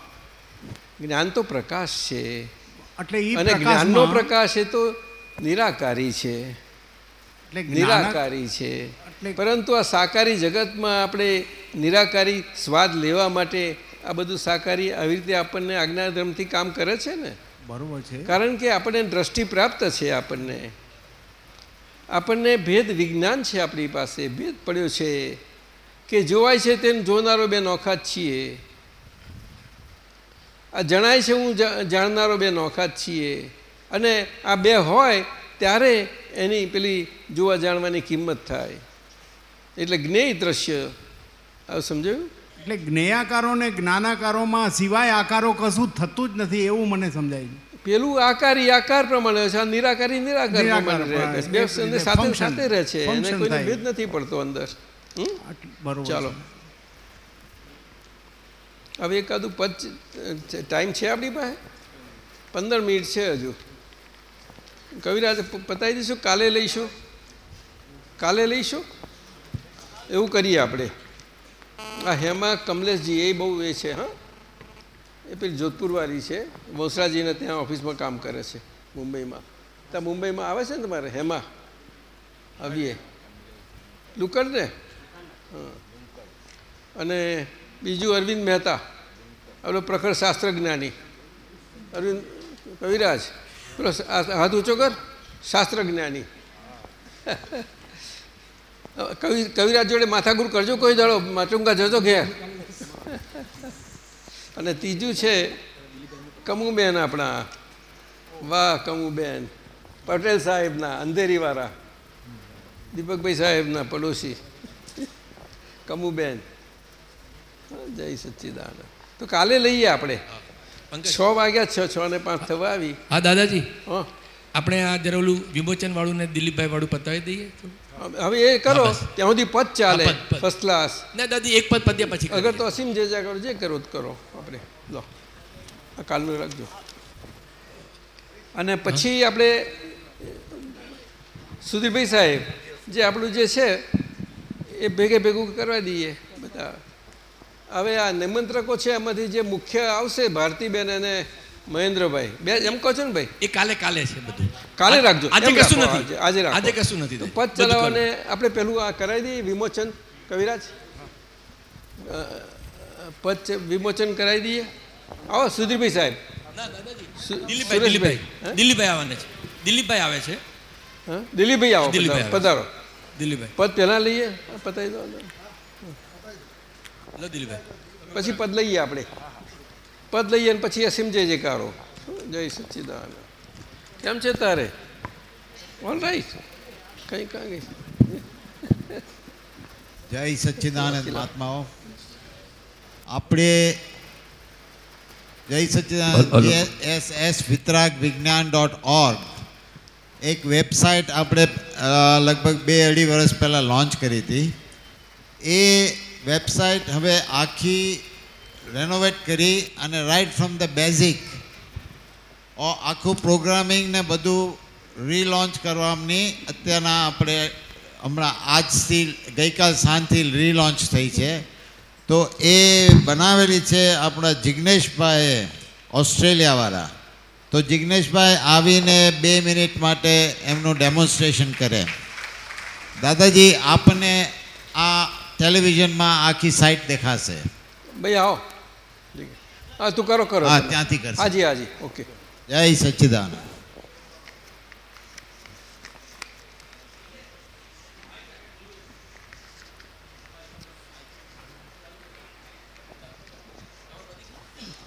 જ્ઞાન તો પ્રકાશ છે. એટલે અને જ્ઞાનનો પ્રકાશ એ તો નિરાકારી છે. નિરાકારી છે. પરંતુ આ સાકારી જગતમાં આપણે નિરાકારી સ્વાદ લેવા માટે આ બધું સાકારી આવી રીતે આપણને આજ્ઞાધર્મથી કામ કરે છે ને? બરોબર છે. કારણ કે આપણને દ્રષ્ટિ પ્રાપ્ત છે આપણને. આપણને ભેદ વિજ્ઞાન છે આપણી પાસે. ભેદ પડ્યો છે કે જોવાય છે તેને જોનારો બે નોખા જ છીએ. આ જણાય છે હું જાણનારો બે નોખા જ છીએ. અને આ બે હોય ત્યારે એની પેલી જોવા જાણવાની કિંમત થાય. એટલે જ્ઞેય દ્રશ્ય આ સમજાયું? એટલે જ્ઞેયાકારો ને જ્ઞાનાકારોમાં સિવાય આકારો કશું થતું જ નથી એવું મને સમજાય પેલું આકારી આકાર પ્રમાણે છે આ નિરાકારી નિરાકાર પ્રમાણે બે સાથે સાથે રહે છે એને કોઈને ભેદ નથી પડતો અંદર. ચાલો. હવે એકાદું પદ ટાઈમ છે આપણી પાસે? પંદર મિનિટ છે હજુ. કવિરાજ પતાવી દઈશું? કાલે લઈશું? કાલે લઈશું? એવું કરીએ આપણે. આ હેમા, કમલેશજી, એ બહુ એ છે, હા? એ પેલી જોધપુરવાળી છે. વંસરાજીને ત્યાં ઓફિસમાં કામ કરે છે, મુંબઈમાં. ત્યાં મુંબઈમાં આવે છે ને તમારે? હેમા. આવીએ. લુકડ ને અને બીજું અરવિંદ મહેતા. આપણો પ્રખર શાસ્ત્ર જ્ઞાની અરવિંદ, કવિરાજ. પેલો હાથ ઊંચો કર. શાસ્ત્ર જ્ઞાની. કવિ કવિરાજ જોડે માથાકૂર કરજો, કોઈ દાડો માટુંગા જજો ઘેર. અને ત્રીજું છે, કમુબેન આપણા. વાહ, કમુબેન. પટેલ સાહેબના, અંધેરીવાળા. દીપકભાઈ સાહેબના પડોશી. કમુબેન. જય સચ્ચિદાનંદ. તો કાલે લઈએ આપણે. છ વાગ્યા છ છ ને પાંચ થવા આવી. હા દાદાજી. હા. આપણે આ જરા ઓલું વિમોચન વાળું ને દિલીપભાઈ વાળું પતાવી દઈએ. હવે એ કરો ત્યાં સુધી પદ ચાલે. ફર્સ્ટ ક્લાસ ના દાદી એક પદ પદ્યા પછી અગર તો અસીમ જે જા કરો જે કરો કરો. આપણે લો. આ કાલનું રાખજો. અને પછી આપણે સુધીરભાઈ સાહેબ જે આપણું જે છે એ ભેગે ભેગું કરવા દઈએ બધા. હવે આ નિમંત્રકો છે એમાંથી જે મુખ્ય આવશે ભારતીબેન અને મહેન્દ્રભાઈ. બે એમ કહો છો ને ભાઈ? એ કાલે કાલે છે બધું. કાલે રાખજો. આજે કશું નથી. આજે- આજે આજે કશું નથી તો પદ ચલાવવાને આપણે પેલું આ કરાવી દઈએ. વિમોચન. કવિરાજ? પદ વિમોચન કરાવી દઈએ. આવો સુધીરભાઈ સાહેબ. દિલીપભાઈ દિલીપભાઈ. દિલીપભાઈ આવવાના છે. દિલીપભાઈ આવે છે? દિલીપભાઈ આવો દિલીપભાઈ પધારો, દિલીપભાઈ. પદ પહેલાં લઈએ. પતાવી દો. લો દિલીપભાઈ. પછી પદ લઈએ આપણે. પદ લઈએ અને પછી અસીમ જય જયકારો. જય સચ્ચિદાનંદ કેમ છે તારે? ઓલ રાઈટ કઈ કાં ગઈ જય સચ્ચિદાનંદ મહાત્માઓ. આપણે જય સચ્ચિદાનંદ એસ એસ વિતરાગ વિજ્ઞાન ડોટ ઓર્ગ. એક વેબસાઇટ આપણે લગભગ બે અઢી વર્ષ પહેલાં લોન્ચ કરી હતી. એ વેબસાઇટ હવે આખી રેનોવેટ કરી અને રાઇટ ફ્રોમ ધ બેઝિક આખું પ્રોગ્રામિંગ ને બધું રીલોન્ચ કરવાની અત્યારના આપણે હમણાં આજથી ગઈકાલ સાંજથી રીલોન્ચ થઈ છે. તો એ બનાવેલી છે આપણા જિજ્ઞેશભાઈએ ઓસ્ટ્રેલિયાવાળા. તો જિજ્ઞેશભાઈ આવીને બે મિનિટ માટે એમનું ડેમોન્સ્ટ્રેશન કરે. દાદાજી, આપને આ ટેલિવિઝનમાં આખી સાઇટ દેખાશે. ભાઈ આવો. હા તું કરો કરો. હા, ત્યાંથી કરશે. હાજી હાજી. ઓકે. જય સચ્ચિદાનંદ.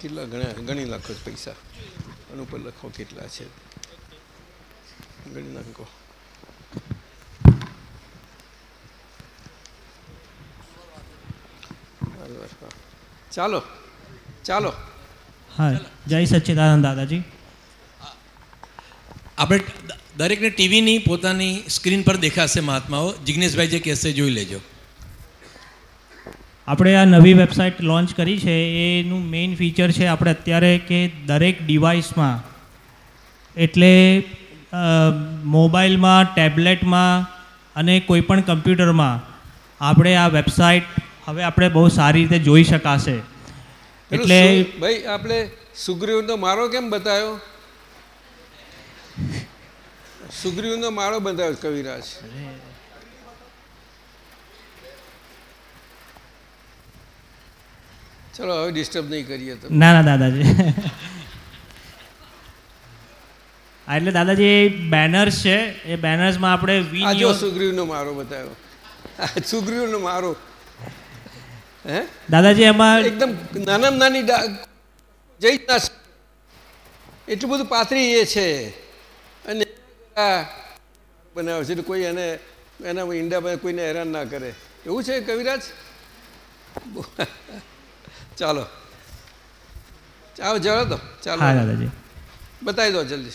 કેટલા ગણ્યા? ગણી નાખો પૈસા. આનું ઉપર લખો કેટલા છે. ગણી નાખો ચાલો ચાલો. હા જય સચ્ચિદાનંદ દાદાજી. આપણે દરેકને ટીવીની પોતાની સ્ક્રીન પર દેખાશે મહાત્માઓ. જિગ્નેશભાઈ જે કહેશે જોઈ લેજો. આપણે આ નવી વેબસાઇટ લોન્ચ કરી છે. એનું મેઇન ફીચર છે આપણે અત્યારે કે દરેક ડિવાઇસમાં એટલે મોબાઈલમાં ટેબ્લેટમાં અને કોઈપણ કમ્પ્યુટરમાં આપણે આ વેબસાઇટ હવે આપણે બહુ સારી રીતે જોઈ શકાશે. એટલે ભાઈ આપણે સુગ્રીવનો મારો કેમ બતાવ્યો? સુગ્રીવનો માળો બતાવ્યો કવિરાજ. ચલો હવે ડિસ્ટર્બ નહીં કરીએ તો. ના ના દાદાજી. હા, એટલે દાદાજી બેનર્સ છે એ બેનર્સમાં આપણે વી આ જો ન્યૂઝ સુગ્રીવનો માળો બતાવ્યો. સુગ્રીવ સુગ્રીવનો માળો. હે? દાદાજી એમાં એકદમ નાનામાં નાની જઈ જ ના એટલું બધું પાતળી એ છે. અને બનાવે છે. કોઈ એને એના ઈંડા પર કોઈને હેરાન ના કરે. એવું છે કવિરાજ? ચાલો. ચાલો જવા દો. ચાલો. હા દાદાજી. બતાવી દો જલ્દી.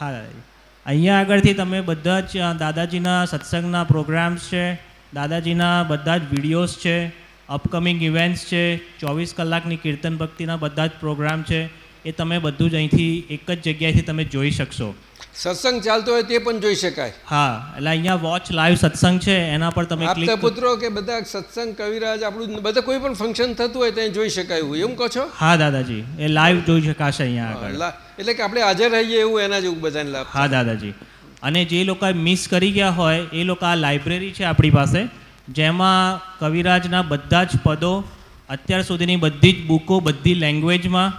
હા દાદાજી. અહીંયા આગળથી તમે બધા જ દાદાજીના સત્સંગના પ્રોગ્રામ્સ છે દાદાજીના બધા જ વિડીયોઝ છે. અપકમિંગ ઇવેન્ટ્સ છે ચોવીસ કલાકની કીર્તન ભક્તિના બધા જ પ્રોગ્રામ છે એ તમે બધું જ અહીંથી એક જ જગ્યાએથી તમે જોઈ શકશો. સત્સંગ ચાલતો હોય તે પણ જોઈ શકાય. હા એટલે અહીંયા વોચ લાઈવ સત્સંગ છે એના પર તમે આપતા પુત્રો કે બધા સત્સંગ કવિરાજ આપણું બધા કોઈ પણ ફંક્શન થતું હોય ત્યાં જોઈ શકાય એવું એમ કહો છો? હા દાદાજી એ લાઈવ જોઈ શકાશે અહીંયા આગળ. એટલે કે આપણે હાજર રહીએ એવું એના જેવું બધાને લાભ હા દાદાજી. અને જે લોકો મિસ કરી ગયા હોય એ લોકો આ લાઇબ્રેરી છે આપણી પાસે. જેમાં કવિરાજના બધા જ પદો અત્યાર સુધીની બધી જ બુકો, બધી લેંગ્વેજમાં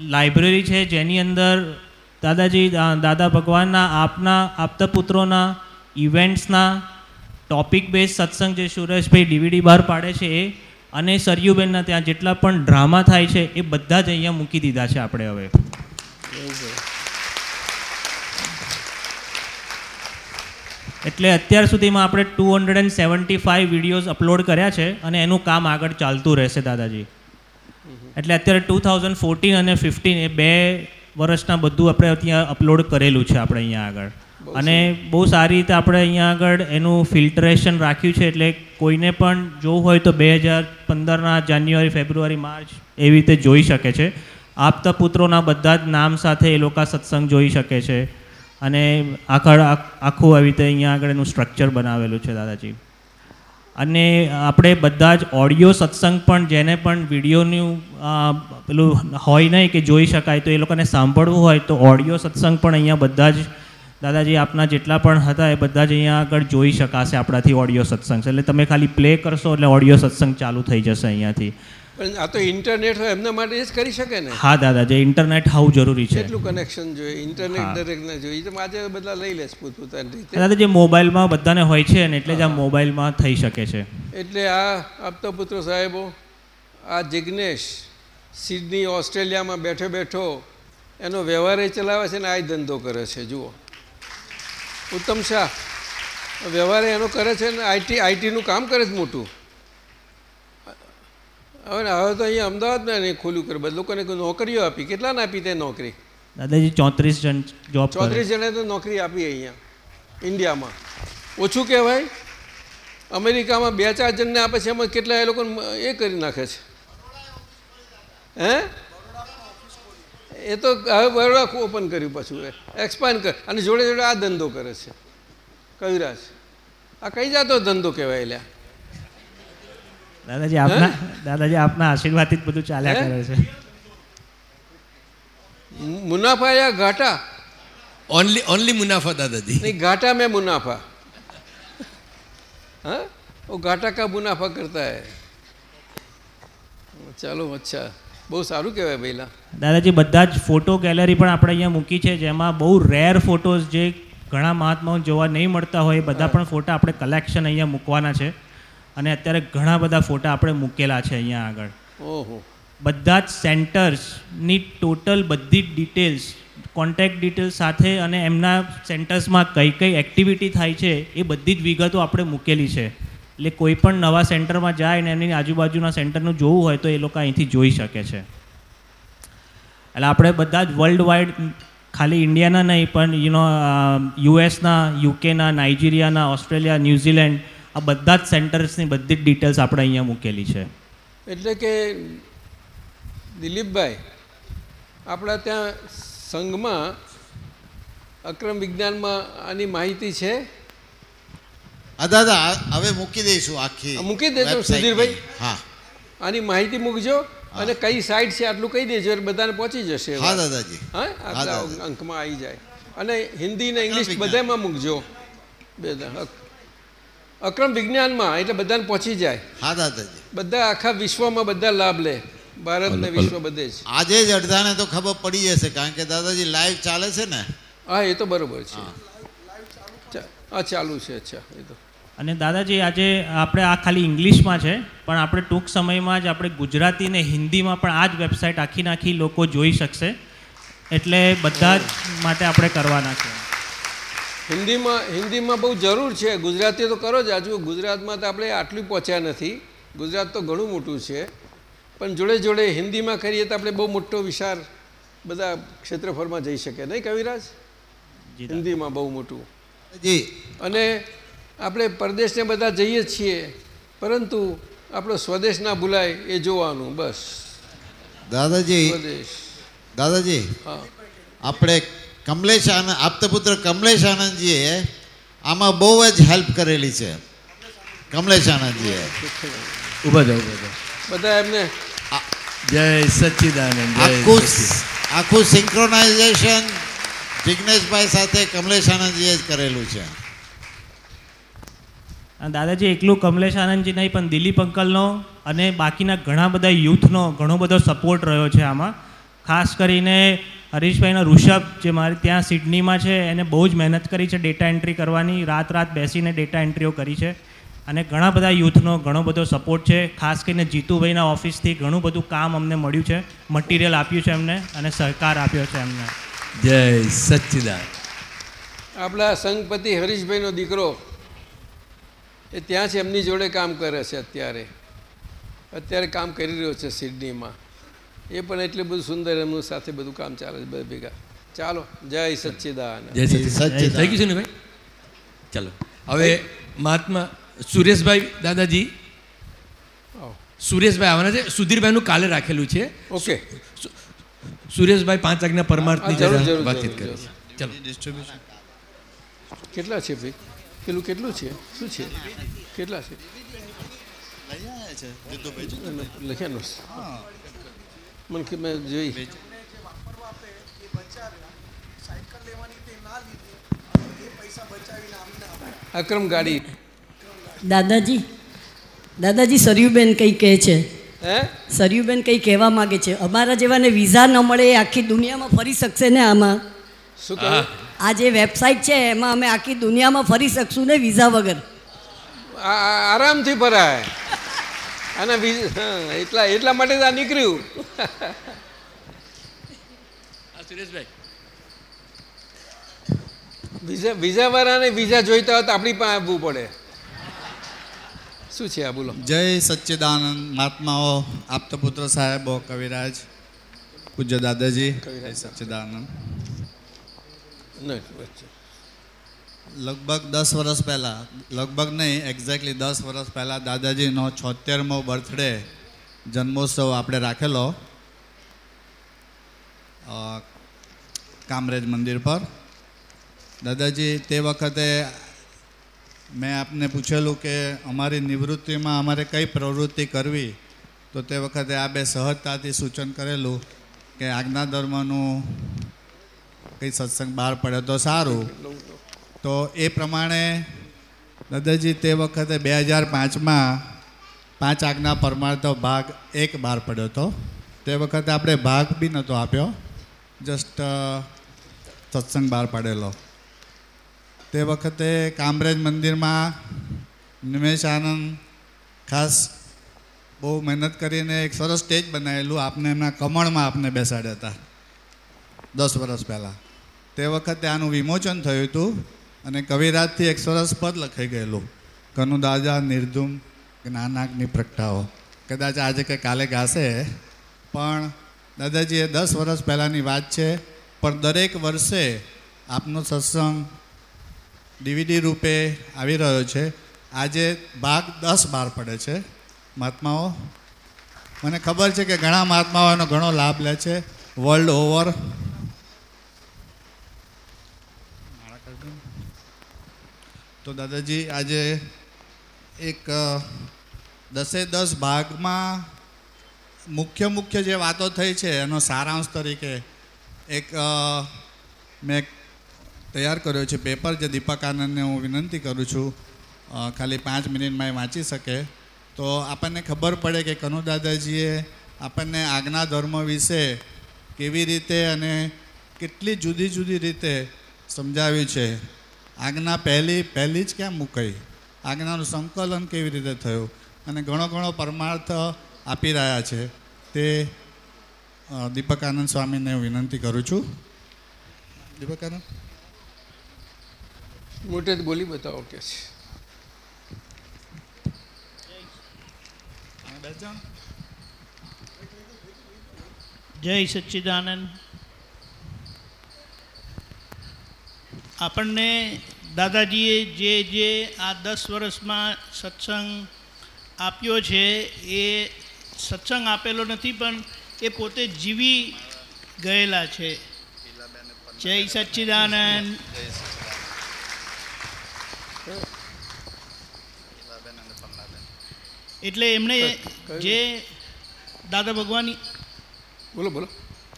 લાઇબ્રેરી છે. જેની અંદર દાદાજી દાદા ભગવાનના આપના, આપતા પુત્રોના ઇવેન્ટ્સના ટોપિક બેઝ સત્સંગ જે સુરેશભાઈ ડીવીડી બહાર પાડે છે એ અને સરયુબેનના ત્યાં જેટલા પણ ડ્રામા થાય છે એ બધા જ અહીંયા મૂકી દીધા છે આપણે હવે. એટલે અત્યાર સુધીમાં આપણે two hundred and seventy five videos upload કર્યા છે અને એનું કામ આગળ ચાલતું રહેશે દાદાજી. એટલે અત્યારે ટુ થાઉઝન્ડ ફોર્ટીન અને ફિફ્ટીન એ બે વર્ષના બધું આપણે ત્યાં અપલોડ કરેલું છે આપણે અહીંયા આગળ. અને બહુ સારી રીતે આપણે અહીંયા આગળ એનું ફિલ્ટરેશન રાખ્યું છે એટલે કોઈને પણ જોવું હોય તો બે હજાર પંદરના જાન્યુઆરી ફેબ્રુઆરી માર્ચ એવી રીતે જોઈ શકે છે. આપતા પુત્રોના બધા જ નામ સાથે એ લોકો સત્સંગ જોઈ શકે છે. અને આખળ આખું આવી રીતે અહીંયા આગળ એનું સ્ટ્રક્ચર બનાવેલું છે દાદાજી. અને આપણે બધા જ ઓડિયો સત્સંગ પણ જેને પણ વિડીયોનું પેલું હોય નહીં કે જોઈ શકાય તો એ લોકોને સાંભળવું હોય તો ઓડિયો સત્સંગ પણ અહીંયા બધા જ દાદાજી આપના જેટલા પણ હતા એ બધા જ અહીંયા આગળ જોઈ શકાશે આપણાથી ઓડિયો સત્સંગ. એટલે તમે ખાલી પ્લે કરશો એટલે ઓડિયો સત્સંગ ચાલુ થઈ જશે અહીંયાથી. પણ આ તો ઇન્ટરનેટ હોય એમના માટે જ કરી શકે ને? હા દાદા જે ઇન્ટરનેટ હોવું જરૂરી છે. એટલું કનેક્શન જોઈએ? ઇન્ટરનેટ. દરેકને જોઈએ. તો આજે બધા લઈ લેશ પોતપોતાની રીતે. દાદાજી મોબાઈલમાં બધાને હોય છે ને એટલે જ આ મોબાઈલમાં થઈ શકે છે. એટલે આ આપતા પુત્રો સાહેબો આ જિજ્ઞેશ સિડની ઓસ્ટ્રેલિયામાં બેઠો બેઠો એનો વ્યવહાર એ ચલાવે છે ને આ ધંધો કરે છે. જુઓ. ઉત્તમ શાહ. વ્યવહાર એનો કરે છે ને આઈટી આઈટીનું કામ કરે છે મોટું. હવે હવે તો અહીંયા અમદાવાદમાં એને ખોલ્યું કરે બધા લોકોને નોકરીઓ આપી. કેટલાને આપી તે નોકરી? દાદાજી ચોત્રીસ જણ જોબ ચોત્રીસ જણે તો નોકરી આપી અહીંયા ઇન્ડિયામાં. ઓછું કહેવાય. અમેરિકામાં બે ચાર જણને આપે છે એમાં કેટલા એ લોકો એ કરી નાખે છે. હે? એ તો હવે બરોડા ઓપન કર્યું પાછું એક્સપાન્ડ કર. અને જોડે જોડે આ ધંધો કરે છે. કવિરાજ. આ કઈ જાતો ધંધો કહેવાય લ્યા? દાદાજી આપના દાદાજી આપના આશીર્વાદથી જ બધું ચાલ્યા હે? કરે છે મુનાફા યા ઘાટા ઓનલી ઓનલી મુનાફા દાદાજી नहीं घाटा में मुनाफा हाँ वो घाटा का मुनाफा करता है ચાલો અચ્છા બહુ સારું કહેવાય પહેલાં દાદાજી બધા જ ફોટો ગેલેરી પણ આપણે અહીંયા મૂકી છે જેમાં બહુ રેર ફોટોઝ જે ઘણા મહાત્માઓ જોવા નહીં મળતા હોય એ બધા પણ ફોટા આપણે કલેક્શન અહીંયા મૂકવાના છે અને અત્યારે ઘણા બધા ફોટા આપણે મૂકેલા છે અહીંયા આગળ. ઓહો. બધા જ સેન્ટર્સની ટોટલ બધી જ ડિટેલ્સ કોન્ટેક્ટ ડિટેલ્સ સાથે અને એમના સેન્ટર્સમાં કઈ કઈ એક્ટિવિટી થાય છે એ બધી જ વિગતો આપણે મૂકેલી છે. એટલે કોઈ પણ નવા સેન્ટરમાં જાય ને એની આજુબાજુના સેન્ટરનું જોવું હોય તો એ લોકો અહીંથી જોઈ શકે છે. એટલે આપણે બધા જ વર્લ્ડ વાઇડ ખાલી ઇન્ડિયાના નહીં પણ યુનો યુએસના યુકેના નાઇજીરિયાના ઓસ્ટ્રેલિયા ન્યૂઝીલેન્ડ આ બધા જ સેન્ટર્સની બધી જ ડિટેલ્સ આપણે અહીંયા મૂકેલી છે. એટલે કે દિલીપભાઈ આપણા ત્યાં સંઘમાં અક્રમ વિજ્ઞાનમાં આની માહિતી છે? હા દાદા હવે મૂકી દઈશું આખી મૂકી દેજો સુધીરભાઈ. હા. આની માહિતી મૂકજો અને કઈ સાઇટ છે આટલું કહી દેજો એટલે બધાને પહોંચી જશે હા, દાદાજી. હા આટલા અંકમાં આવી જાય. અને હિન્દી ને ઇંગ્લિશ. બધામાં મૂકજો. બે અક્રમ વિજ્ઞાનમાં એટલે બધાને પહોંચી જાય. હા દાદાજી. બધા આખા વિશ્વમાં બધા લાભ લે. ભારત ને વિશ્વ બધે જ. આજે જ અડધાને તો ખબર પડી જશે કારણ કે દાદાજી લાઈવ ચાલે છે ને? હા એ તો બરોબર છે. હા. ચાલુ છે અચ્છા એ તો. અને દાદાજી આજે આપણે આ ખાલી ઇંગ્લિશમાં છે પણ આપણે ટૂંક સમયમાં જ આપણે ગુજરાતી ને હિન્દીમાં પણ આ જ વેબસાઇટ આખી નાખી લોકો જોઈ શકશે. એટલે બધા જ માટે આપણે કરવાના છે. હિન્દીમાં હિન્દીમાં બહુ જરૂર છે. ગુજરાતી તો કરો જ આજુ. ગુજરાતમાં તો આપણે આટલું પહોંચ્યા નથી. ગુજરાત તો ઘણું મોટું છે. પણ જોડે જોડે હિન્દીમાં કરીએ તો આપણે બહુ મોટો વિશાળ બધા ક્ષેત્રફળમાં જઈ શકે નહીં કવિરાજ? હિન્દીમાં બહુ મોટું. જી. અને આપણે પરદેશને બધા જઈએ જ છીએ. પરંતુ આપણો સ્વદેશ ના ભૂલાય એ જોવાનું. બસ. દાદાજી. સ્વદેશ. દાદાજી. હા. આપણે કમલેશ આનંદ આપતપુત્ર કમલેશ આનંદજીએ આમાં બહુ જ હેલ્પ કરેલી છે. કમલેશ આનંદજીએ ઊભા જાઓ. બધા એમને જય સચ્ચિદાનંદ આખું આખું સિંક્રોનાઇઝેશન જિજ્ઞેશભાઈ સાથે કમલેશ આનંદજીએ જ કરેલું છે. અને દાદાજી એકલું કમલેશ આનંદજી નહીં પણ દિલીપ અંકલનો અને બાકીના ઘણા બધા યુથનો ઘણો બધો સપોર્ટ રહ્યો છે આમાં. ખાસ કરીને હરીશભાઈના ઋષભ જે મારે ત્યાં સિડનીમાં છે એને બહુ જ મહેનત કરી છે ડેટા એન્ટ્રી કરવાની. રાત રાત બેસીને ડેટા એન્ટ્રીઓ કરી છે. અને ઘણા બધા યુથનો ઘણો બધો સપોર્ટ છે. ખાસ કરીને જીતુભાઈના ઓફિસથી ઘણું બધું કામ અમને મળ્યું છે. મટીરિયલ આપ્યું છે એમને અને સહકાર આપ્યો છે એમને. જય સચ્ચિદાનંદ. આપણા સંઘપતિ હરીશભાઈનો દીકરો એ ત્યાં છે એમની જોડે કામ કરે છે અત્યારે. અત્યારે કામ કરી રહ્યો છે સિડનીમાં. એ પણ એટલું બધું સુંદર એમનું સાથે બધું કામ ચાલે છે બધા ભેગા. ચાલો જય સચ્ચિદાનંદ. જય સચ્ચિદાનંદ થઈ ગયું છે ને ભાઈ ચાલો. હવે મહાત્મા સુરેશભાઈ દાદાજી. સુરેશભાઈ આવવાના છે. સુધીરભાઈનું કાલે રાખેલું છે. ઓકે. સુરેશભાઈ પાંચ આજ્ઞા પરમાર્થની વાતચીત કરી છે ચાલો. કેટલા છે ભાઈ? પેલું કેટલું છે? શું છે? કેટલા છે? લખ્યાનું મને કે મેં જોઈ. અક્રમ ગાડી. દાદાજી દાદાજી સરયુબેન કંઈ કહે છે? હે? સરયુબેન કંઈ કહેવા માગે છે? અમારા જેવાને વિઝા ન મળે એ આખી દુનિયામાં ફરી શકશે ને આમાં? શું આ જે વેબસાઇટ છે એમાં અમે આખી દુનિયામાં ફરી શકશું ને વિઝા વગર? આરામથી ભરાય. અને એટલા એટલા માટે જ આ નીકળ્યું. સુરેશભાઈ. બીજા વિઝા વાળાને બીજા જોઈતા હોય તો આપણી પાસે આવવું પડે. શું છે આ બોલો? જય સચ્ચિદાનંદ મહાત્માઓ આપતપુત્ર સાહેબો કવિરાજ પૂજ્ય દાદાજી જય સચ્ચિદાનંદ. નહીં, વચ્ચે. લગભગ દસ વર્ષ પહેલાં, લગભગ નહીં એક્ઝેક્ટલી દસ વર્ષ પહેલાં દાદાજીનો છોતેરમો બર્થડે જન્મોત્સવ આપણે રાખેલો કામરેજ મંદિર પર. દાદાજી, તે વખતે મેં આપને પૂછેલું કે અમારી નિવૃત્તિમાં અમારે કઈ પ્રવૃત્તિ કરવી, તો તે વખતે આ બે સહજતાથી સૂચન કરેલું કે આજ્ઞા ધર્મનું કંઈ સત્સંગ બહાર પડે તો સારું. તો એ પ્રમાણે દાદાજી તે વખતે બે હજાર પાંચમાં પાંચ આજ્ઞા પરમાર્થ ભાગ એક બહાર પડ્યો હતો. તે વખતે આપણે ભાગ બી નહોતો આપ્યો જસ્ટ સત્સંગ બહાર પાડેલો. તે વખતે કામરેજ મંદિરમાં નિમેશ આનંદ ખાસ બહુ મહેનત કરીને એક સરસ સ્ટેજ બનાવેલું આપને એમના કમળમાં આપને બેસાડ્યા હતા, દસ વર્ષ પહેલાં. તે વખતે આનું વિમોચન થયું હતું. અને કવિરાજથી એક સરસ પદ લખાઈ ગયેલું. કનુદાદા નિર્ધુમ જ્ઞાનાગ્નિ પ્રગટાવો. કદાચ આજે કે કાલે ગાશે, પણ દાદાજી એ દસ વર્ષ પહેલાંની વાત છે, પણ દરેક વર્ષે આપનો સત્સંગ ડીવીડી રૂપે આવી રહ્યો છે. આજે ભાગ દસ બહાર પડે છે. મહાત્માઓ, મને ખબર છે કે ઘણા મહાત્માઓ એનો ઘણો લાભ લે છે. વર્લ્ડ ઓવર તો દાદાજી, આજે એક દસે દસ ભાગમાં મુખ્ય મુખ્ય જે વાતો થઈ છે, એનો સારાંશ તરીકે એક મેં તૈયાર કર્યો છે પેપર, જે દીપક આનંદને હું વિનંતી કરું છું. ખાલી પાંચ મિનિટમાં એ વાંચી શકે. તો આપણને ખબર પડે કે કનુ દાદાજીએ આપણને આજ્ઞા ધર્મ વિશે કેવી રીતે અને કેટલી જુદી જુદી રીતે સમજાવ્યું છે. આજ્ઞા પહેલી પહેલી જ કેમ મૂકાઈ આજ્ઞાનું સંકલન કેવી રીતે થયું? અને ઘણો ઘણો પરમાર્થ આપી રહ્યા છે. તે દીપક આનંદ સ્વામીને હું વિનંતી કરું છું. દીપક આનંદ મોટે જ બોલી બતાવો કે છે. જય સચ્ચિદાનંદ. આપણને દાદાજીએ જે જે આ દસ વર્ષમાં સત્સંગ આપ્યો છે એ સત્સંગ આપેલો નથી પણ એ પોતે જીવી ગયેલા છે. જય સચ્ચિદાનંદ. એટલે એમણે જે દાદા ભગવાનની બોલો બોલો.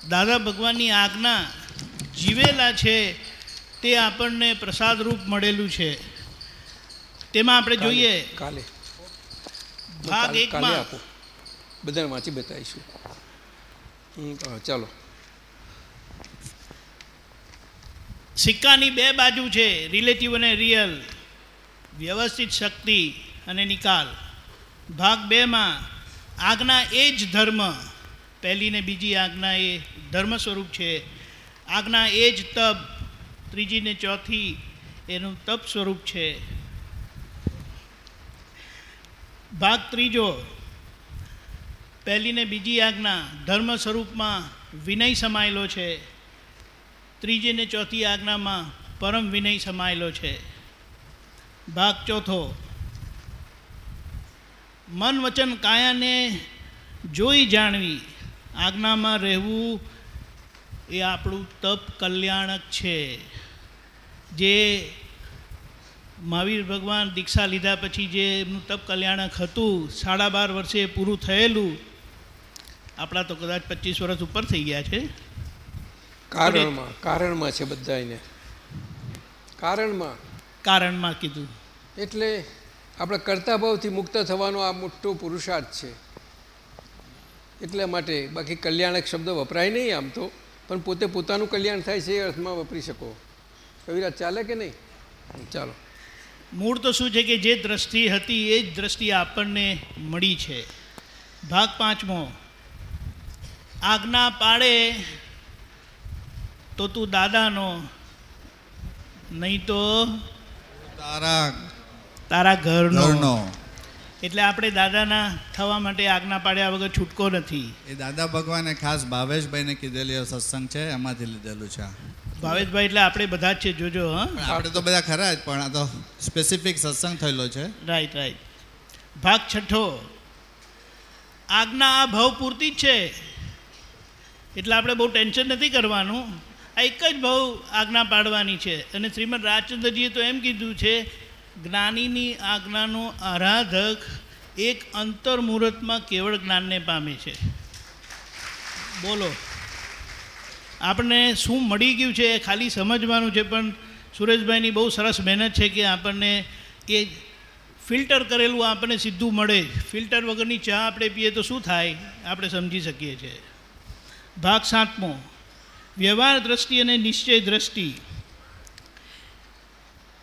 દાદા ભગવાનની આજ્ઞા જીવેલા છે તે આપણને પ્રસાદ રૂપ મળેલું છે. તેમાં આપણે જોઈએ. કાલે. ભાગ એકમાં આપો. બધાને વાંચી બતાવીશું. ચાલો. સિક્કાની બે બાજુ છે રિલેટિવ અને રિયલ વ્યવસ્થિત શક્તિ અને નિકાલ. ભાગ બેમાં આજ્ઞા એ જ ધર્મ. પહેલી ને બીજી આજ્ઞા એ ધર્મ સ્વરૂપ છે. આજ્ઞા એ જ તપ. ત્રીજી ને ચોથી એનું તપ સ્વરૂપ છે. ભાગ ત્રીજો પહેલી ને બીજી આજ્ઞા, ધર્મ સ્વરૂપમાં વિનય સમાયેલો છે. ત્રીજી ને ચોથી આજ્ઞામાં પરમ વિનય સમાયેલો છે. ભાગ ચોથો, મન વચન કાયાને જોઈ જાણવી, આજ્ઞામાં રહેવું એ આપણું તપ કલ્યાણક છે. જે મહાવીર ભગવાન દીક્ષા લીધા પછી જે એમનું તપ કલ્યાણક હતું સાડા બાર વર્ષે પૂરું થયેલું આપણા તો કદાચ પચીસ વર્ષ ઉપર થઈ ગયા છે. કારણમાં કારણમાં છે બધા એને કારણમાં. કારણમાં કીધું. એટલે આપણે કરતા ભાવથી મુક્ત થવાનો આ મોટો પુરુષાર્થ છે. એટલા માટે બાકી કલ્યાણક શબ્દ વપરાય નહીં આમ તો પણ પોતે પોતાનું કલ્યાણ થાય છે એ અર્થમાં વપરી શકો. કવિરાજ ચાલે કે નહીં? ચાલો. મૂળ તો શું છે કે જે દ્રષ્ટિ હતી એ જ દ્રષ્ટિ આપણને મળી છે. ભાગ પાંચમો. આજ્ઞા પાડે તો તું દાદાનો નહીં તો તારા તારા ઘરનો. એટલે આપણે દાદાના થવા માટે આજ્ઞા પાડ્યા વગર છૂટકો નથી. એ દાદા ભગવાને ખાસ ભાવેશભાઈને કીધેલી સત્સંગ છે એમાંથી લીધેલું છે આ. ભાવેશભાઈ એટલે આપણે બધા જ છે જોજો હા. આપણે તો બધા ખરા જ પણ આ તો સ્પેસિફિક સત્સંગ થયેલો છે. રાઈટ રાઈટ ભાગ છઠ્ઠો. આજ્ઞા આ ભાવ પૂરતી જ છે. એટલે આપણે બહુ ટેન્શન નથી કરવાનું. આ એક જ ભાવ આજ્ઞા પાડવાની છે. અને શ્રીમદ રાજચંદ્રજીએ તો એમ કીધું છે જ્ઞાનીની આજ્ઞાનો આરાધક એક અંતર મુહૂર્તમાં કેવળ જ્ઞાનને પામે છે. બોલો. આપણને શું મળી ગયું છે એ ખાલી સમજવાનું છે, પણ સુરેશભાઈની બહુ સરસ મહેનત છે કે આપણને એ ફિલ્ટર કરેલું આપણને સીધું મળે. ફિલ્ટર વગરની ચા આપણે પીએ તો શું થાય? આપણે સમજી શકીએ છીએ. ભાગ સાતમો. વ્યવહાર દ્રષ્ટિ અને નિશ્ચય દ્રષ્ટિ.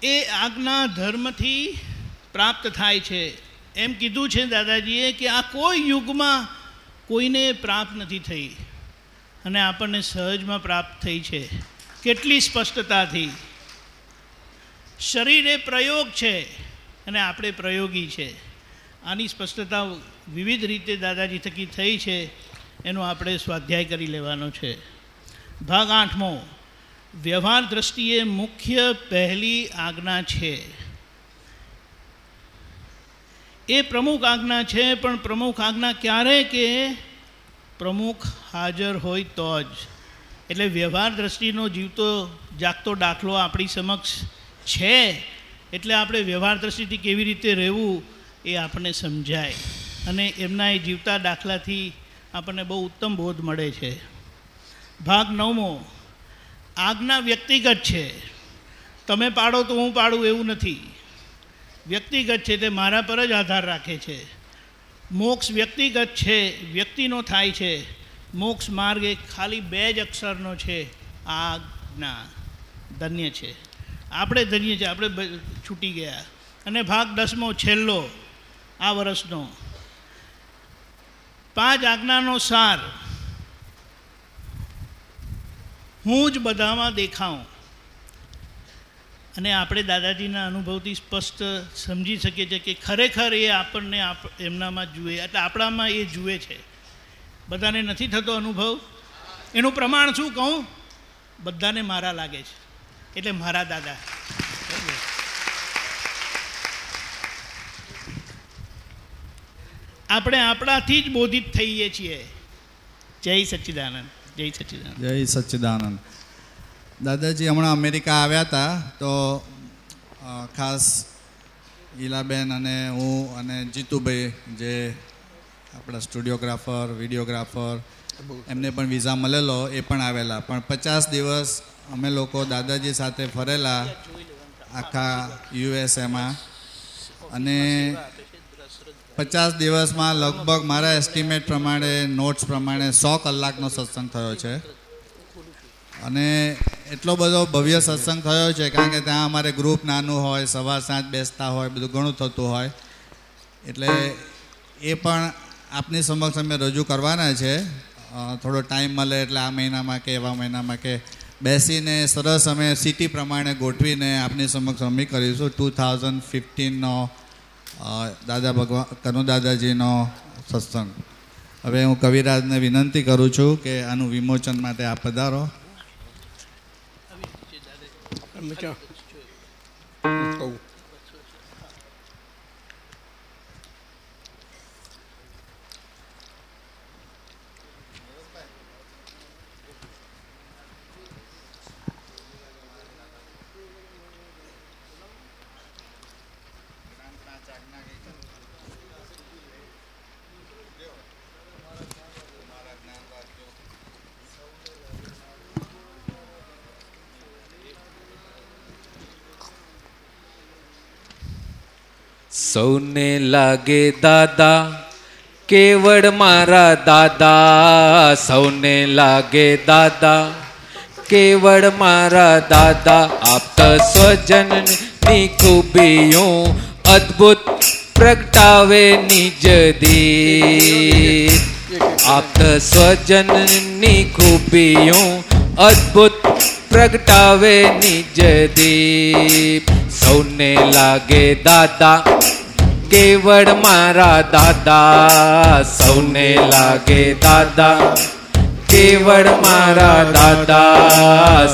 એ આજ્ઞા ધર્મથી પ્રાપ્ત થાય છે. એમ કીધું છે દાદાજીએ કે આ કોઈ યુગમાં કોઈને પ્રાપ્ત નથી થઈ. અને આપણને સહજમાં પ્રાપ્ત થઈ છે. કેટલી સ્પષ્ટતાથી. શરીર એ પ્રયોગ છે અને આપણે પ્રયોગી છે. આની સ્પષ્ટતા વિવિધ રીતે દાદાજી થકી થઈ છે, એનો આપણે સ્વાધ્યાય કરી લેવાનો છે. ભાગ આઠમો. વ્યવહાર દ્રષ્ટિએ મુખ્ય પહેલી આજ્ઞા છે. એ પ્રમુખ આજ્ઞા છે, પણ પ્રમુખ આજ્ઞા ક્યારે કે પ્રમુખ હાજર હોય તો જ. એટલે વ્યવહાર દ્રષ્ટિનો જીવતો જાગતો દાખલો આપણી સમક્ષ છે. એટલે આપણે વ્યવહાર દ્રષ્ટિથી કેવી રીતે રહેવું એ આપણને સમજાય. અને એમના એ જીવતા દાખલાથી આપણને બહુ ઉત્તમ બોધ મળે છે. ભાગ નવમો, આજ્ઞા વ્યક્તિગત છે. તમે પાડો તો હું પાડું એવું નથી. વ્યક્તિગત છે તે મારા પર જ આધાર રાખે છે. મોક્ષ વ્યક્તિગત છે, વ્યક્તિનો થાય છે. મોક્ષ માર્ગ એ ખાલી બે જ અક્ષરનો છે, આજ્ઞા. ધન્ય છે. આપણે ધન્ય છે, આપણે છૂટી ગયા. અને ભાગ દસમો, છેલ્લો, આ વર્ષનો પાંચ આજ્ઞાનો સાર. હું જ બધામાં દેખાઉં. અને આપણે દાદાજીના અનુભવથી સ્પષ્ટ સમજી શકીએ છીએ કે ખરેખર એ આપણને આપ, એમનામાં જુએ, એટલે આપણામાં એ જુએ છે. બધાને નથી થતો અનુભવ? એનું પ્રમાણ શું કહું? બધાને મારા લાગે છે. એટલે મારા દાદા. આપણે આપણાથી જ બોધિત થઈએ છીએ. જય સચ્ચિદાનંદ. જય સચ્ચિદાનંદ. જય સચ્ચિદાનંદ. દાદાજી હમણાં અમેરિકા આવ્યા હતા, તો ખાસ ઈલાબેન અને હું અને જીતુભાઈ, જે આપણા સ્ટુડિયોગ્રાફર, વિડીયોગ્રાફર, એમને પણ વિઝા મળેલો, એ પણ આવેલા. પણ પચાસ દિવસ અમે લોકો દાદાજી સાથે ફરેલા આખા યુએસએમાં. અને પચાસ દિવસમાં લગભગ મારા એસ્ટિમેટ પ્રમાણે નોટ્સ પ્રમાણે સો કલાકનો સત્સંગ થયો છે. અને એટલો બધો ભવ્ય સત્સંગ થયો છે, કારણ કે ત્યાં અમારે ગ્રુપ નાનું હોય, સવાર સાંજ બેસતા હોય, બધું ઘણું થતું હોય. એટલે એ પણ આપની સમક્ષ અમે રજૂ કરવાના છે. થોડો ટાઈમ મળે એટલે આ મહિનામાં કે, એવા મહિનામાં કે, બેસીને સરસ અમે સિટી પ્રમાણે ગોઠવીને આપની સમક્ષ અમે કરીશું. ટુ થાઉઝન્ડ ફિફ્ટીનનો દાદા ભગવાન કનુ દાદાજીનો સત્સંગ. હવે હું કવિરાજને વિનંતી કરું છું કે આનું વિમોચન માટે આપ પધારો. المكان સૌને લાગે દાદા કેવળ મારા દાદા સૌને લાગે દાદા કેવળ મારા દાદા આપતા સ્વજનની ખૂબીઓ અદ્ભુત પ્રગટાવે નિજ દી આપતા સ્વજનની ખૂબીઓ અદ્ભુત પ્રગટાવે નિજ દીપ સૌને લાગે દાદા કેવળ મારા દાદા, સૌને લાગે દાદા. કેવળ મારા દાદા,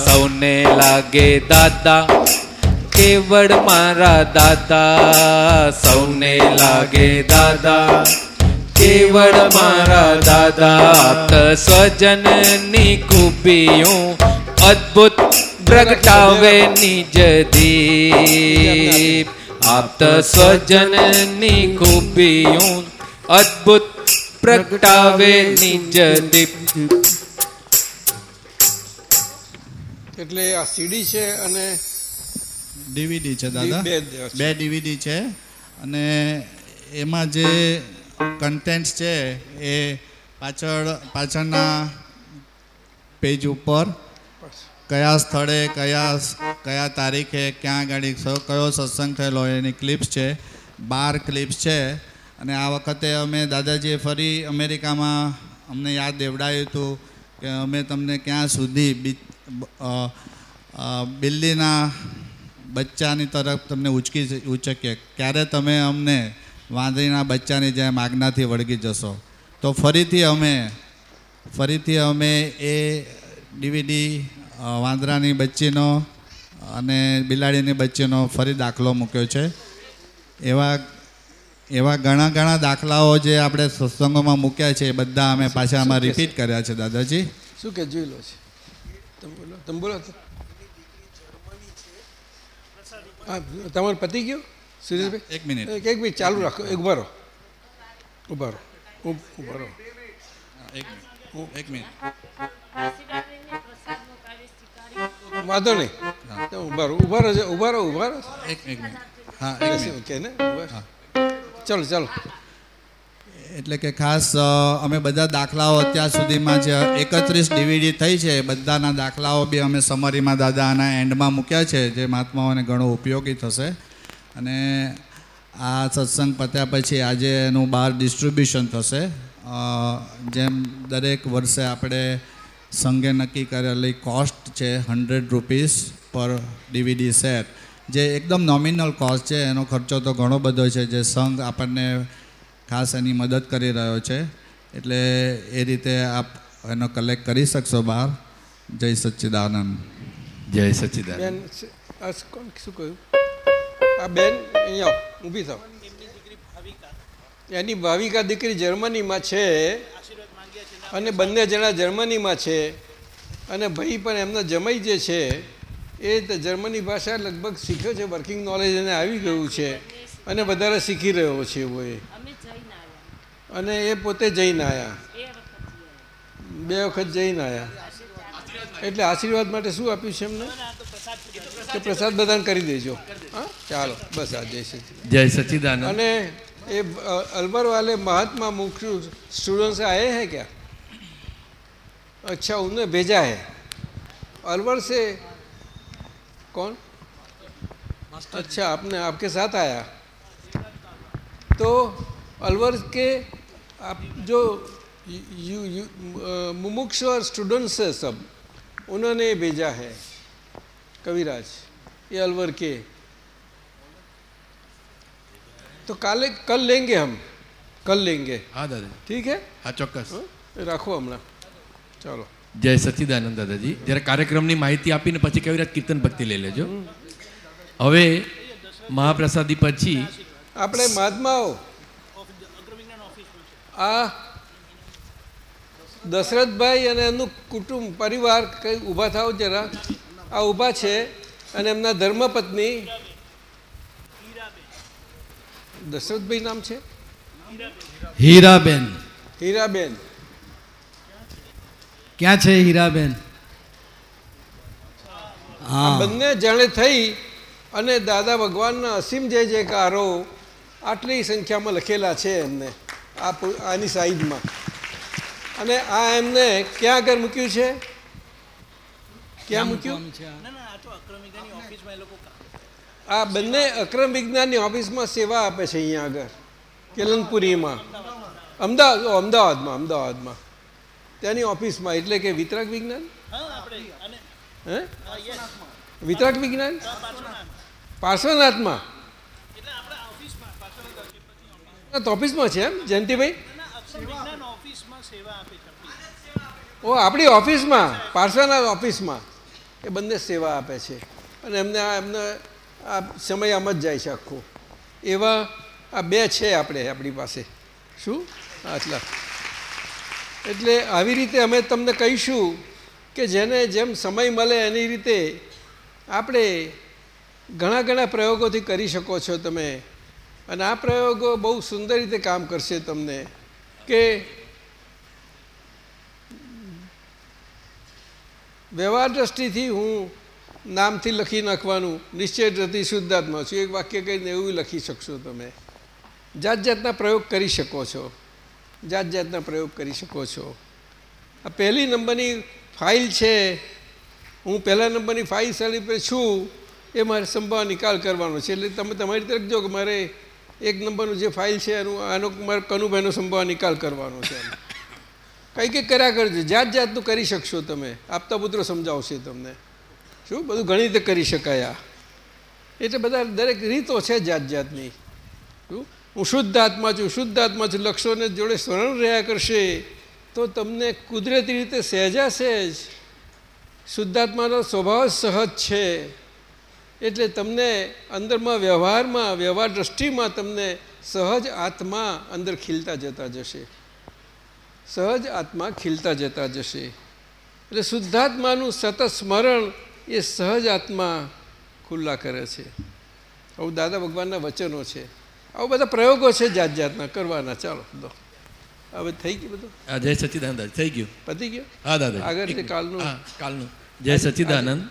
સૌને લાગે દાદા. કેવળ મારા દાદા, સૌને લાગે દાદા. કેવળ મારા દાદા સ્વજનની ખૂબીઓ અદ્ભુત પ્રગટાવે નિજ દીપ. આપત સ્વજનની ખૂબીઓ અદ્ભુત પ્રગટાવે નિજ દીપ. એટલે આ સીડી છે અને ડીવીડી છે દાદા. બે બે ડીવીડી છે. અને એમાં જે કન્ટેન્ટ્સ છે એ પાછળ પાછળના પેજ ઉપર કયા સ્થળે, કયા કયા તારીખે, ક્યાં ગાડી કયો સત્સંગ થયેલો, એની ક્લિપ્સ છે, બાર ક્લિપ્સ છે. અને આ વખતે અમે દાદાજીએ ફરી અમેરિકામાં અમને યાદ દેવડાયું હતું કે અમે તમને ક્યાં સુધી બિલ્લીના બચ્ચાની તરફ તમને ઉચકી ઉચકીએ. ક્યારે તમે અમને વાંદરીના બચ્ચાની જેમ આજ્ઞાથી વળગી જશો? તો ફરીથી અમે ફરીથી અમે એ ડીવીડી વાંદરાની બચ્ચીનો અને બિલાડીની બચ્ચીનો ફરી દાખલો મૂક્યો છે. એવા એવા ઘણા ઘણા દાખલાઓ જે આપણે સત્સંગોમાં મૂક્યા છે એ બધા અમે પાછા આમાં રિપીટ કર્યા છે દાદાજી? શું કે જોઈ લો છે. તમે બોલો તમે બોલો તો. હા તમારું પતિ ગયો? સુરેશભાઈ? એક મિનિટ. એક એક મિનિટ ચાલુ રાખો. એક ઊભા રહો. ઊભા રહો. ઉભ- રહો. એક એક મિનિટ. વાંધો નહીં. તો ઊભા રહો ઊભા રહો ઊભા રહો ઊભા રહો. એક એક મિનિટ. હા ને? ચાલો ચાલો. એટલે કે ખાસ અમે બધા દાખલાઓ અત્યાર સુધીમાં જે એકત્રીસ ડીવીડી થઈ છે બધાના દાખલાઓ બી અમે સમરીમાં દાદાના એન્ડમાં મૂક્યા છે જે મહાત્માઓને ઘણો ઉપયોગી થશે. અને આ સત્સંગ પત્યા પછી આજે એનું બહાર ડિસ્ટ્રીબ્યુશન થશે. જેમ દરેક વર્ષે આપણે સંઘે નક્કી કરેલી કોસ્ટ છે હંડ્રેડ રૂપીસ પર ડીવીડી સેટ જે એકદમ નોમિનલ કોસ્ટ છે એનો ખર્ચો તો ઘણો બધો છે જે સંઘ આપણને ખાસ એની મદદ કરી રહ્યો છે. એટલે એ રીતે આપ એનો કલેક્ટ કરી શકશો બહાર. જય સચ્ચિદાનંદ. જય સચ્ચિદાનંદ. બેન આ કોણ શું કહ્યું? આ બેન અહીંયા ઊભી થાવ એની ભાવિકા દીકરી જર્મનીમાં છે. અને બંને જણા જર્મનીમાં છે. અને ભાઈ પણ એમનો જમાઈ જે છે એ જર્મની ભાષા લગભગ શીખ્યો છે વર્કિંગ નોલેજ એને આવી ગયું છે. અને વધારે શીખી રહ્યો છે એવો એ. અને એ પોતે જઈને આવ્યા. બે વખત જઈને આવ્યા. એટલે આશીર્વાદ માટે શું આપ્યું છે એમને? કે પ્રસાદ બધાને કરી દેજો. હા ચાલો બસ આ જય સચિદ જય સચિદાન અને એ અલબરવાલે મહાત્મા મુખ્ય સ્ટુડન્ટ્સ આયે હે ક્યાં? अच्छा उन्हें भेजा है। अलवर से कौन? अच्छा आपने आपके साथ आया। तो अलवर के आप जो यू, मुमुक्ष और स्टूडेंट्स है सब उन्होंने भेजा है कविराज ये अलवर के। तो काले कल लेंगे हम कल लेंगे। हाँ दादा। ठीक है? हाँ चौक्कस। हाँ, रखो हमारा। ચાલો. જય સચ્ચિદાનંદ દાદાજી. જ્યારે કાર્યક્રમની માહિતી આપીને પછી કેવી રીતે કીર્તન ભક્તિ લઈ લેજો. હવે મહાપ્રસાદી પછી આપણે મહાત્માઓ આ દશરથભાઈ અને એમનું કુટુંબ પરિવાર કઈ ઊભા થાવ જરા. આ ઊભા છે અને એમના ધર્મપત્ની દશરથભાઈ નામ છે? હીરાબેન. હીરાબેન. ક્યાં છે હીરાબેન? હા. બંને જાણે થઈ અને દાદા ભગવાનના અસીમ જય જયકારો આટલી સંખ્યામાં લખેલા છે એમને આ આની સાઈડમાં અને આ એમને ક્યાં આગળ મૂક્યું છે? ક્યાં મૂક્યું? આ? બંને અક્રમ વિજ્ઞાનની ઓફિસમાં સેવા આપે છે અહીંયા આગળ કેલનપુરીમાં. અમદાવાદ અમદાવાદમાં અમદાવાદમાં. ત્યાંની ઓફિસમાં એટલે કે વિતરક વિજ્ઞાન? હે વિતરક વિજ્ઞાન? પાર્શ્વનાથમાં? તો ઓફિસમાં છે એમ જયંતિભાઈ? ઓ આપણી ઓફિસમાં પાર્શ્વનાથ ઓફિસમાં. એ બંને સેવા આપે છે. અને એમને આ એમને આ સમય આમ જ જાય છે આખો. એવા આ બે છે આપણે આપણી પાસે. શું? આટલા. એટલે આવી રીતે અમે તમને કહીશું કે જેને જેમ સમય મળે એની રીતે આપણે ઘણા ઘણા પ્રયોગોથી કરી શકો છો તમે. અને આ પ્રયોગો બહુ સુંદર રીતે કામ કરશે તમને કે વ્યવહાર દ્રષ્ટિથી હું નામથી લખી નાખવાનું નિશ્ચય દ્રષ્ટિ શુદ્ધાત્મા છું. એક વાક્ય કહીને એવું લખી શકશો તમે. જાત જાતના પ્રયોગ કરી શકો છો. જાત જાતના પ્રયોગ કરી શકો છો. આ પહેલી નંબરની ફાઇલ છે, હું પહેલા નંબરની ફાઇલ સાડી પર છું, એ મારે સંભાવ નિકાલ કરવાનો છે. એટલે તમે તમારી તરફ જો કે મારે એક નંબરનું જે ફાઇલ છે, એનું, આનો મારે કનુભાઈનો સંભાવ નિકાલ કરવાનો છે. કંઈ કંઈક કર્યા કરજો. જાત જાતનું કરી શકશો તમે. આપતા પુત્રો સમજાવશે તમને. શું? બધું ઘણી રીતે કરી શકાય એટલે બધા દરેક રીતો છે જાત જાતની? હું શુદ્ધ આત્મા છું, શુદ્ધ આત્મા છું, લક્ષોને જોડે સ્મરણ રહ્યા કરશે, તો તમને કુદરતી રીતે સહેજા સહેજ શુદ્ધાત્માનો સ્વભાવ સહજ છે. એટલે તમને અંદરમાં વ્યવહારમાં, વ્યવહાર દ્રષ્ટિમાં તમને સહજ આત્મા અંદર ખીલતા જતા જશે. સહજ આત્મા ખીલતા જતા જશે. એટલે શુદ્ધાત્માનું સતત સ્મરણ એ સહજ આત્મા ખુલ્લા કરે છે. આવું દાદા ભગવાનના વચનો છે. આવું બધા પ્રયોગો છે જાત જાતના કરવાના ચાલો દો. હવે થઈ ગયું બધું? હા જય સચિદાનંદ થઈ ગયું. પતી ગયું? હા દાદા. આગળ કાલનું? કાલનું. જય સચિદાનંદ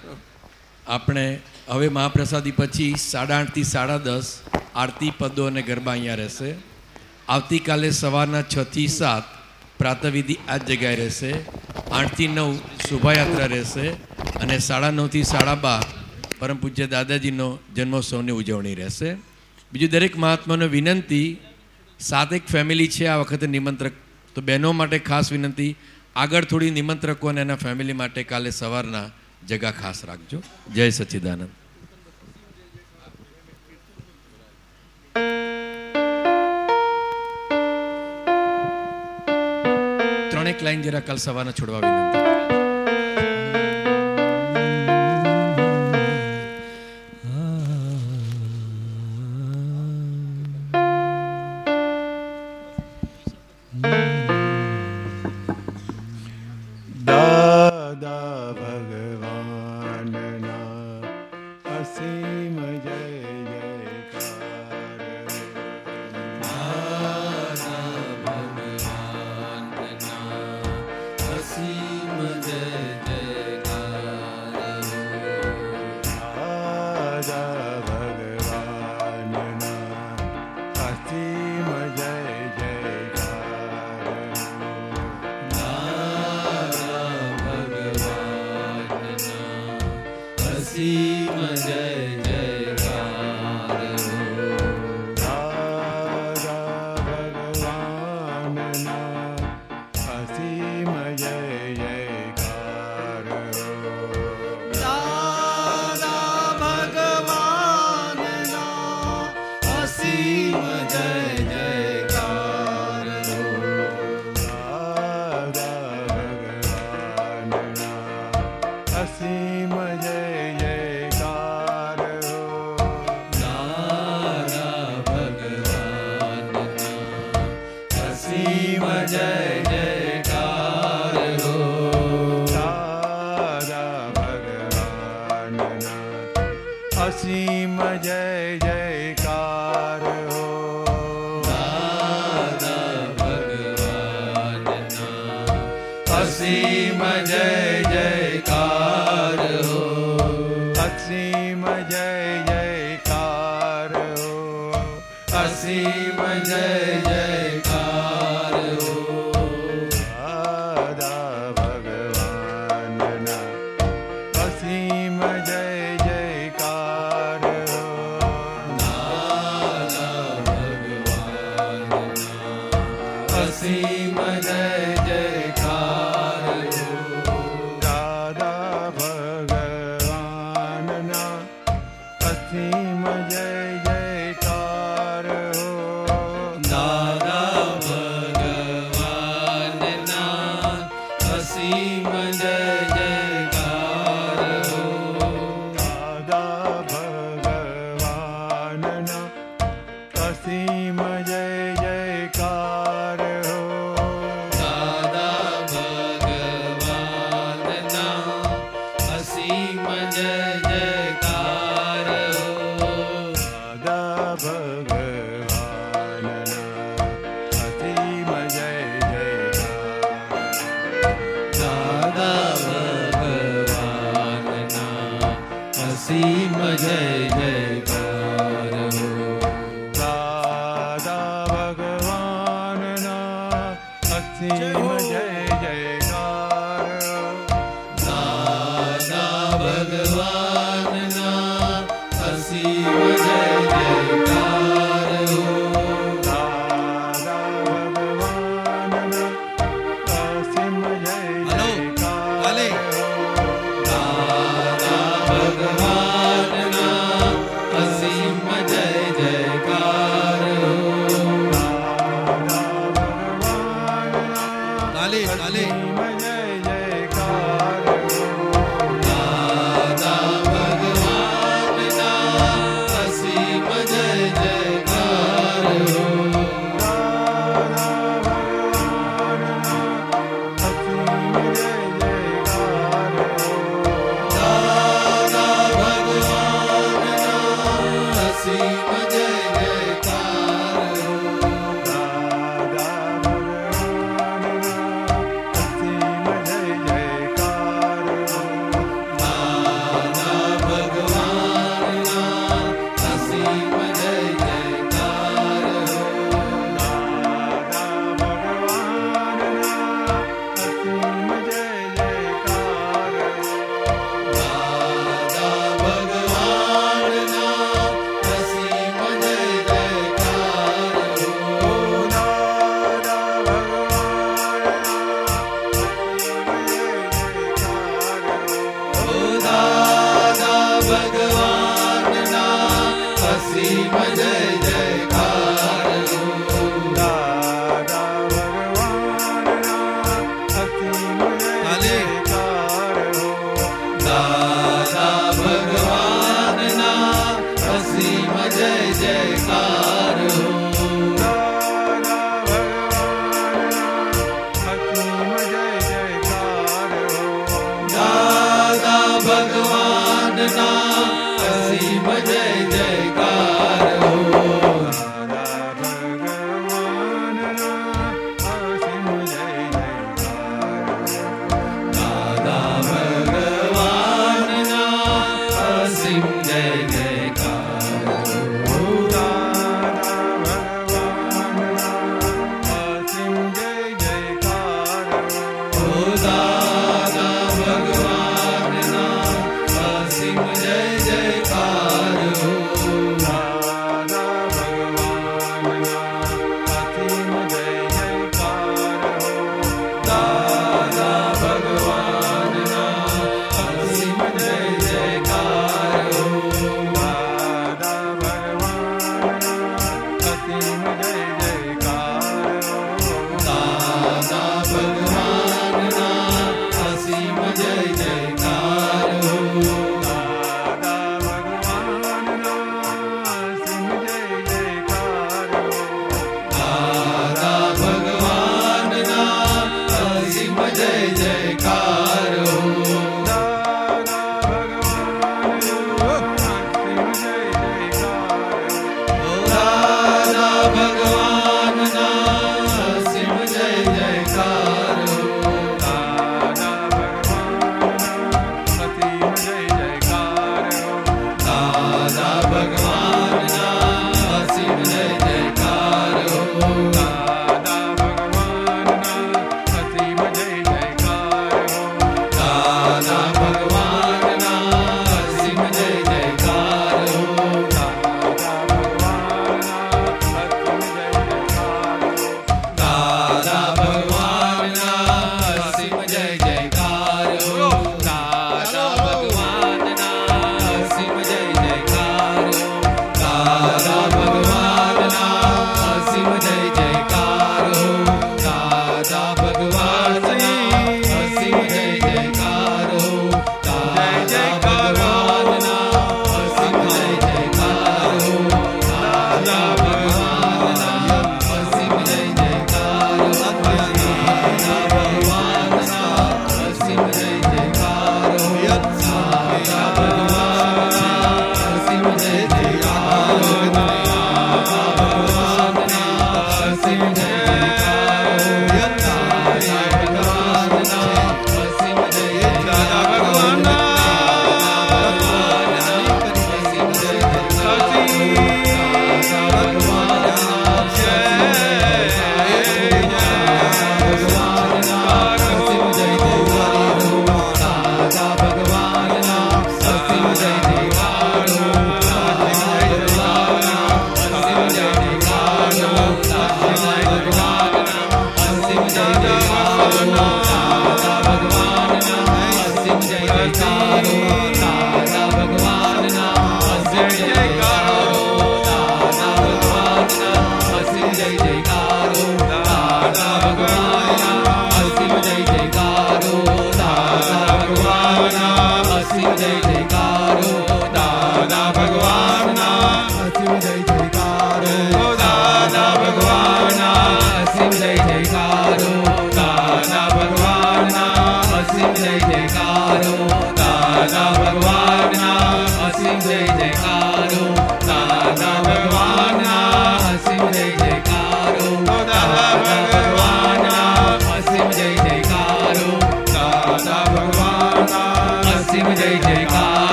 આપણે હવે મહાપ્રસાદી પછી સાડા આઠથી સાડા દસ આરતી પદો અને ગરબા અહીંયા રહેશે. આવતીકાલે સવારના છ થી સાત પ્રાતવિધિ આ જ જગ્યાએ રહેશે. આઠથી નવ શોભાયાત્રા રહેશે. અને સાડા નવથી સાડા બાર પરમ પૂજ્ય દાદાજીનો જન્મોત્સવની ઉજવણી રહેશે. બીજું દરેક મહાત્માનો વિનંતી, સાતેક ફેમિલી છે આ વખતે નિમંત્રક. તો બહેનો માટે ખાસ વિનંતી, આગળ થોડી નિમંત્રકો અને એના ફેમિલી માટે કાલે સવારના જગા ખાસ રાખજો. જય સચ્ચિદાનંદ ત્રણેક લાઈન જરા કાલ સવારના છોડવા વિનંતી. see my dad.